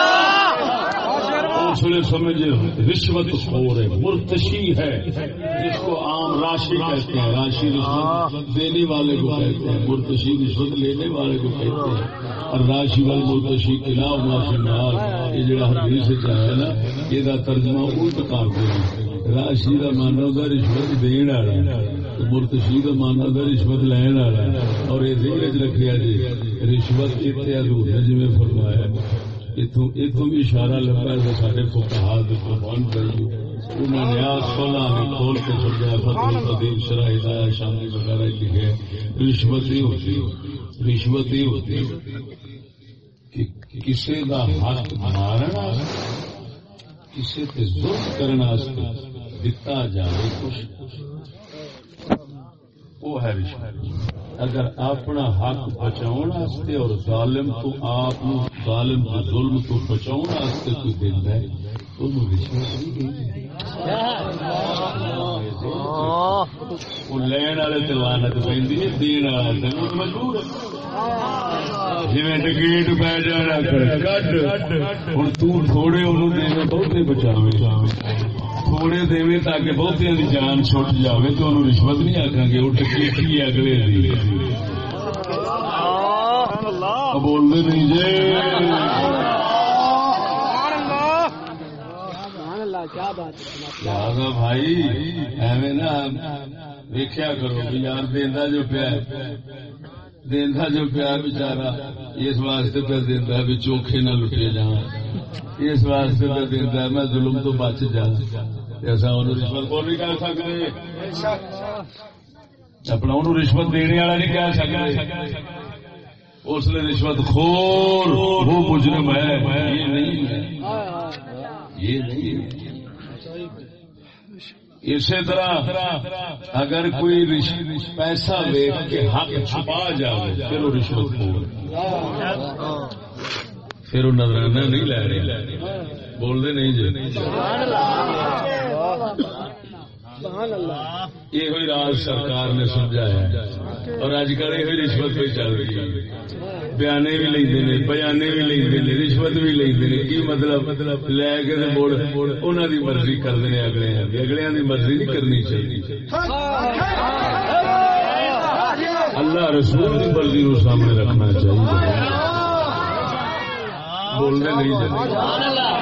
Speaker 1: اس لیے سمجھے رشوت خور ہے، مرتشی ہے، جس کو عام راشی کہتے ہیں۔ راشی رشوت دینے والے کو کہتے ہیں، مرتشی رشوت لینے والے کو کہتے ہیں۔ اور راشی وال مرتشی خلاف معاشی نار یہ جڑا حدیث چاہے نا، یہ ترجمہ الٹ کر دے۔ راشی کا مانا ہوتا رشوت دین والا مرتشی کا مانا ہوتا رشوت لین والا اور یہ ذہن رکھا جی رشوت اتنے حضور نے جی فرمایا۔ اتوں بھی اشارہ لگتا ہے سارے فقہا قربان کری انہوں نے آج سولہ میں کھول کے سمجھا فتح قدیم شرح ہدایہ شاملی وغیرہ لکھے رشوت ہی ہوتی رشوت ہی ہوتی کہ کسی کا حق مارنا کسی پہ ظلم کرنا دتا جائے کچھ وہ ہے رشوت اگر اپنا حق بچاؤ اور ظالم تو آپ ظالم تو ظلم تو بچاؤ کوئی دینا ہے، تو لین والے پہ دین مجبور جی پی جانا ہوں تھوڑے انہوں دے بہتے بچاوے۔ تھوڑے دے تاکہ بہتیا کی جان چھٹ جائے تو انہوں رشوت نہیں آخان گے وہ ٹکیٹ ہی اگلے بولتے نہیں جی بھائی ایویں نا ویخیا کرو بھی یار دینا جو پیا دینا جو پیا بچارا اس واسطے پہ دینا بھی چوکھے نہ لٹے جا اس واسطے پہ دینا میں ظلم تو بچ جا رشوت کو نہیں کہہ سکتے؟ اپنا انہوں رشوت دینے والا نہیں کہہ سکتے۔ اس نے رشوت خور وہ مجرم ہے۔ یہ نہیں ہے۔ یہ نہیں اسی طرح اگر کوئی پیسہ ویک کے حق چھپا جائے پھر وہ رشوت خور۔ پھر وہ نظرانہ نہیں لے رہے۔ بولتے نہیں جی۔ یہ ہوئی راز سرکار نے سمجھایا اور اج کل یہ رشوت پہ چل رہی ہے۔ بیانے بھی لیندے نے، بیانے بھی لیندے نے، رشوت بھی لیندے نے۔ کی مطلب؟ مطلب لے کے تے موڑ انہاں دی مرضی کردے نے اگلے اگلے دی مرضی نہیں کرنی چاہیے۔ اللہ رسول کی مرضی نو سامنے رکھنا چاہیے۔ بولنے نہیں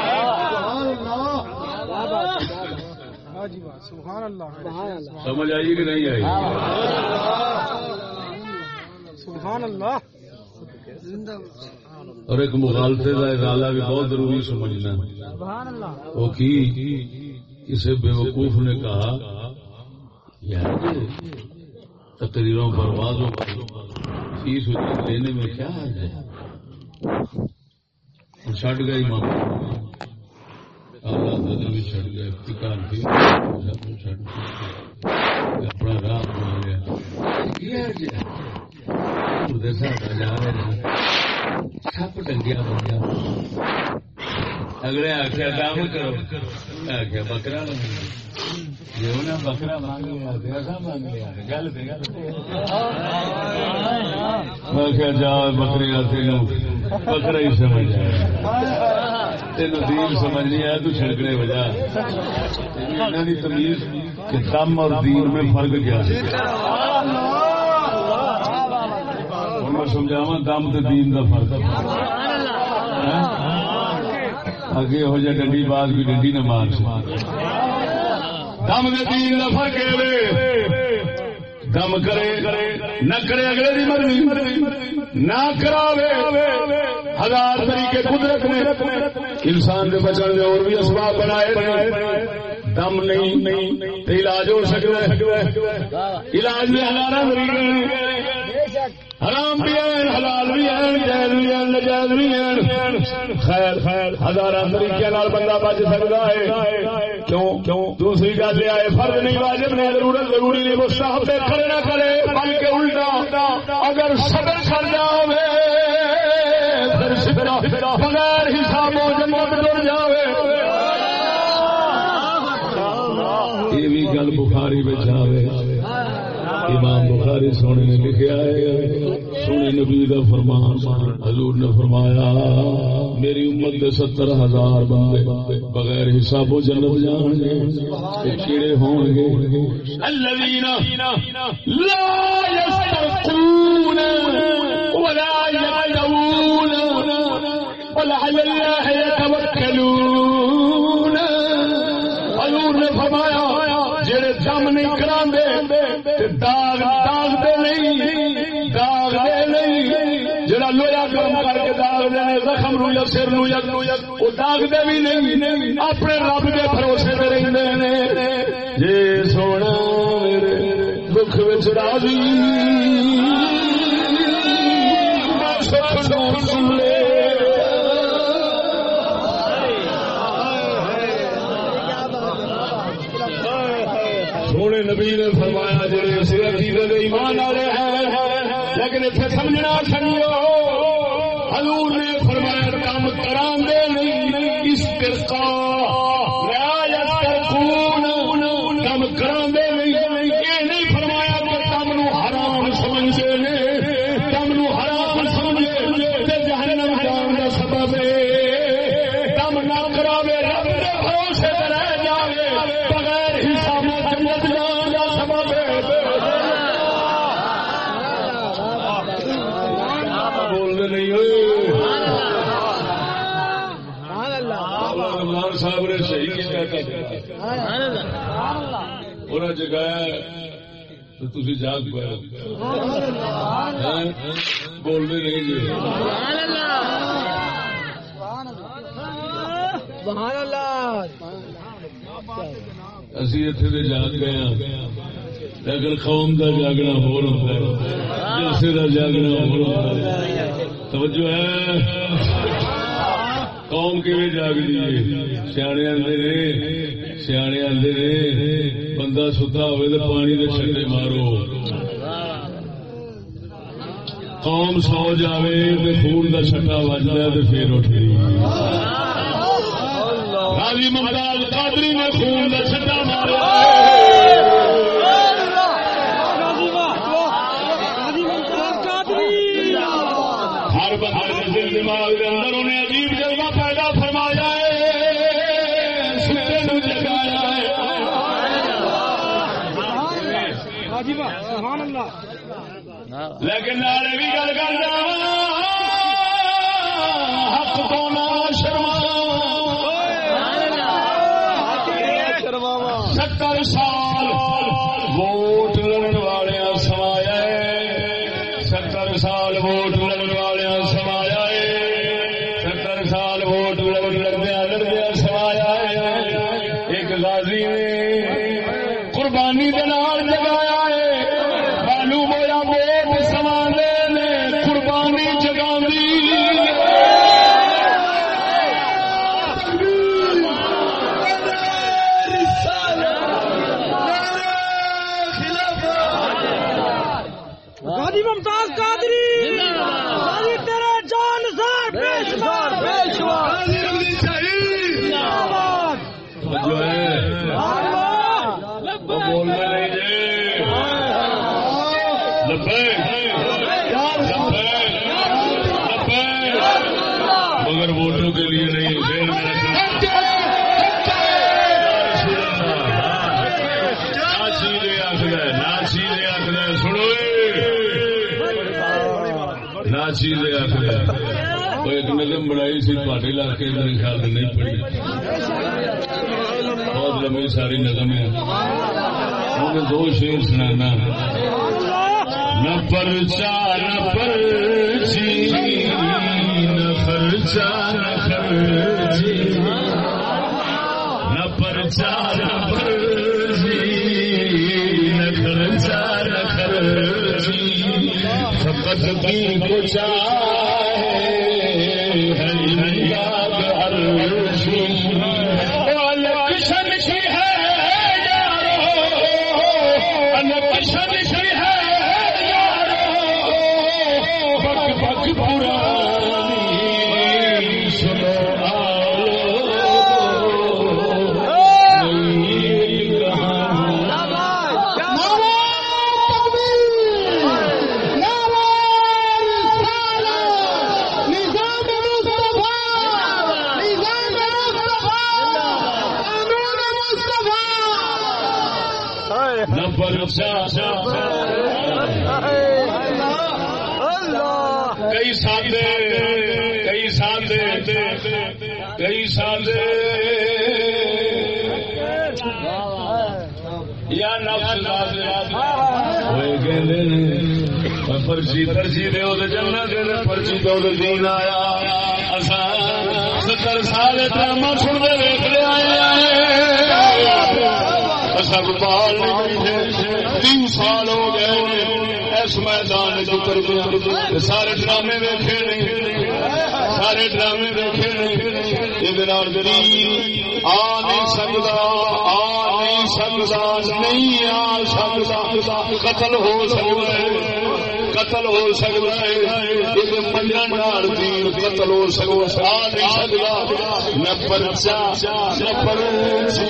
Speaker 2: سبحان اللہ۔
Speaker 1: سمجھ آئی کہ نہیں آئی؟
Speaker 2: سبحان اللہ۔
Speaker 1: اور ایک مغالطے کا ادالہ بھی بہت ضروری سمجھنا۔
Speaker 2: سبحان اللہ۔
Speaker 1: وہ کی؟ کسی بیوقوف نے کہا یار تقریروں پر وازوں پر۔ فیس لینے میں کیا ہے؟ چھٹ گئی ماں۔ بھی چھٹ گیا افتکار بھی سب کچھ چھٹ گیا اپنا راہ بنا لیا جا رہے سپ ٹنگیا ہو گیا اگلے آخیا کام کرو آخیا بکرا جی انہیں بکرا مانگ لیا مانگ لیا گل میں کیا جا بکری بکرا ہی سمجھ تین دین سمجھ نہیں تو چھڑکنے وجہ۔ تمیز کہ دم اور دین میں فرق کیا ہوں میں سمجھاوا دم تو دین کا فرق ہاں۔ اگے یہ جہ ڈنڈی باز بھی ڈنڈی نہ مار دم دین کا فرق کم کرے، نہ کرے اگلے دی مرضی، نہ کراوے۔ ہزار طریقے قدرت نے۔ انسان دے بچن دے اور بھی اسباب بنائے دم نہیں علاج ہو سکتا ہے۔ علاج میں ہزارہ طریقے حرام بھی ہیں، حلال بھی ہیں، جائز بھی ہیں، نجائز بھی ہیں. خیر خیر ہزار طریقے نال بندہ بچ سکتا ہے. کیوں؟ کیوں؟ دوسری گل یہ ہے، فرض نہیں، واجب نہیں، ضرورت ضروری نہیں مستحب پہ کھڑے نہ کرے، بلکہ الٹا، اگر صبر کر جاوے بغیر حساب و جنت ڈر جاوے. یہ بھی گل بخاری بچاوے امام بخاری سونے نے لکھا ہے، سونے نبی کا فرمان حضور نے فرمایا، میری امت دے ستر ہزار بندے بغیر حساب و جنت جان گے کیڑے ہون گے الذین لا یسترقون ولا یعلمون ولا اللہ یتوکلون۔ حضور نے فرمایا جڑے دم نہیں کراندے داغ داغ دے نہیں داغ دے نہیں۔ جڑا لویا گرم کر کے داغ دے زخم نو یا سر نو یا وہ داغ دے بھی نہیں، اپنے رب دے بھروسے تے رہندے نے۔ جے سونا میرے دکھ وچ راضی۔ جی نے فرمایا جڑے سیرتی دے ایمان والے ہیں لیکن اتنے سمجھنا چاہیے حضور نے فرمایا، کام کرا دے نہیں اس کا تھی جاگ پایا۔ بولنے نہیں جی اسی اتنے تو جاگ گئے ہاں۔ لیکن قوم کا جاگنا ہو رہا ہے جلسے کا جاگنا ہو رہا ہے۔ توجہ ہے۔ قوم کی جاگتی ہے؟ سیانے آدھے نے، سیانے آدھے نے۔ بندہ ستا ہوئے تو پانی کے چھڑے مارو۔ قوم سو جائے تو خون کا چھٹا وجدا تو پھر اٹھ گئی۔ ہر بندے دماغ کے اندر انہیں عجیب جذبہ پیدا فرمایا ہے۔ جگایا۔ لیکن بھی گل ہاں، حق کو نہ خیال میں نہیں پڑی بہت لمبی ساری نظم ہے۔ انہیں دو شیر سنانا۔ نہ پرچا، نہ پرچی، نہ خرچا، نہ خرچی۔ نہ پرچا، نہ پرچی، نہ خرچا، نہ خرچی۔ فقط کو ڈرامہ سن دے ویکھ لے آئے اصل بال تین سال ہو گئے اس میدان سارے ڈرامے دیکھے نہیں سارے ڈرامے دیکھے نہیں آ نہیں سکتا آ نہیں سکتا نہیں آ سکتا قتل ہو سکتا قتل ہو سکتا ہے یہ دین قتل ہو سکتا نہیں سکتا، نہ پرچا، نہ پرچی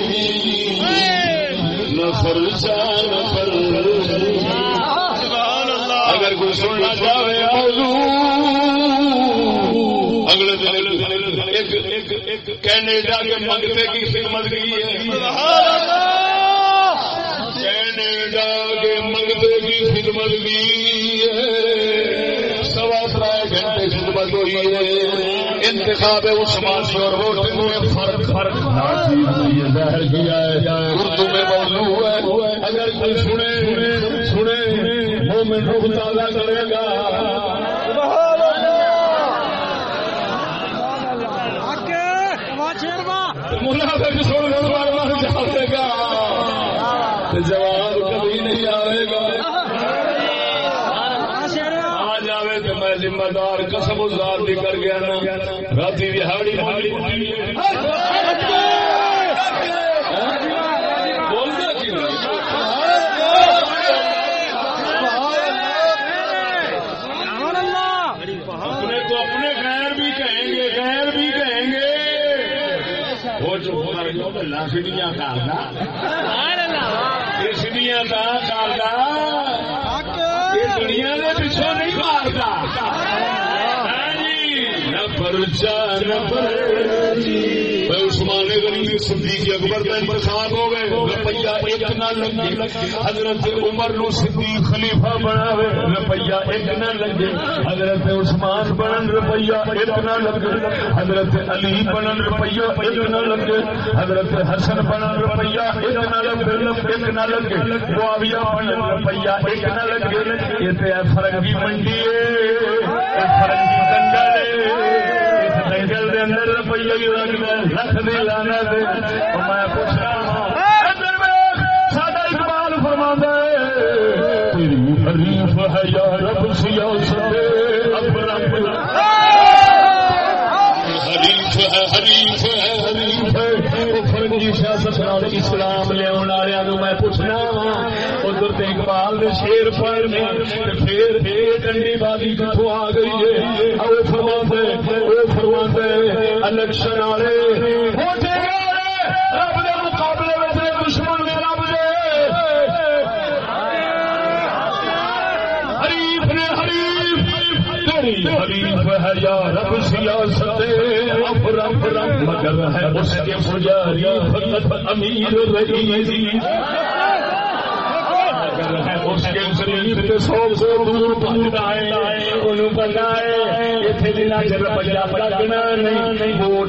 Speaker 1: نہ خرچہ نہ خرچہ اگر کوئی سننا چاہے اگلے دن کینیڈا کے منگتے کی خدمت کی ہے؟ کینیڈا کے منگتے کی خدمت کی ہے سوا تر گھنٹے خدمت ہوئی ہے انتخاب عثمانی اور ووٹنگ میں فرق فرق ظاہر کیا ہے اردو میں موضوع ہے اگر کوئی سنے سنے مومن روح تازہ کرے گا منافق سن کر بار بار جاوے گا جواب کبھی نہیں آئے گا آ جاوے تو میں ذمہ دار قسم بھی کر گیا نا رات دہاڑی بولنا کیوں اپنے تو اپنے غیر بھی کہیں گے غیر بھی کہیں گے۔ وہ جو لاسڑیاں کاردا لاسڑیاں کا دنیا کے پیچھوں نہیں مارتا پرچا عثمان غنی صدیق اکبر کا انتخاب ہو گئے۔ روپیہ ایک نہ لگے۔ حضرت عمر نو صدیق خلیفہ بناوے۔ روپیہ ایک نہ لگے۔ حضرت عثمان بنن روپیہ ایک نہ لگے۔ حضرت علی بنن روپیہ ایک نہ لگے۔ حضرت حسن بنن روپیہ ایک نہ لگے۔ ایک نہ لگے۔ معاویہ بنن روپیہ ایک نہ لگے۔ یہ تے فرنگی منڈی ہے۔ فرنگی روپیے اندر روپیہ ہی لگتا لکھ دی لانا دے۔ میں پوچھنا ہاں، ساڈا اقبال فرما تیری حریف ہے یا رب سیاست اب رب حریف ہے حریف ہے۔ سیاست نال اسلام لیا میں پوچھنا ادھر اقبال نے شیر پڑھ پھر ڈنڈی بازی کتوں آ گئی ہے۔ وہ وہ الیکشن والے رب مقابلے میں دشمن نے رب دے۔ حریف نے حریف حریف ہے یا رب سیاست۔ مگر ہے اس کے پجاری فقط امیر رہی اس کے کے سو سو دور ہے انہوں پتا ہے اتنے دن نہیں ووٹ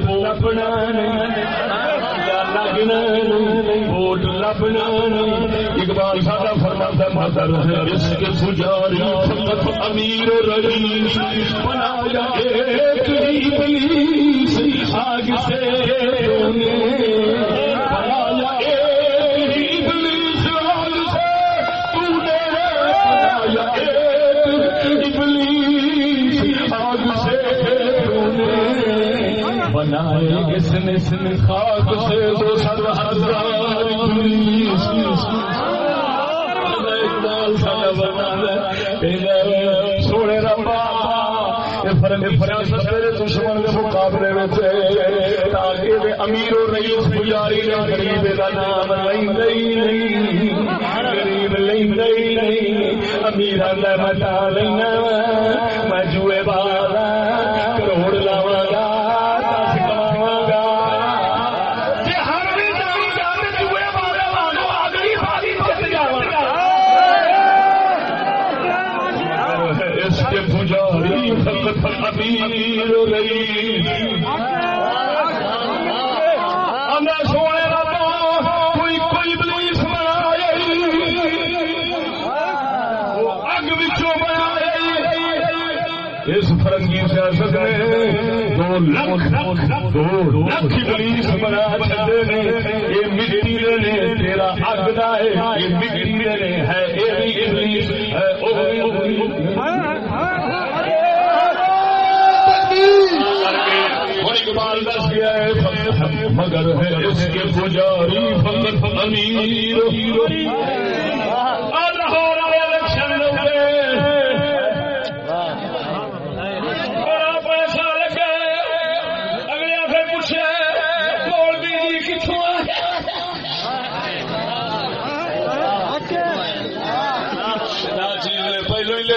Speaker 1: لگنا ووٹ لبنا اقبال سارا فرماتا مدر ہے اس کے پجاری فقط امیر رہی بنایا ایک ہی پلیس آگ سے بنایا ایک ہی پلیس آگ سے بنائے اس نے سن خاک سے دو سونے ربا دشمن کے مقابلے میں تاکہ امیر و رئیس نے غریب کا نام نہیں غریب نہیں امیر مٹا لینا۔ میں جوئے بالا۔ مگر ہے اس کے پجاری فقط امیر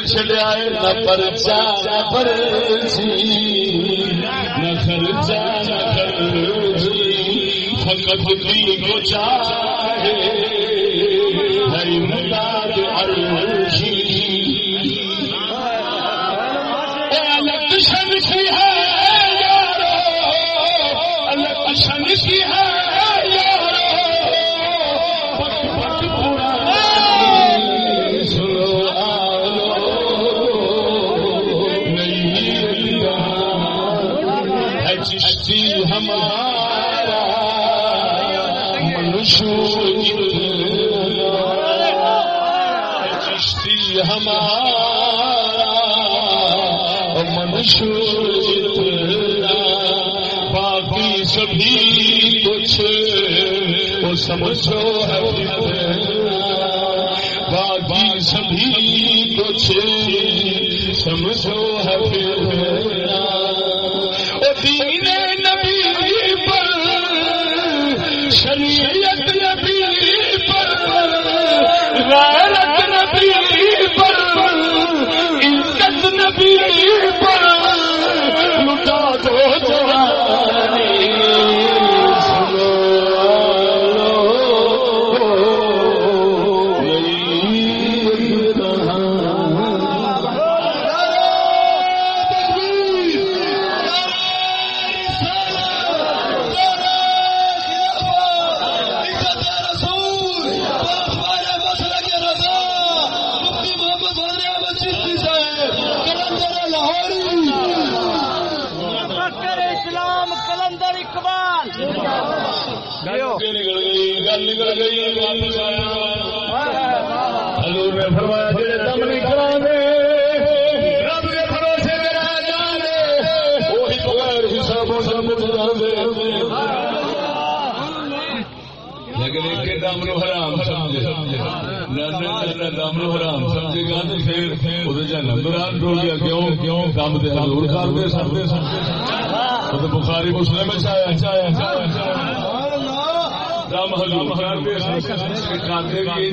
Speaker 1: پہلو ہے نہ پرچا نہ پرچی نہ خرچا نہ خرچی فقط دین کو چاہے۔ ہمارا منشور باقی سبھی کچھ وہ سمجھو ہے۔ باقی سبھی کچھ سمجھو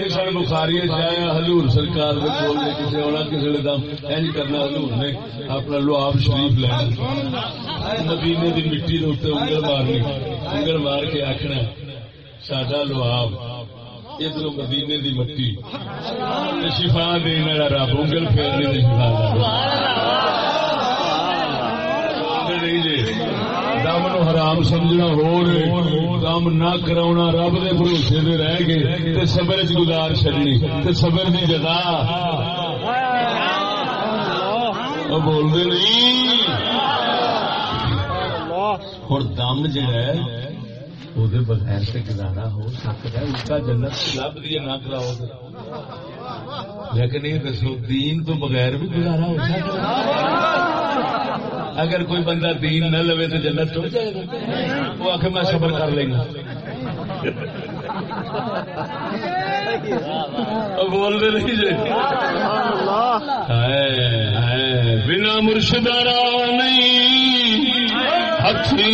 Speaker 1: سن بخاری جایا حضور سرکار دے کول نے کسی ہونا کسی نے دم۔ اینج کرنا حضور نے۔ اپنا لواب شریف لینا مدینے دی مٹی دے اوپر انگل مارنی۔ انگل مار کے آکھنا ساڈا لواب ادھر مدینے دی مٹی۔ شفا دین والا رب انگل پھیرنے دی شفا نہیں جی دم نو حرام سمجھنا ہو دم نہ کراونا رب دے بھروسے دے رہ گئے تے صبر چ گزار چڈنی تے صبر دی جگہ بول دے نہیں۔ اور دم جڑا ہے وہ بغیر سے گزارا ہو سکتا ہے اس کا جنت لب دیے نہ کراؤ لیکن یہ دسو دین تو بغیر بھی گزارا ہو سکتا ہے۔ اگر کوئی بندہ دین نہ لوے تو جنت چھوڑ جائے گا وہ آخر میں صبر کر لیں گا بول دے نہیں جی؟ بنا مرشدارا نہیں ہاتھی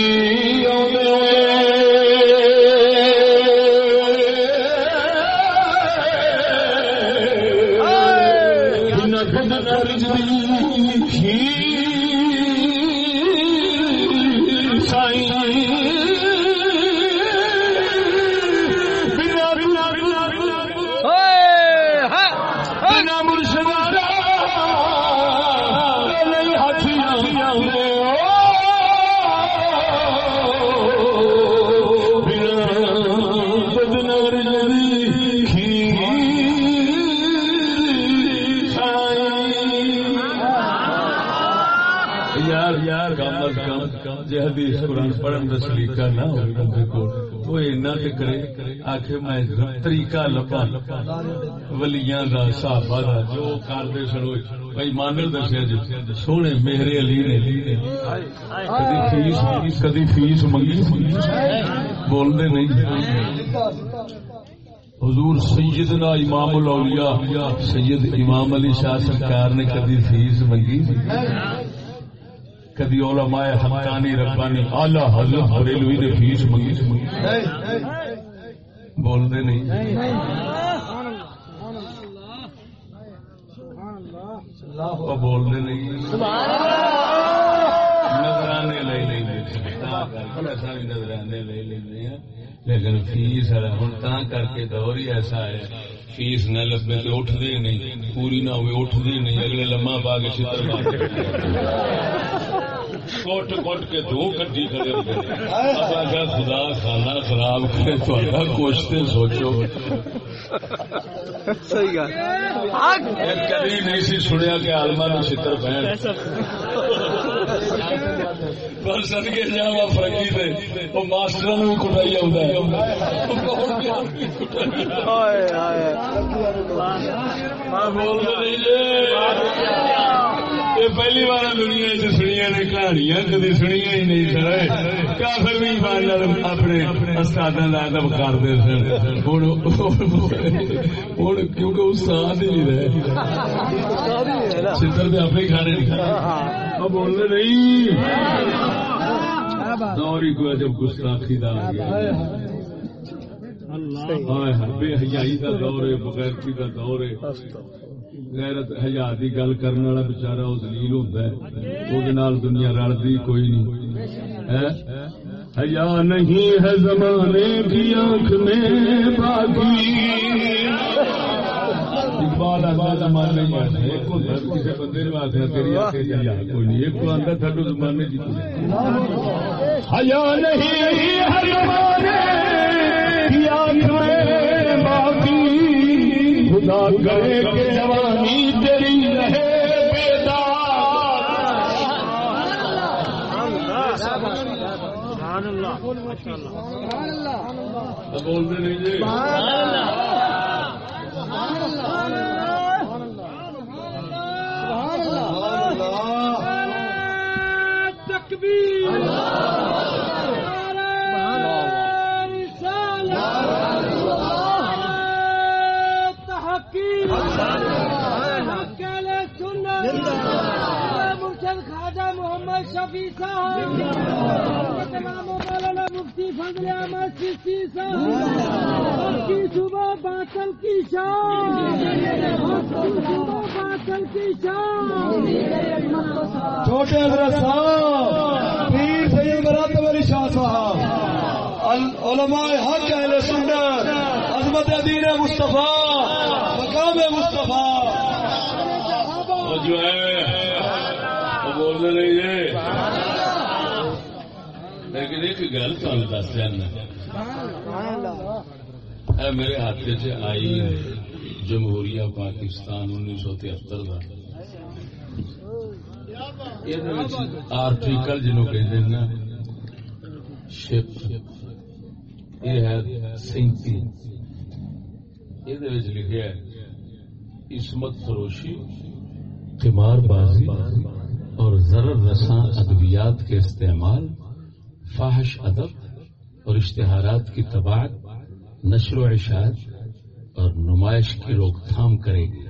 Speaker 1: پڑھن کا سلیقہ نہ ہو بندے کو تو اینا تے کرے میں طریقہ لبا ولیاں دا صحابہ دا جو بھائی دسیا جی سونے میرے علی نے کدی فیس کدی فیس منگی بول دے نہیں حضور سیدنا امام الاولیاء سید امام علی شاہ سرکار نے کدی فیس منگی کدی علماء حقانی ربانی اعلی حضرت بریلوی نے فیس منگی بول دے نہیں۔ بول دے نہیں۔ نظرانے لے لیں نظرانے لے لیں لیکن فیس ہوں تا کر کے دور ہی ایسا ہے۔ فیس نہ لبے تو اٹھ دے نہیں پوری نہ ہوئے اٹھ دے نہیں اگلے لمحہ پا کے چتر کوٹ کوٹ کے دو کٹی کھڑے ہوتے اگر خدا کھانا خراب کرے سوچو۔
Speaker 2: صحیح گل۔
Speaker 1: کبھی نہیں سی سنیا کہ آلما نے چتر پہن۔ پر سد کے جا فرنگی سے وہ ماسٹر بھی کٹائی یہ پہلی بار دنیا چ سنیا نے کہانیاں کدی سنیا ہی نہیں سر۔ کافر بھی اپنے استاد کا ادب کرتے سن۔ ہوں کیونکہ استاد ہی رہے۔ چتر تو آپ ہی کھانے۔ بولنے نہیں۔ دور ہی کوئی جب گستاخی دا۔ آ گیا بے حیائی کا دور ہے بغیرتی کا دور ہے۔ غیرت حیا کی گل کرنے والا بچارا وہ دلیل ہوتا ہے۔ وہ دنیا رلتی کوئی نہیں۔ حیا نہیں ہے زمانے کی آنکھ میں باقی اقبال آدھا زمانے ایک بندے نے آخیا ہر زمانے بولتے نہیں جی
Speaker 4: مرشد خواجہ محمد شفیع صاحب. مولانا مفتی فضل احمد صاحب. کی صبح باطل کی صبح کی شام
Speaker 5: چھوٹے حضرت صاحب پیر سید مراتب علی شاہ صاحب علماء حق اہل سنت عظمت دین مصطفیٰ مقام مصطفیٰ۔
Speaker 1: جو ہے وہ بولتے نہیں جی لیکن ایک گل تمہیں دس دینا اے میرے ہاتھ سے آئی جمہوریہ پاکستان انیس سو تہتر کا آرٹیکل جنوں کہ نا شپ یہ ہے یہ لکھا ہے، عصمت فروشی، قمار بازی اور ضرر رساں ادویات کے استعمال، فاحش ادب اور اشتہارات کی تباعت، نشر و اشاعت۔ اور نمائش کی روک تھام کرے گی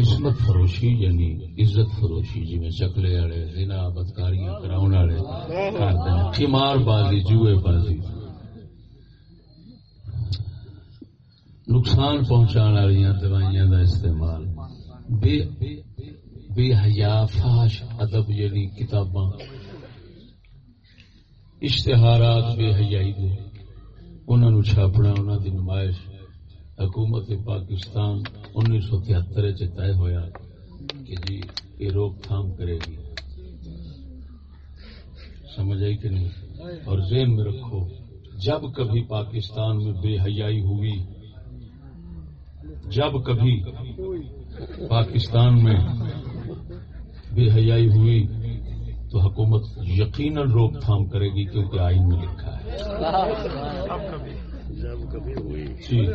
Speaker 1: عصمت فروشی یعنی عزت فروشی جی میں چکلے والے، زنا بدکاریاں کراؤن والے کرتے ہیں قمار بازی، جوئے بازی۔ نقصان پہنچان والی دوائیاں دا استعمال۔ بے بے حیا فاش ادب یعنی کتاباں۔ اشتہارات بے حیائی دے۔ انہوں چھاپنا انہوں دی نمائش۔ حکومت پاکستان انیس سو تہتر طے ہویا کہ جی یہ روک تھام کرے گی۔ سمجھ آئی کہ نہیں؟ اور ذہن میں رکھو، جب کبھی پاکستان میں بے حیائی ہوئی، جب کبھی پاکستان میں بے حیائی ہوئی، تو حکومت یقیناً روک تھام کرے گی کیونکہ آئین میں لکھا ہے۔ جی۔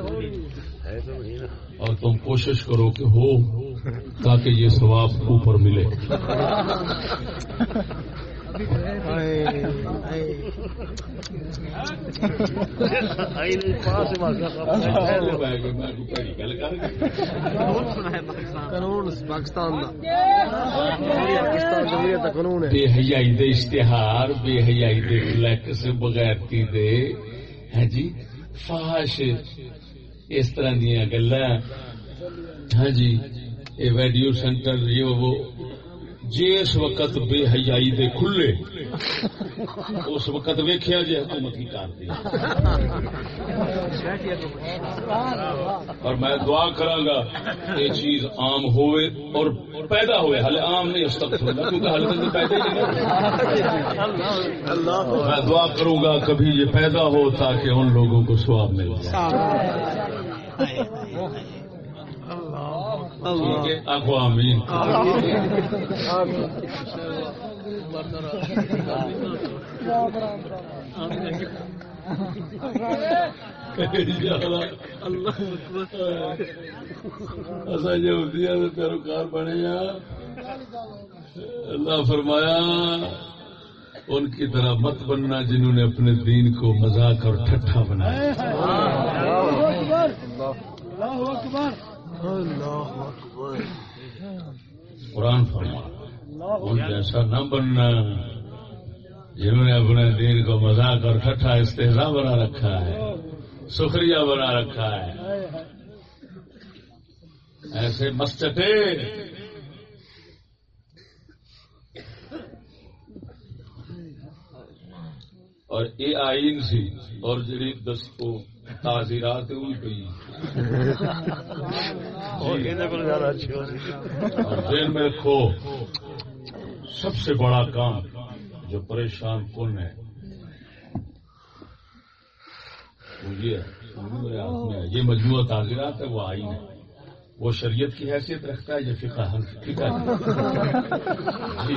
Speaker 1: اور تم کوشش کرو کہ ہو تاکہ یہ ثواب اوپر ملے۔ بے حیائی دے اشتہار بے حیائی دے فلیکس بغیرتی دے۔ ہے جی؟ فاش اس طرح دیا گلا ہاں جی یہ ویڈیو سینٹر یہ وہ جس وقت بے حیائی دے کھلے اس وقت ویکھیا جی حکومت کی کرتی اور میں دعا کراں گا یہ چیز عام ہوئے اور پیدا ہوئے۔ حالے عام نہیں اس تک کیونکہ حالے تک پیدا ہی نہیں۔ میں دعا کروں گا کبھی یہ پیدا ہو تاکہ ان لوگوں کو سواب مل جائے ٹھیک ہے آگو آمین اصا جو پیروکار بنے اللہ فرمایا، ان کی طرح مت بننا جنہوں نے اپنے دین کو مذاق اور ٹھٹھا بنایا۔ قرآن فرما، ان جیسا نہ بننا، جنہوں نے اپنے دین کو مذاق اور ٹھٹھا استحصا بنا رکھا ہے، سخریہ بنا رکھا ہے۔ ایسے مسٹے اور یہ آئین سی، اور جڑی دس کو تعزیرات ہوئی پئی اور ذہن میں رکھو سب سے بڑا کام جو پریشان کون ہے وہ یہ ہے۔ یہ مجموعہ تعزیرات ہے وہ آئین ہے۔ وہ شریعت کی حیثیت رکھتا ہے یا فقہ؟ فقہ جی۔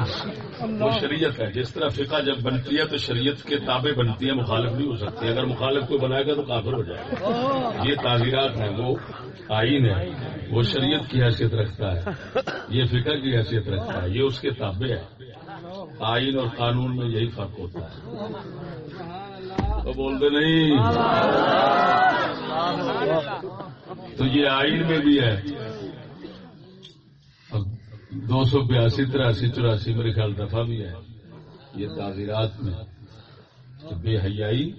Speaker 1: وہ شریعت ہے۔ جس طرح فقہ جب بنتی ہے تو شریعت کے تابع بنتی ہے مخالف نہیں ہو سکتی اگر مخالف کوئی بنائے گا تو کافر ہو جائے گا۔ یہ تعزیرات ہیں، وہ آئین ہے وہ شریعت کی حیثیت رکھتا ہے۔ یہ فقہ کی حیثیت رکھتا ہے۔ یہ اس کے تابع ہے آئین اور قانون میں یہی فرق ہوتا ہے۔ تو بولتے نہیں۔ تو یہ آئین میں بھی ہے۔ دو سو بیاسی، تراسی، چوراسی میرے خیال دفعہ بھی ہے۔ یہ تعزیرات میں۔ بے حیائی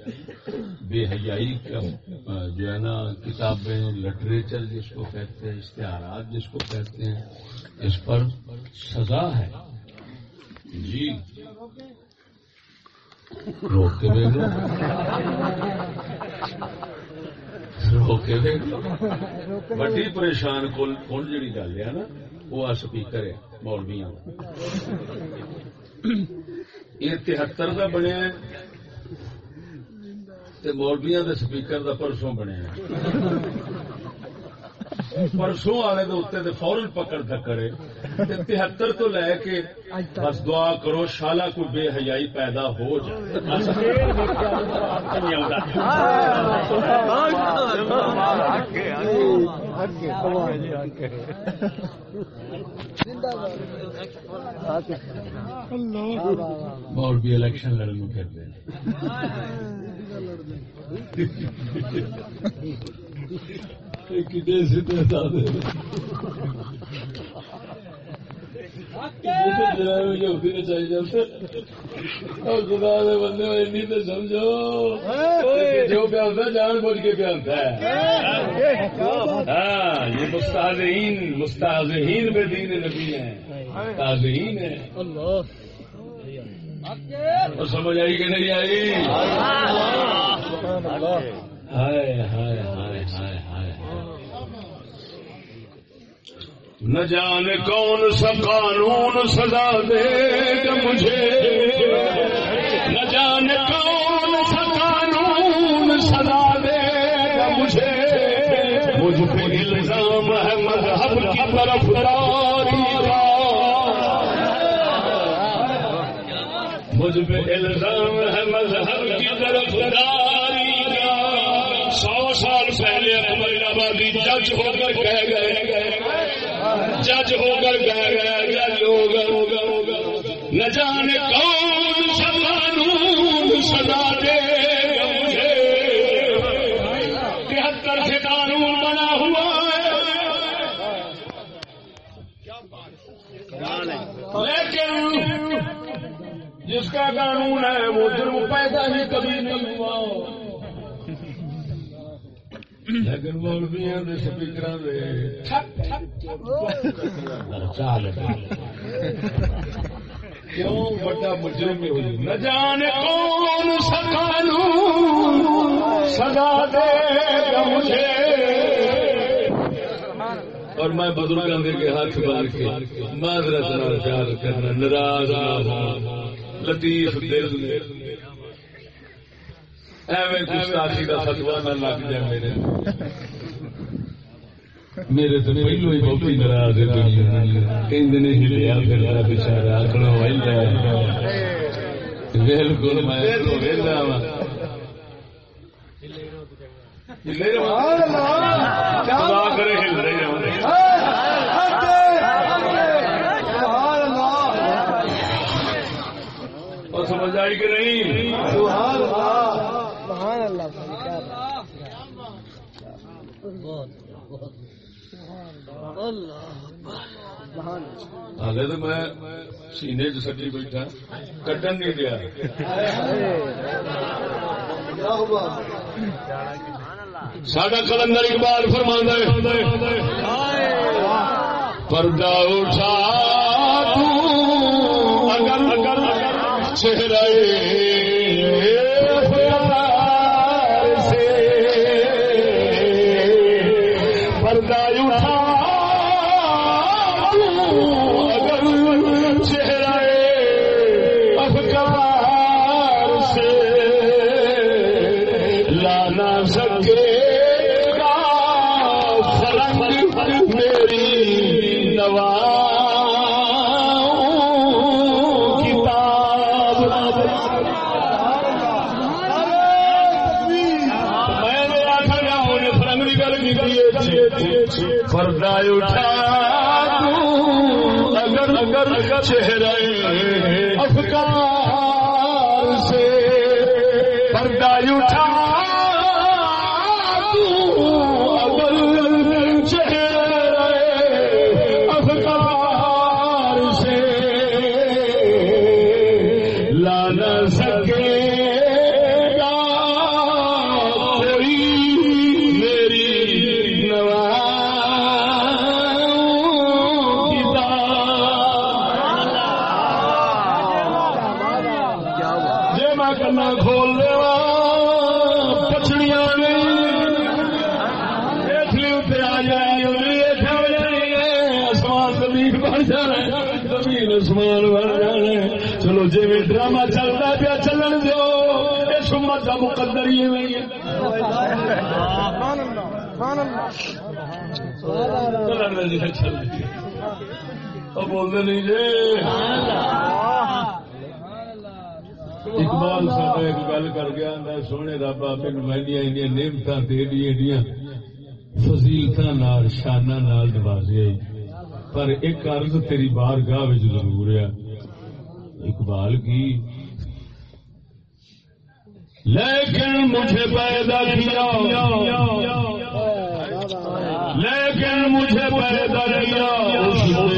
Speaker 1: بے حیائی کا، جو ہے نا کتابیں لٹریچر جس کو کہتے ہیں، اشتہارات جس کو کہتے ہیں، اس پر سزا ہے۔ جی۔ روک کے دیکھ لو۔ کے دیکھ لو بڑی پریشان کون جڑی گل ہے نا وہ سپیکر ہے مولویا یہ تہتر کا بنیا مولویا کے سپیکر کا پرسوں بنیا پرسوں والے اتنے فورن پکڑ دکڑے۔ تہتر تو لے کے بس دعا کرو شالا کوئی بے حیائی پیدا ہو اور بھی الیکشن لڑنے پھرتے بندے تو سمجھو۔ جو پیاسا جان بوجھ کے پیاسا ہے۔ ہاں یہ مستاذین مستاذین بے دین نبی ہیں۔ ہیں۔ اور سمجھ آئی کہ نہیں آئی؟ ہائے ہائے ہائے ہائے ہائے۔ نہ جانے کون سا قانون سزا دے گا مجھے۔ نہ جانے کون سا قانون سزا دے گا مجھے۔ مجھ پہ الزام ہے مذہب کی طرف داری کا۔ مجھ پہ الزام ہے مذہب کی طرف داری کا۔ سو سال پہلے ہماری آبادی جج ہو کر کہہ گئے۔ جج ہو کر کہہ گئے جج ہو کر نہ جانے کون سا سزا دے۔ مجھے تہتر سے قانون بنا ہوا ہے۔ لیکن جس کا قانون ہے وہ جرم پیدا ہی کبھی نہیں ہوا۔ لیکن مولویاں دے سپیکراں دے۔ چال کیوں بڑا مجرم نہ جانے کون سا سزا دے گا مجھے۔ اور میں بزرگوں کے ہاتھ بار کے معذرت نال پیار کرنا، ناراض نہ ہوں، لطیف دل ایویں گستاخی کا فتوا نہ لگ جائے میرے میرے تو پہلو ہی بہت ناراض ہے کہ ہلیا پھر بچارا آخنا بالکل میں ویلا وا کرے ہل رہے اور سمجھ آئی کہ نہیں؟
Speaker 2: سبحان اللہ۔ کیا
Speaker 1: ہالے تو میں سینے چ سٹی بیٹھا، کٹن نہیں دیا۔ ساڈا کلندر اقبال فرمانا پردہ اٹھا تو اگر اگر چہرے پردہ بولتے نہیں جی۔ اقبال صاحب ایک گل کر گیا، میں سونے رابا مینو میں نعمت دے دیا فضیلت شانہ نال نوازیا جی۔ پر ایک عرض تیری بار گاہ ضرور ہے۔ اقبال کی، لیکن مجھے پیدا کیا۔ لیکن مجھے پیدا کیا۔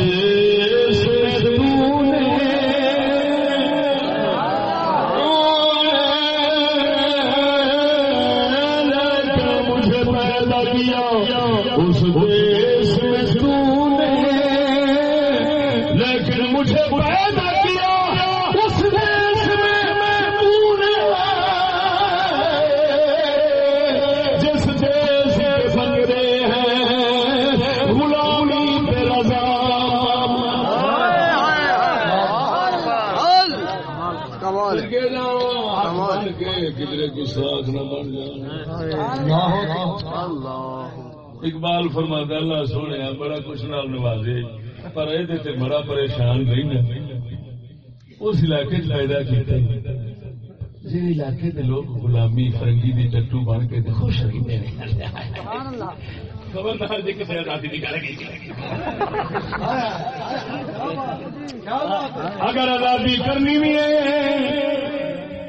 Speaker 1: اقبال فرماتا اللہ سونے بڑا کچھ نال نوازے، پر یہ بڑا پریشان رہی اس علاقے پیدا کیتا جس علاقے کے لوگ غلامی فرنگی دی ٹٹو بن کے خوش رہتے ہیں خبردار جی کسی آزادی کی گل کی اگر آزادی کرنی بھی ہے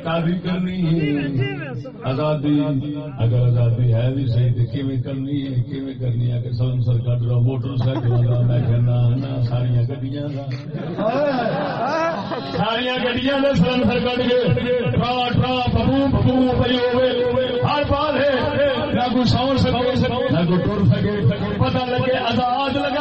Speaker 1: قاضی کرنی ہے۔ آزادی، اگر آزادی ہے بھی صحیح تو کیویں کرنی ہے، کیویں کرنی ہے کہ سلنسر کٹ لو موٹر سائیکل کا میں کہنا ہاں، نہ ساریا گڈیاں کا ساریا گڈیاں کا سلنسر کٹ کے، ٹھا ٹھا پپو پپو پی ہوئے ہر بات ہے۔ نہ کوئی سو سکے، نہ کوئی ٹر سکے۔ پتہ لگے آزاد لگا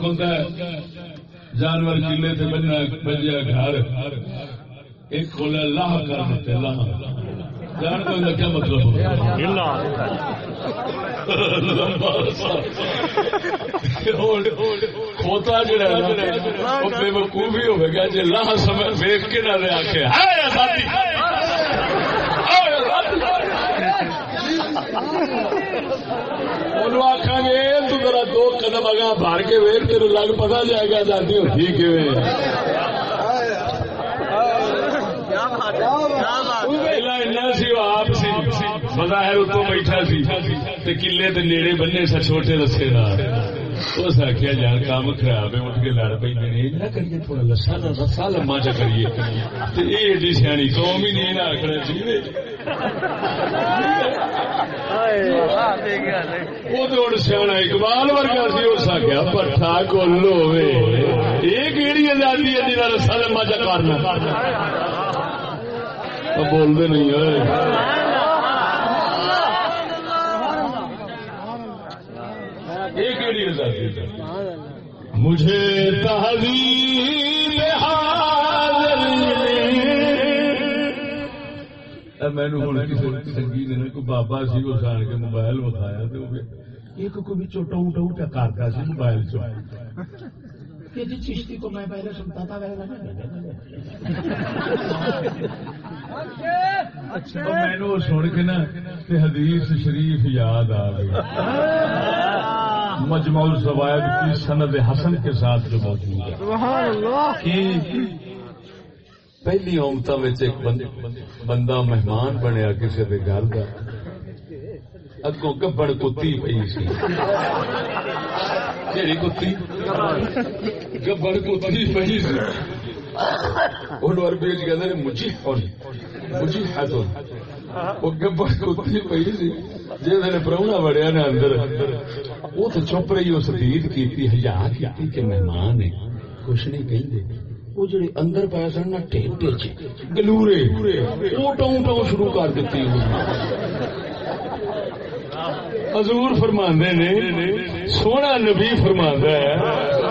Speaker 1: ایک ہوتا ہے۔ جانور کلے سے بننا بجیا گھر۔ ایک کھولا لاہ کر دیتے لاہ۔ جان کو کیا مطلب ہوگا کھوتا جڑا بے وقوفی ہوے گا۔ جی لاہ سمے ویک کے نہ آخے آزادی آخا گے تو ذرا دو قدم اگا بھر کے ویٹ تیرے لگ پتا جائے گا آزادی ہوتی کہ بظاہر اتو بیٹھا سی کلے تے نیڑے بننے سا چھوٹے رسے اس آخیا یار کام خراب ہے اٹھ کے لڑ پہ نہ کریے تھوڑا لسا رسا لما چ کریے یہ ایڈی سیانی قوم ہی نہیں آخر چاہیے وہ سیاح اقبال ورگا سی اس آخیا پٹھا کل ہوے یہ کہڑی آزادی ہے جہاں رسا لما چ کرنا بولتے نہیں ہوئے یہ کیڑی آزادی مجھے تہذیب حاضر مینو ہوں کسی سنگی نے کوئی بابا سی وہ سان کے موبائل بتایا تو ایک کوئی بھی چھوٹا موٹا اٹھا کرتا سی موبائل چ کہ جی چشتی کو میں پہلے سنتا تھا مینو سن کے نا تے حدیث شریف یاد آ گئی۔ مجمع الزوائد کی سند حسن کے ساتھ جو موجود ہے۔ کہ پہلی اومتا بندہ مہمان بنیا کسی کے گھر کا اگوں گبڑ کتی پی سی۔ کہڑی کتی؟ گبڑ کتی پی سی۔ انہوں عربی کہتے ہیں مجھے مجھے وہ گبڑ کتی پی سی۔ پرونا نے اندر۔ وہ تو چپ رہی اس دید کی ہزار کی کہ مہمان ہے۔ کچھ نہیں کہیں وہ جڑے اندر پایا سن نا ٹھیٹے چ گلورے وہ ٹاؤں ٹاؤں شروع کر دیتی حضور فرماندے نے سونا نبی فرماندا ہے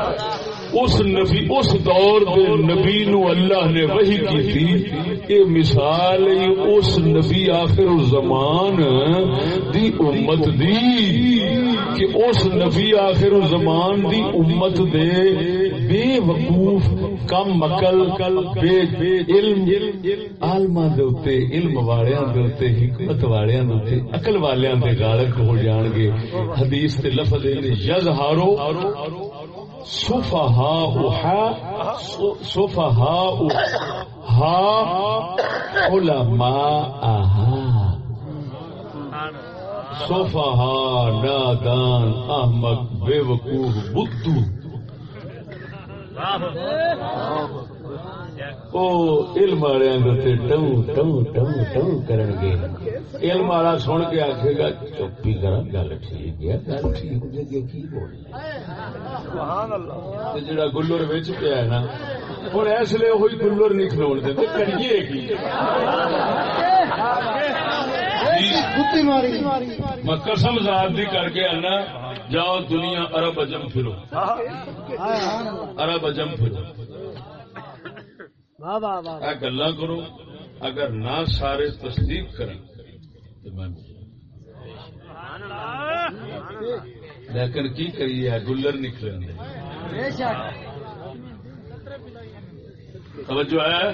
Speaker 1: اس نبی اس دور دے نبی نو اللہ نے وحی کی تھی یہ مثال ہی اس نبی آخر الزمان دی امت دی، کہ اس نبی آخر الزمان دی امت دے بے وقوف، کم مکل بے علم، عالماں دے علم والیاں دے حکمت والیاں دے اوتے، عقل والیاں دے غالب ہو جان گے۔ حدیث تے لفظ نے سفہا سفہا علماء سفہا نادان احمد بے وقوف بدھو او علم والے کرن گے۔ علم والا سن کے آخے گا چپی کر گل ٹھیک ہے گل ٹھیک کی تے جڑا گلر وچ پیا ہے نا ہن اس لیے وہی گلر نہیں کھلون دے کریے کی؟ میں قسم ذات دی کر کے آنا جاؤ دنیا عرب اجم پھرو۔ عرب اجم پھرو۔ گلا کرو اگر نہ سارے تصدیق کریں تو میں لیکن کی کریے گلر نکلے توجہ ہے؟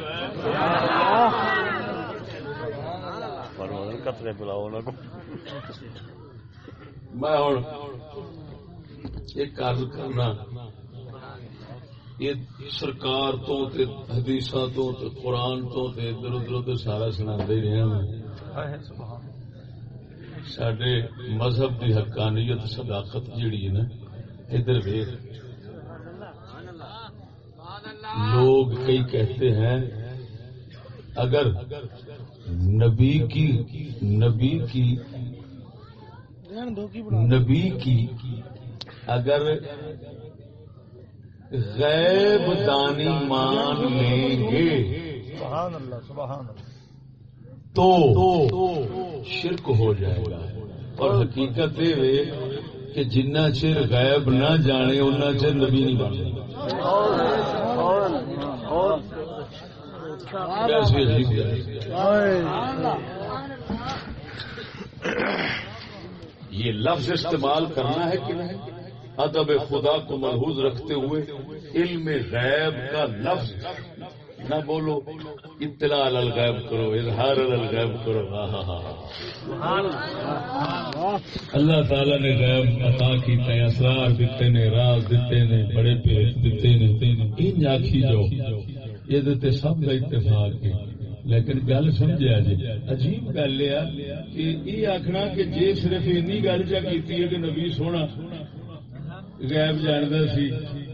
Speaker 1: میں ہوں ایک کار کرنا یہ سرکار تو تے حدیثاں تو تے قرآن تو تے ادھر ادھر تو سارا سنا ہی رہا سڈے مذہب کی حقانیت، صداقت جیڑی ہے نا، ادھر ویخ لوگ کئی کہتے ہیں، اگر نبی کی نبی کی نبی کی اگر غیب دانی مان لیں گے تو شرک ہو جائے گا۔ اور حقیقت یہ کہ جنہ چر غیب نہ جانے اُنہ چر نبی نہیں بن کیسی عجیب یہ لفظ استعمال کرنا ہے کہ نہیں؟ ادب خدا کو محفوظ رکھتے ہوئے علم غیب کا لفظ نہ بولو، اطلاع الغیب کرو، اظہار الغیب کرو۔ ہاں ہاں ہاں اللہ تعالی نے غیب عطا کیتا ہے، اسرار دیتے نے، راز دیتے نے، بڑے پیش دیتے نے۔ ان آخی جو، یہ سب کا اتفاق ہے۔ لیکن گل سمجھا جی عجیب گل یہ آخنا کہ جی صرف اینی گل چا کی ہے کہ نبی سونا غیب جانتا سی،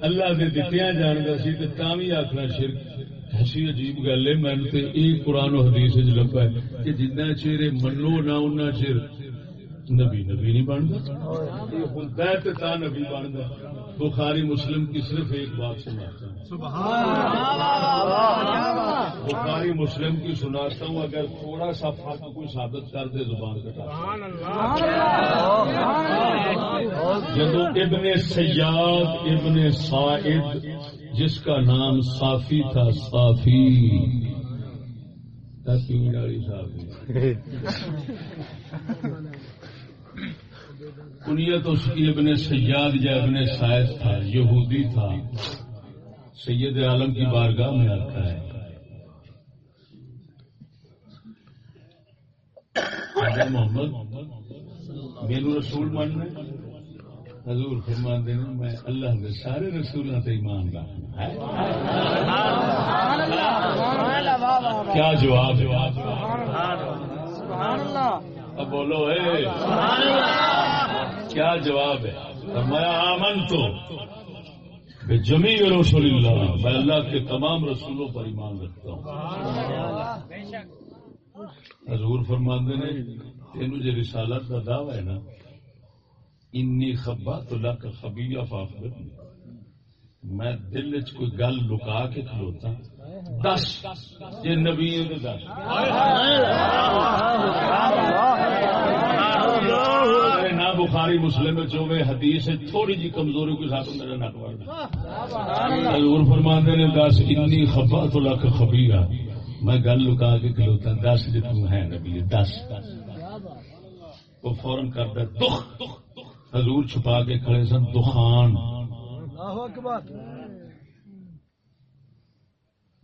Speaker 1: اللہ دے دتیاں جانتا سی تے تاں وی آکھنا شرک۔ ایسی عجیب گل ہے، میں تے یہ قرآن و حدیث وچ لبا ہے کہ جنہ چیر منو نہ ان چیر نبی نبی نہیں بنتا یہ ہوتا نبی بنتا بخاری مسلم کی صرف ایک بات سناتا ہوں۔ بخاری مسلم کی سناتا ہوں، اگر تھوڑا سا فرق کوئی ثابت کر دے، زبان کٹا جدو ابن سیاد، ابن سائد، جس کا نام صافی تھا، صافی۔ پینے والی صافی کنیت اس کی ابن سیاد یا ابن سائد تھا یہودی تھا۔ سید عالم کی بارگاہ میں آتا ہے۔ محمد میرو رسول ماننا حضور فرمان دینا میں اللہ کے سارے رسولوں سے ایمان رکھنا کیا جواب جواب اب بولو ہے کیا جواب ہے؟ میں آمن تو جمی رسول اللہ۔ میں اللہ کے تمام رسولوں پر ایمان رکھتا ہوں۔ حضور فرماندے نے تینو جو رسالت کا دعوی ہے نا، انی خبا تو لک خبیہ فاخر میں دل چ کوئی گل لکا کے کھلوتا دس، یہ نبی دس۔ بخاری مسلم چوے حدیث تھوڑی جی کمزوری کوئی ساتھ میرا نک حضور فرماندے نے دس انی خبا تو لک خبیہ میں گل لکا کے کھلوتا دس جی تم ہے نبی دس. وہ فوراً کرتا دکھ حضور چھپا کے کھڑے سن دخان.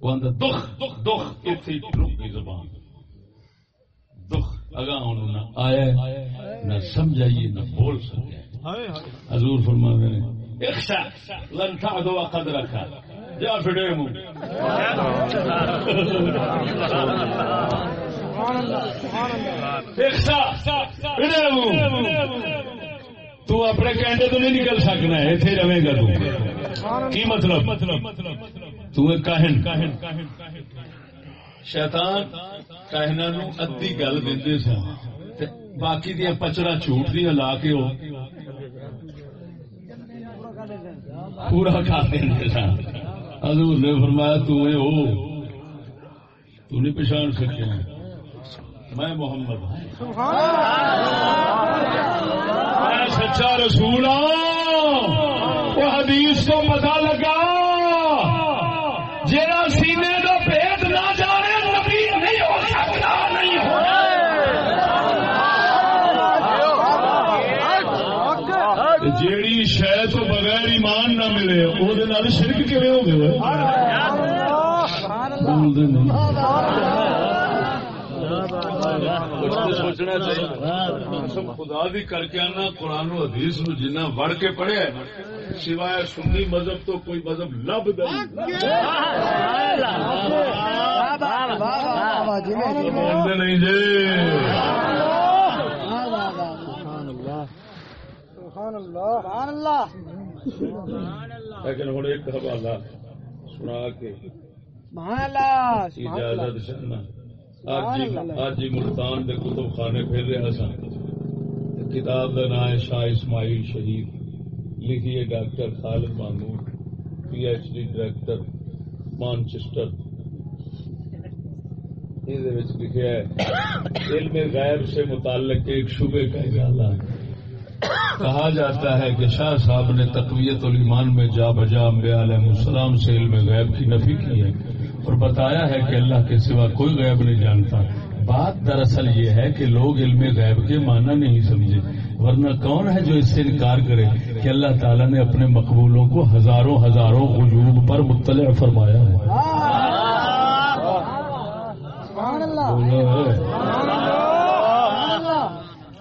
Speaker 1: وہ دکھ دکھ دکھ اتنی رک گئی زبان. دکھ اگاں نہ آیا نہ سمجھائیے، نہ بول سکے۔ حضور فرما نے، اخشا، لن تعدو قد رکھا جا پھڑے منہ اخشا تو اپنے کہنے تو نہیں نکل سکنا ہے اتنے رہے گا تو۔ کی مطلب؟ تو ایک کاہن۔ شیطان کاہنا نو ادی گل دے سن باقی دیا پچڑا جھوٹ دیا لا کے وہ پورا کھا دیں سن حضور نے فرمایا، تو اے ہو تو نہیں پچھان سکے میں محمد ہاں۔ میں سچا رسول ہوں وہ حدیث کو پتا لگا وہ شرک کیون ہو گئے سوچنا چاہیے۔ خدا بھی کر کے آنا قرآن و حدیث نو جنہ وڑ کے پڑھے سوائے سنی مذہب تو کوئی مذہب لب نہیں جی۔ لیکن ہوں ایک حوالہ سنا کے اجازت چاہنا اج ہی ملتان دے کتب خانے پھر رہا سا کتاب کا نام ہے شاہ اسماعیل شہید۔ لکھیے doctor Khalid Mahmood P H D director Manchester. یہ لکھا ہے علم غیب سے متعلق ایک شبے کا اجازہ ہے کہا جاتا ہے کہ شاہ صاحب نے تقویت الایمان میں جا بجا امبیا علیہ السلام سے علم غیب کی نفی کی ہے اور بتایا ہے کہ اللہ کے سوا کوئی غیب نہیں جانتا۔ بات دراصل یہ ہے کہ لوگ علم غیب کے معنی نہیں سمجھے۔ ورنہ کون ہے جو اس سے انکار کرے کہ اللہ تعالیٰ نے اپنے مقبولوں کو ہزاروں ہزاروں غجوب پر مطلع فرمایا ہے؟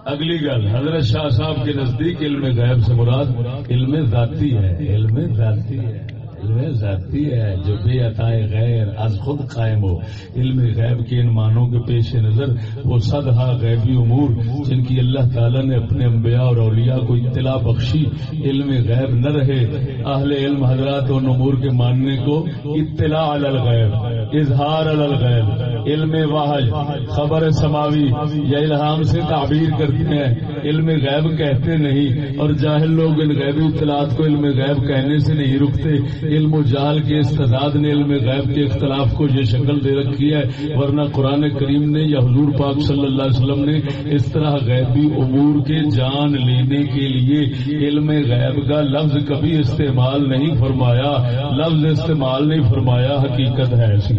Speaker 1: اگلی گل، حضرت شاہ صاحب کے نزدیک علم غیب سے مراد علم ذاتی ہے، علم ذاتی ہے۔ علم ذاتی ہے جو بے عطائے غیر از خود قائم ہو۔ علم غیب کے ان معنوں کے پیش نظر وہ صدہا غیبی امور جن کی اللہ تعالیٰ نے اپنے انبیاء اور اولیاء کو اطلاع بخشی۔ علم غیب نہ رہے۔ اہل علم حضرات ان امور کے ماننے کو اطلاع علی الغیب، اظہار علی الغیب۔ علم واحد خبر سماوی یا الہام سے تعبیر کرتے ہیں۔ علم غیب کہتے نہیں اور جاہل لوگ ان غیبی اطلاعات کو علم غیب کہنے سے نہیں رکتے علم و جال کے استداد نے علم غیب کے اختلاف کو یہ شکل دے رکھی ہے ورنہ قرآن کریم نے یا حضور پاک صلی اللہ علیہ وسلم نے اس طرح غیبی امور کے جان لینے کے لیے علم غیب کا لفظ کبھی استعمال نہیں فرمایا لفظ استعمال نہیں فرمایا حقیقت ہے ایسی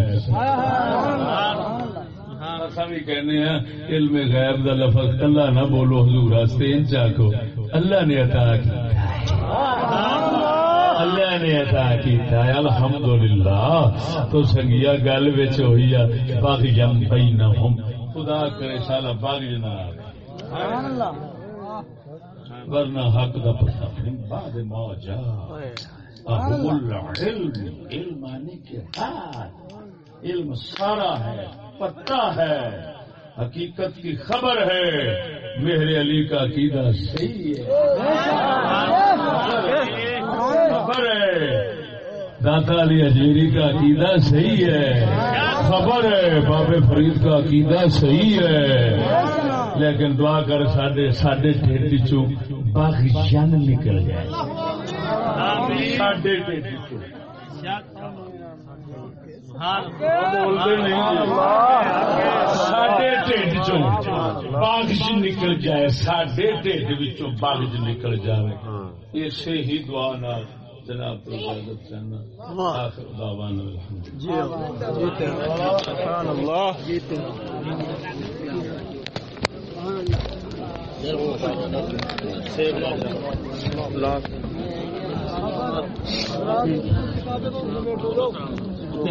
Speaker 1: بھی کہنے ہیں علم غیب دا لفظ اللہ نہ بولو حضور راستے ان چاکو اللہ نے عطا کیا اللہ نے عطا کیتا ہے الحمدللہ۔ تو سنگیا گل وچ ہوئی ہے باقی جم بینہم۔ خدا کرے سالا باغ جناب۔ ورنہ حق دا پتہ نہیں بعد ما جا اہم العلم علم آنے کے بعد۔ علم سارا ہے پتا ہے۔ حقیقت کی خبر ہے۔ میرے علی کا عقیدہ صحیح ہے۔ خبر ہے۔ داتا علی اجمیری کا عقیدہ صحیح ہے۔ خبر ہے بابے فرید کا عقیدہ صحیح ہے۔ لیکن دعا کر ساڈے ساڈے ٹھیک چو باغی جن نکل جائے۔ ساڈے ساڈے ٹھڈ باغش نکل جائے۔ ساڈے ٹھڈ باغش نکل جائے۔ اسے ہی دعا نال۔ جناب تو اجازت چاہنا آخر دعوانا الحمد سبحان اللہ سبحان
Speaker 2: اللہ